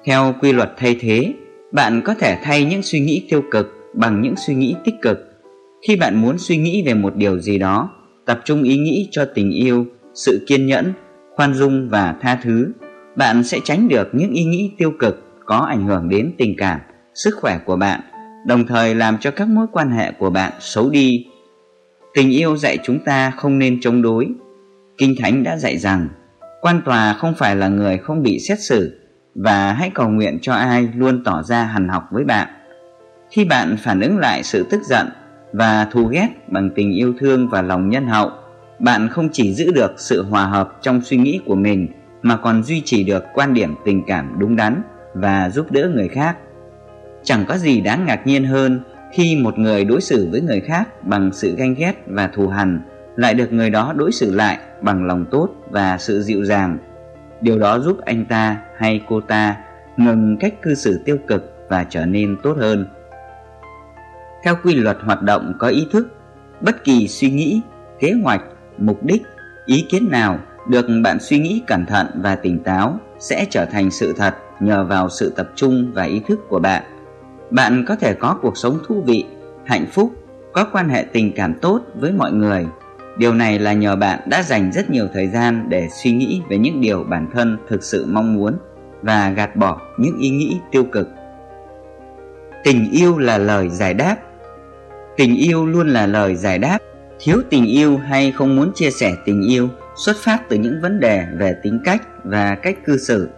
Theo quy luật thay thế, bạn có thể thay những suy nghĩ tiêu cực bằng những suy nghĩ tích cực. Khi bạn muốn suy nghĩ về một điều gì đó, tập trung ý nghĩ cho tình yêu, sự kiên nhẫn, khoan dung và tha thứ, bạn sẽ tránh được những ý nghĩ tiêu cực có ảnh hưởng đến tình cảm, sức khỏe của bạn, đồng thời làm cho các mối quan hệ của bạn xấu đi. Tình yêu dạy chúng ta không nên chống đối. Kinh Thánh đã dạy rằng, quan tòa không phải là người không bị xét xử và hãy cầu nguyện cho ai luôn tỏ ra hằn học với bạn. Khi bạn phản ứng lại sự tức giận và thù ghét bằng tình yêu thương và lòng nhân hậu, bạn không chỉ giữ được sự hòa hợp trong suy nghĩ của mình mà còn duy trì được quan điểm tình cảm đúng đắn và giúp đỡ người khác. Chẳng có gì đáng ngạc nhiên hơn Khi một người đối xử với người khác bằng sự ganh ghét và thù hằn, lại được người đó đối xử lại bằng lòng tốt và sự dịu dàng, điều đó giúp anh ta hay cô ta ngừng cách cư xử tiêu cực và trở nên tốt hơn. Theo quy luật hoạt động có ý thức, bất kỳ suy nghĩ, kế hoạch, mục đích, ý kiến nào được bạn suy nghĩ cẩn thận và tỉnh táo sẽ trở thành sự thật nhờ vào sự tập trung và ý thức của bạn. Bạn có thể có cuộc sống thú vị, hạnh phúc, có quan hệ tình cảm tốt với mọi người. Điều này là nhờ bạn đã dành rất nhiều thời gian để suy nghĩ về những điều bản thân thực sự mong muốn và gạt bỏ những ý nghĩ tiêu cực. Tình yêu là lời giải đáp. Tình yêu luôn là lời giải đáp. Thiếu tình yêu hay không muốn chia sẻ tình yêu xuất phát từ những vấn đề về tính cách và cách cư xử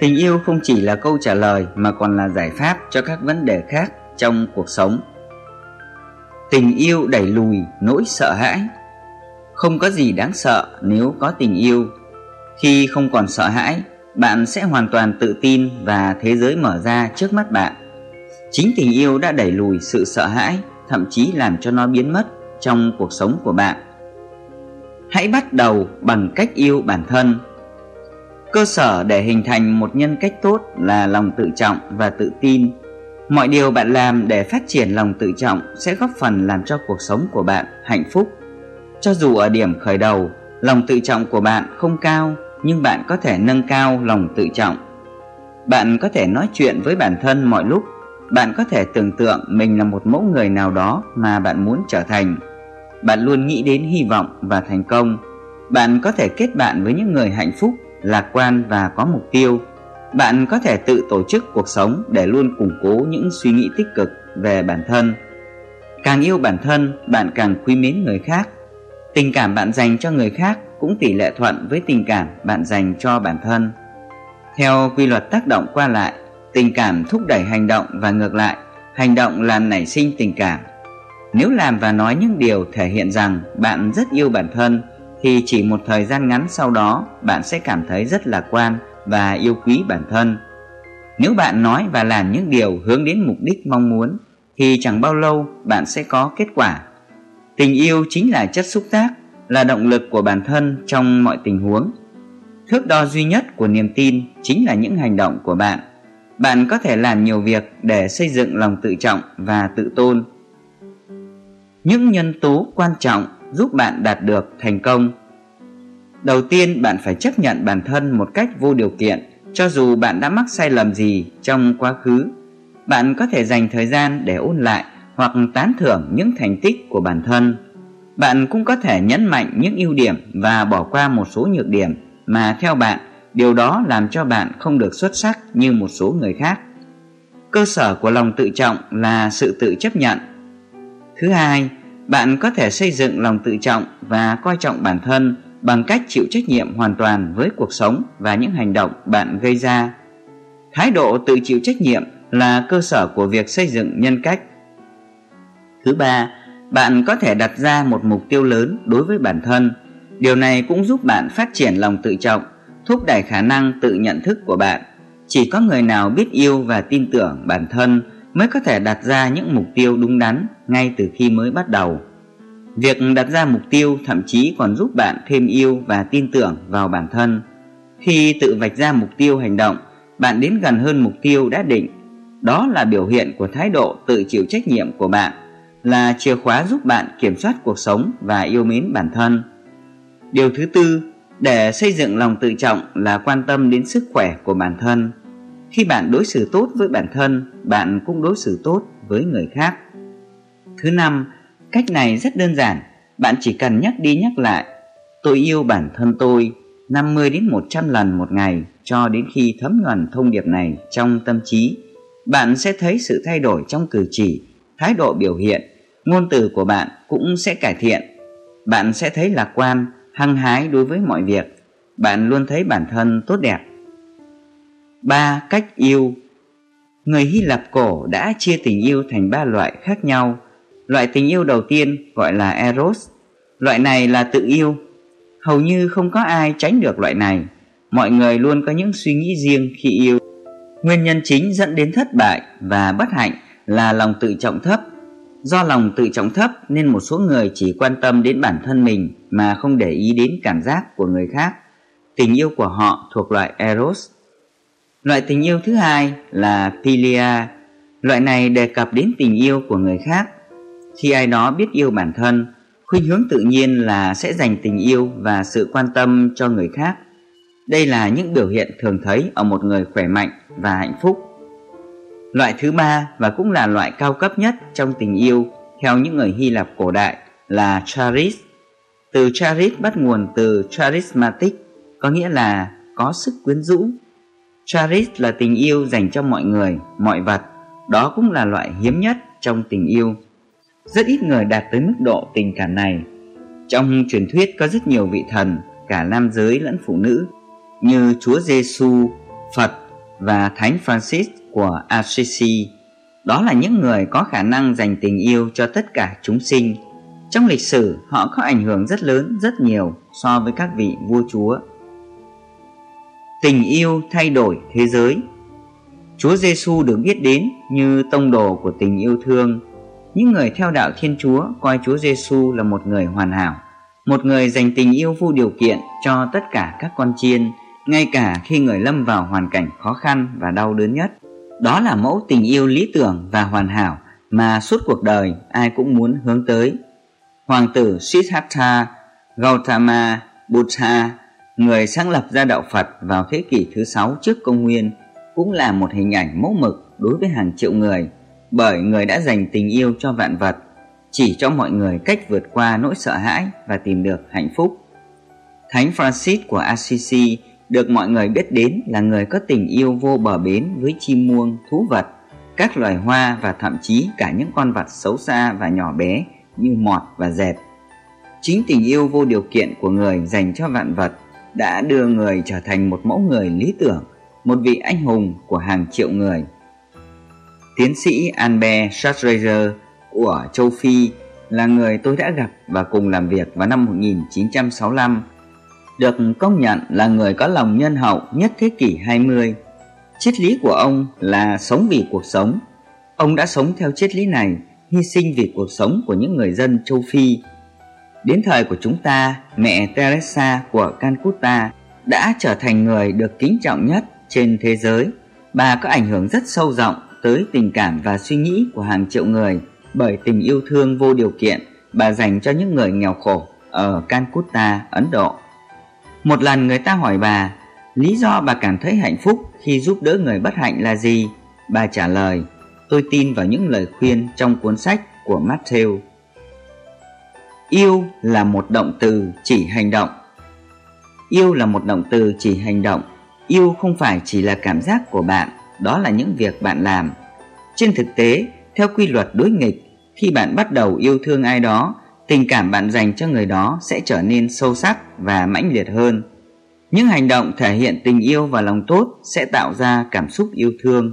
tình yêu không chỉ là câu trả lời mà còn là giải pháp cho các vấn đề khác trong cuộc sống. Tình yêu đẩy lùi nỗi sợ hãi. Không có gì đáng sợ nếu có tình yêu. Khi không còn sợ hãi, bạn sẽ hoàn toàn tự tin và thế giới mở ra trước mắt bạn. Chính tình yêu đã đẩy lùi sự sợ hãi, thậm chí làm cho nó biến mất trong cuộc sống của bạn. Hãy bắt đầu bằng cách yêu bản thân cơ sở để hình thành một nhân cách tốt là lòng tự trọng và tự tin. Mọi điều bạn làm để phát triển lòng tự trọng sẽ góp phần làm cho cuộc sống của bạn hạnh phúc. Cho dù ở điểm khởi đầu, lòng tự trọng của bạn không cao, nhưng bạn có thể nâng cao lòng tự trọng. Bạn có thể nói chuyện với bản thân mọi lúc. Bạn có thể tưởng tượng mình là một mẫu người nào đó mà bạn muốn trở thành. Bạn luôn nghĩ đến hy vọng và thành công. Bạn có thể kết bạn với những người hạnh phúc lạc quan và có mục tiêu, bạn có thể tự tổ chức cuộc sống để luôn củng cố những suy nghĩ tích cực về bản thân. Càng yêu bản thân, bạn càng quý mến người khác. Tình cảm bạn dành cho người khác cũng tỷ lệ thuận với tình cảm bạn dành cho bản thân. Theo quy luật tác động qua lại, tình cảm thúc đẩy hành động và ngược lại, hành động làm nảy sinh tình cảm. Nếu làm và nói những điều thể hiện rằng bạn rất yêu bản thân thì chỉ một thời gian ngắn sau đó bạn sẽ cảm thấy rất lạc quan và yêu quý bản thân. Nếu bạn nói và làm những điều hướng đến mục đích mong muốn thì chẳng bao lâu bạn sẽ có kết quả. Tình yêu chính là chất xúc tác, là động lực của bản thân trong mọi tình huống. Thước đo duy nhất của niềm tin chính là những hành động của bạn. Bạn có thể làm nhiều việc để xây dựng lòng tự trọng và tự tôn những nhân tố quan trọng giúp bạn đạt được thành công. Đầu tiên bạn phải chấp nhận bản thân một cách vô điều kiện cho dù bạn đã mắc sai lầm gì trong quá khứ. Bạn có thể dành thời gian để ôn lại hoặc tán thưởng những thành tích của bản thân. Bạn cũng có thể nhấn mạnh những ưu điểm và bỏ qua một số nhược điểm mà theo bạn điều đó làm cho bạn không được xuất sắc như một số người khác. Cơ sở của lòng tự trọng là sự tự chấp nhận. Thứ hai, bạn có thể xây dựng lòng tự trọng và coi trọng bản thân bằng cách chịu trách nhiệm hoàn toàn với cuộc sống và những hành động bạn gây ra. Thái độ tự chịu trách nhiệm là cơ sở của việc xây dựng nhân cách. Thứ ba, bạn có thể đặt ra một mục tiêu lớn đối với bản thân. Điều này cũng giúp bạn phát triển lòng tự trọng, thúc đẩy khả năng tự nhận thức của bạn. Chỉ có người nào biết yêu và tin tưởng bản thân mới có thể đặt ra những mục tiêu đúng đắn ngay từ khi mới bắt đầu. Việc đặt ra mục tiêu thậm chí còn giúp bạn thêm yêu và tin tưởng vào bản thân. Khi tự vạch ra mục tiêu hành động, bạn đến gần hơn mục tiêu đã định. Đó là biểu hiện của thái độ tự chịu trách nhiệm của bạn, là chìa khóa giúp bạn kiểm soát cuộc sống và yêu mến bản thân. Điều thứ tư, để xây dựng lòng tự trọng là quan tâm đến sức khỏe của bản thân khi bạn đối xử tốt với bản thân, bạn cũng đối xử tốt với người khác. Thứ năm, cách này rất đơn giản. Bạn chỉ cần nhắc đi nhắc lại, tôi yêu bản thân tôi 50 đến 100 lần một ngày cho đến khi thấm nhuần thông điệp này trong tâm trí. Bạn sẽ thấy sự thay đổi trong cử chỉ, thái độ biểu hiện, ngôn từ của bạn cũng sẽ cải thiện. Bạn sẽ thấy lạc quan, hăng hái đối với mọi việc. Bạn luôn thấy bản thân tốt đẹp ba cách yêu. Người hy lạp cổ đã chia tình yêu thành ba loại khác nhau. Loại tình yêu đầu tiên gọi là eros. Loại này là tự yêu. Hầu như không có ai tránh được loại này. Mọi người luôn có những suy nghĩ riêng khi yêu. Nguyên nhân chính dẫn đến thất bại và bất hạnh là lòng tự trọng thấp. Do lòng tự trọng thấp nên một số người chỉ quan tâm đến bản thân mình mà không để ý đến cảm giác của người khác. Tình yêu của họ thuộc loại Eros. Loại tình yêu thứ hai là Philia. Loại này đề cập đến tình yêu của người khác. Khi ai đó biết yêu bản thân, khuynh hướng tự nhiên là sẽ dành tình yêu và sự quan tâm cho người khác. Đây là những biểu hiện thường thấy ở một người khỏe mạnh và hạnh phúc. Loại thứ ba và cũng là loại cao cấp nhất trong tình yêu theo những người Hy Lạp cổ đại là charis. Từ charis bắt nguồn từ charismatic, có nghĩa là có sức quyến rũ. Charis là tình yêu dành cho mọi người, mọi vật. Đó cũng là loại hiếm nhất trong tình yêu. Rất ít người đạt tới mức độ tình cảm này. Trong truyền thuyết có rất nhiều vị thần, cả nam giới lẫn phụ nữ, như Chúa Giêsu, Phật và Thánh Francis của Assisi. Đó là những người có khả năng dành tình yêu cho tất cả chúng sinh. Trong lịch sử, họ có ảnh hưởng rất lớn, rất nhiều so với các vị vua chúa. Tình yêu thay đổi thế giới Chúa Giêsu được biết đến như tông đồ của tình yêu thương. Những người theo đạo Thiên Chúa coi Chúa Giêsu là một người hoàn hảo, một người dành tình yêu vô điều kiện cho tất cả các con chiên, ngay cả khi người lâm vào hoàn cảnh khó khăn và đau đớn nhất. Đó là mẫu tình yêu lý tưởng và hoàn hảo mà suốt cuộc đời ai cũng muốn hướng tới. Hoàng tử Siddhartha Gautama Buddha, người sáng lập ra đạo Phật vào thế kỷ thứ sáu trước công nguyên, cũng là một hình ảnh mẫu mực đối với hàng triệu người, bởi người đã dành tình yêu cho vạn vật, chỉ cho mọi người cách vượt qua nỗi sợ hãi và tìm được hạnh phúc. Thánh Francis của Assisi được mọi người biết đến là người có tình yêu vô bờ bến với chim muông, thú vật, các loài hoa và thậm chí cả những con vật xấu xa và nhỏ bé như mọt và dẹt. Chính tình yêu vô điều kiện của người dành cho vạn vật đã đưa người trở thành một mẫu người lý tưởng, một vị anh hùng của hàng triệu người. Tiến sĩ Albert Schweitzer của châu Phi là người tôi đã gặp và cùng làm việc vào năm 1965 được công nhận là người có lòng nhân hậu nhất thế kỷ 20. Triết lý của ông là sống vì cuộc sống. Ông đã sống theo triết lý này, hy sinh vì cuộc sống của những người dân châu Phi. Đến thời của chúng ta, mẹ Teresa của Calcutta đã trở thành người được kính trọng nhất trên thế giới. Bà có ảnh hưởng rất sâu rộng tới tình cảm và suy nghĩ của hàng triệu người bởi tình yêu thương vô điều kiện bà dành cho những người nghèo khổ ở Calcutta, Ấn Độ. Một lần người ta hỏi bà Lý do bà cảm thấy hạnh phúc khi giúp đỡ người bất hạnh là gì? Bà trả lời Tôi tin vào những lời khuyên trong cuốn sách của Matthew Yêu là một động từ chỉ hành động Yêu là một động từ chỉ hành động Yêu không phải chỉ là cảm giác của bạn Đó là những việc bạn làm Trên thực tế, theo quy luật đối nghịch Khi bạn bắt đầu yêu thương ai đó tình cảm bạn dành cho người đó sẽ trở nên sâu sắc và mãnh liệt hơn. Những hành động thể hiện tình yêu và lòng tốt sẽ tạo ra cảm xúc yêu thương.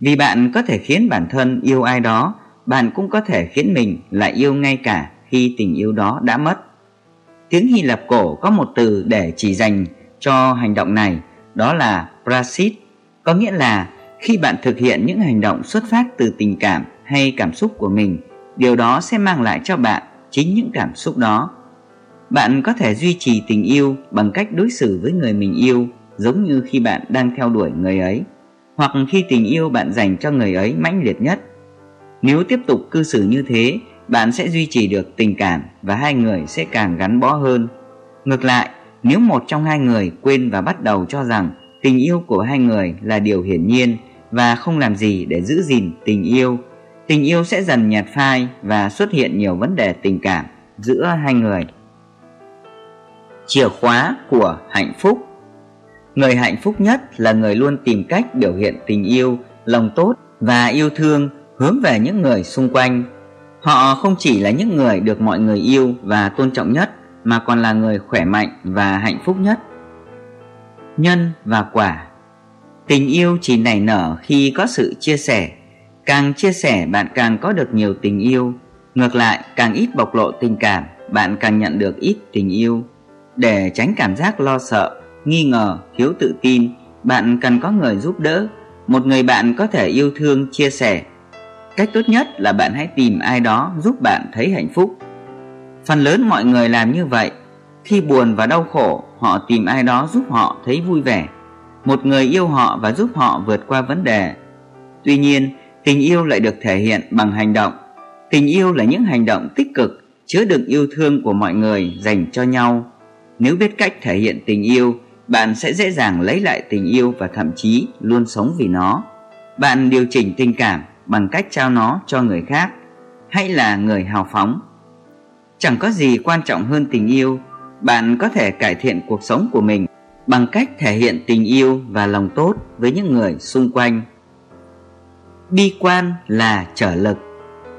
Vì bạn có thể khiến bản thân yêu ai đó, bạn cũng có thể khiến mình lại yêu ngay cả khi tình yêu đó đã mất. Tiếng Hy Lạp cổ có một từ để chỉ dành cho hành động này, đó là prasit, có nghĩa là khi bạn thực hiện những hành động xuất phát từ tình cảm hay cảm xúc của mình, điều đó sẽ mang lại cho bạn chính những cảm xúc đó bạn có thể duy trì tình yêu bằng cách đối xử với người mình yêu giống như khi bạn đang theo đuổi người ấy hoặc khi tình yêu bạn dành cho người ấy mãnh liệt nhất nếu tiếp tục cư xử như thế bạn sẽ duy trì được tình cảm và hai người sẽ càng gắn bó hơn ngược lại nếu một trong hai người quên và bắt đầu cho rằng tình yêu của hai người là điều hiển nhiên và không làm gì để giữ gìn tình yêu tình yêu sẽ dần nhạt phai và xuất hiện nhiều vấn đề tình cảm giữa hai người. Chìa khóa của hạnh phúc Người hạnh phúc nhất là người luôn tìm cách biểu hiện tình yêu, lòng tốt và yêu thương hướng về những người xung quanh. Họ không chỉ là những người được mọi người yêu và tôn trọng nhất mà còn là người khỏe mạnh và hạnh phúc nhất. Nhân và quả. Tình yêu chỉ nảy nở khi có sự chia sẻ. Càng chia sẻ bạn càng có được nhiều tình yêu. Ngược lại càng ít bộc lộ tình cảm Bạn càng nhận được ít tình yêu. Để tránh cảm giác lo sợ, nghi ngờ, thiếu tự tin Bạn cần có người giúp đỡ. Một người bạn có thể yêu thương, chia sẻ cách tốt nhất là bạn hãy tìm ai đó giúp bạn thấy hạnh phúc. Phần lớn mọi người làm như vậy, khi buồn và đau khổ, họ tìm ai đó giúp họ thấy vui vẻ. Một người yêu họ và giúp họ vượt qua vấn đề. Tuy nhiên, tình yêu lại được thể hiện bằng hành động. Tình yêu là những hành động tích cực, chứa đựng yêu thương của mọi người dành cho nhau. Nếu biết cách thể hiện tình yêu, bạn sẽ dễ dàng lấy lại tình yêu và thậm chí luôn sống vì nó. Bạn điều chỉnh tình cảm bằng cách trao nó cho người khác hay là người hào phóng. Chẳng có gì quan trọng hơn tình yêu, bạn có thể cải thiện cuộc sống của mình bằng cách thể hiện tình yêu và lòng tốt với những người xung quanh. Bi quan là trở lực.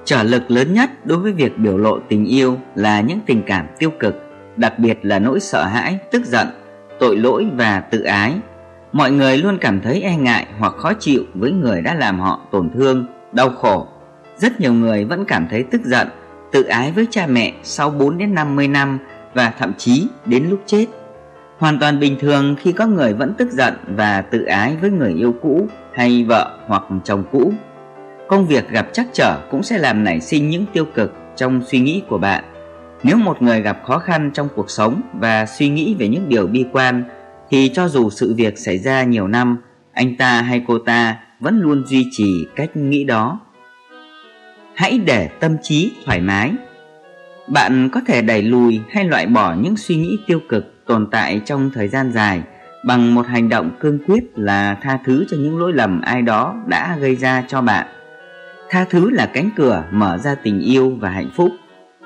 Trở lực lớn nhất đối với việc biểu lộ tình yêu là những tình cảm tiêu cực, đặc biệt là nỗi sợ hãi, tức giận, tội lỗi và tự ái. Mọi người luôn cảm thấy e ngại hoặc khó chịu với người đã làm họ tổn thương đau khổ. Rất nhiều người vẫn cảm thấy tức giận, tự ái với cha mẹ sau 4 đến 50 năm và thậm chí đến lúc chết. Hoàn toàn bình thường khi có người vẫn tức giận và tự ái với người yêu cũ hay vợ hoặc chồng cũ. Công việc gặp trắc trở cũng sẽ làm nảy sinh những tiêu cực trong suy nghĩ của bạn. Nếu một người gặp khó khăn trong cuộc sống và suy nghĩ về những điều bi quan thì cho dù sự việc xảy ra nhiều năm, anh ta hay cô ta vẫn luôn duy trì cách nghĩ đó. Hãy để tâm trí thoải mái. Bạn có thể đẩy lùi hay loại bỏ những suy nghĩ tiêu cực tồn tại trong thời gian dài bằng một hành động cương quyết là tha thứ cho những lỗi lầm ai đó đã gây ra cho bạn. Tha thứ là cánh cửa mở ra tình yêu và hạnh phúc.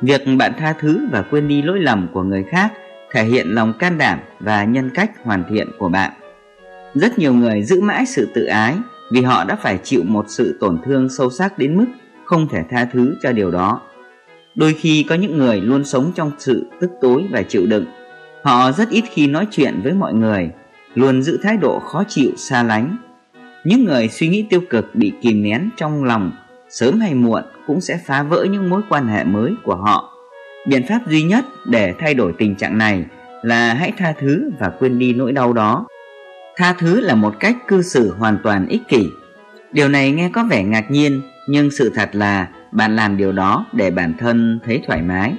Việc bạn tha thứ và quên đi lỗi lầm của người khác thể hiện lòng can đảm và nhân cách hoàn thiện của bạn rất nhiều người giữ mãi sự tự ái vì họ đã phải chịu một sự tổn thương sâu sắc đến mức không thể tha thứ cho điều đó. Đôi khi có những người luôn sống trong sự tức tối và chịu đựng. Họ rất ít khi nói chuyện với mọi người, luôn giữ thái độ khó chịu xa lánh. Những người suy nghĩ tiêu cực bị kìm nén trong lòng, sớm hay muộn cũng sẽ phá vỡ những mối quan hệ mới của họ. Biện pháp duy nhất để thay đổi tình trạng này là hãy tha thứ và quên đi nỗi đau đó Tha thứ là một cách cư xử hoàn toàn ích kỷ. Điều này nghe có vẻ ngạc nhiên, nhưng sự thật là bạn làm điều đó để bản thân thấy thoải mái.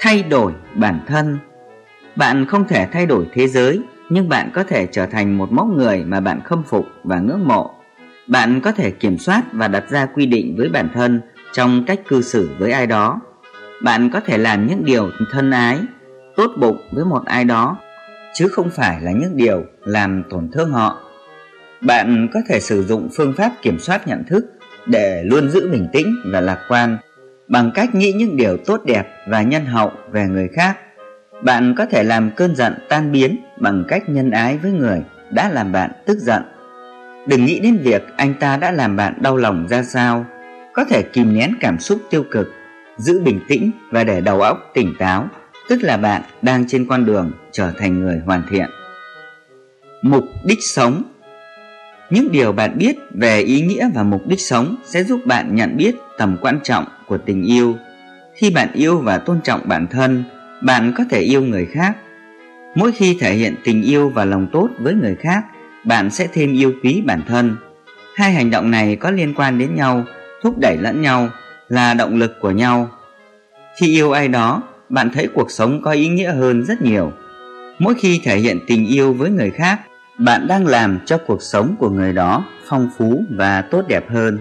Thay đổi bản thân Bạn không thể thay đổi thế giới, nhưng bạn có thể trở thành một mẫu người mà bạn khâm phục và ngưỡng mộ. Bạn có thể kiểm soát và đặt ra quy định với bản thân trong cách cư xử với ai đó. Bạn có thể làm những điều thân ái, tốt bụng với một ai đó chứ không phải là những điều làm tổn thương họ. Bạn có thể sử dụng phương pháp kiểm soát nhận thức để luôn giữ bình tĩnh và lạc quan bằng cách nghĩ những điều tốt đẹp và nhân hậu về người khác. Bạn có thể làm cơn giận tan biến bằng cách nhân ái với người đã làm bạn tức giận. Đừng nghĩ đến việc anh ta đã làm bạn đau lòng ra sao. Có thể kìm nén cảm xúc tiêu cực, giữ bình tĩnh và để đầu óc tỉnh táo tức là bạn đang trên con đường trở thành người hoàn thiện. Mục đích sống Những điều bạn biết về ý nghĩa và mục đích sống sẽ giúp bạn nhận biết tầm quan trọng của tình yêu. Khi bạn yêu và tôn trọng bản thân, bạn có thể yêu người khác. Mỗi khi thể hiện tình yêu và lòng tốt với người khác, bạn sẽ thêm yêu quý bản thân. Hai hành động này có liên quan đến nhau, thúc đẩy lẫn nhau, là động lực của nhau. Khi yêu ai đó, bạn thấy cuộc sống có ý nghĩa hơn rất nhiều. Mỗi khi thể hiện tình yêu với người khác, bạn đang làm cho cuộc sống của người đó phong phú và tốt đẹp hơn.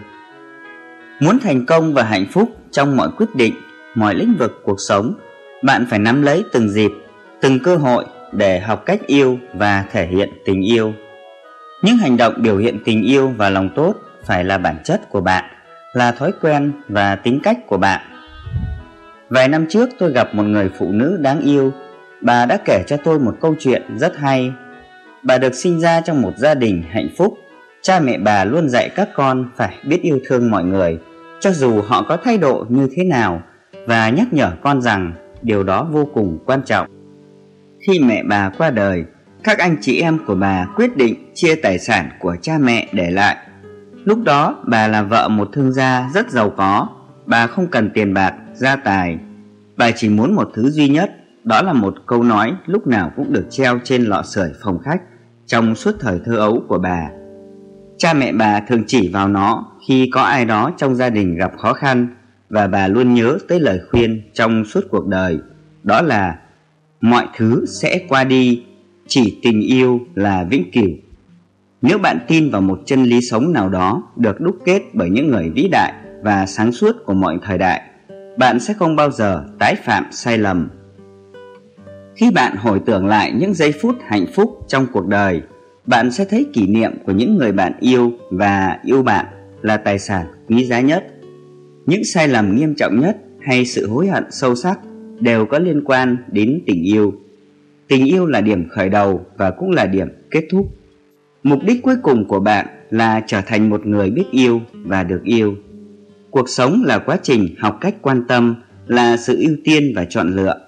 Muốn thành công và hạnh phúc trong mọi quyết định, mọi lĩnh vực cuộc sống, bạn phải nắm lấy từng dịp, từng cơ hội để học cách yêu và thể hiện tình yêu. Những hành động biểu hiện tình yêu và lòng tốt phải là bản chất của bạn, là thói quen và tính cách của bạn. Vài năm trước tôi gặp một người phụ nữ đáng yêu. Bà đã kể cho tôi một câu chuyện rất hay. Bà được sinh ra trong một gia đình hạnh phúc. Cha mẹ bà luôn dạy các con phải biết yêu thương mọi người, Cho dù họ có thái độ như thế nào, Và nhắc nhở con rằng điều đó vô cùng quan trọng. Khi mẹ bà qua đời, Các anh chị em của bà quyết định chia tài sản của cha mẹ để lại. Lúc đó, bà là vợ một thương gia rất giàu có. Bà không cần tiền bạc, gia tài. Bà chỉ muốn một thứ duy nhất, Đó là một câu nói lúc nào cũng được treo trên lọ sưởi phòng khách Trong suốt thời thơ ấu của bà. Cha mẹ bà thường chỉ vào nó khi có ai đó trong gia đình gặp khó khăn và bà luôn nhớ tới lời khuyên trong suốt cuộc đời, đó là mọi thứ sẽ qua đi, chỉ tình yêu là vĩnh cửu nếu bạn tin vào một chân lý sống nào đó được đúc kết bởi những người vĩ đại và sáng suốt của mọi thời đại, bạn sẽ không bao giờ tái phạm sai lầm. Khi bạn hồi tưởng lại những giây phút hạnh phúc trong cuộc đời, bạn sẽ thấy kỷ niệm của những người bạn yêu và yêu bạn là tài sản quý giá nhất. Những sai lầm nghiêm trọng nhất hay sự hối hận sâu sắc đều có liên quan đến tình yêu. Tình yêu là điểm khởi đầu và cũng là điểm kết thúc mục đích cuối cùng của bạn là trở thành một người biết yêu và được yêu. Cuộc sống là quá trình học cách quan tâm, là sự ưu tiên và chọn lựa.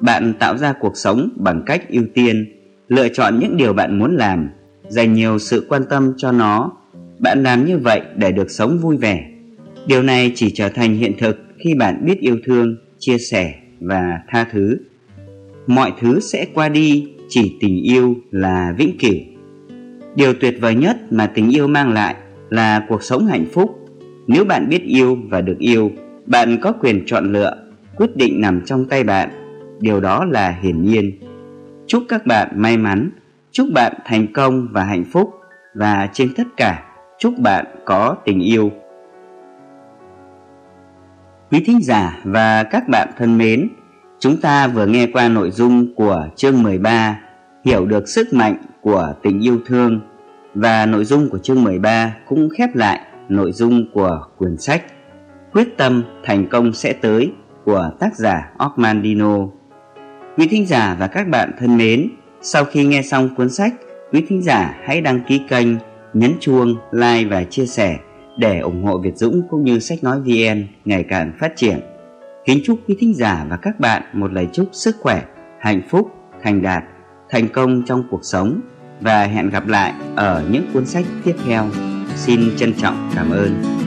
Bạn tạo ra cuộc sống bằng cách ưu tiên, lựa chọn những điều bạn muốn làm, dành nhiều sự quan tâm cho nó. Bạn làm như vậy để được sống vui vẻ. Điều này chỉ trở thành hiện thực khi bạn biết yêu thương, chia sẻ và tha thứ. Mọi thứ sẽ qua đi, chỉ tình yêu là vĩnh cửu điều tuyệt vời nhất mà tình yêu mang lại là cuộc sống hạnh phúc. Nếu bạn biết yêu và được yêu, bạn có quyền chọn lựa, quyết định nằm trong tay bạn. Điều đó là hiển nhiên. Chúc các bạn may mắn, chúc bạn thành công và hạnh phúc. Và trên tất cả, chúc bạn có tình yêu. Quý thính giả và các bạn thân mến, chúng ta vừa nghe qua nội dung của chương 13 hiểu được sức mạnh của tình yêu thương và nội dung của chương 13 cũng khép lại nội dung của quyển sách Quyết tâm thành công sẽ tới của tác giả Ormandino. Quý thính giả và các bạn thân mến, sau khi nghe xong cuốn sách, quý thính giả hãy đăng ký kênh, nhấn chuông, like và chia sẻ để ủng hộ Việt Dũng cũng như sách nói VN ngày càng phát triển. Kính chúc quý thính giả và các bạn một lời chúc sức khỏe, hạnh phúc, thành đạt, thành công trong cuộc sống và hẹn gặp lại ở những cuốn sách tiếp theo. Xin trân trọng cảm ơn.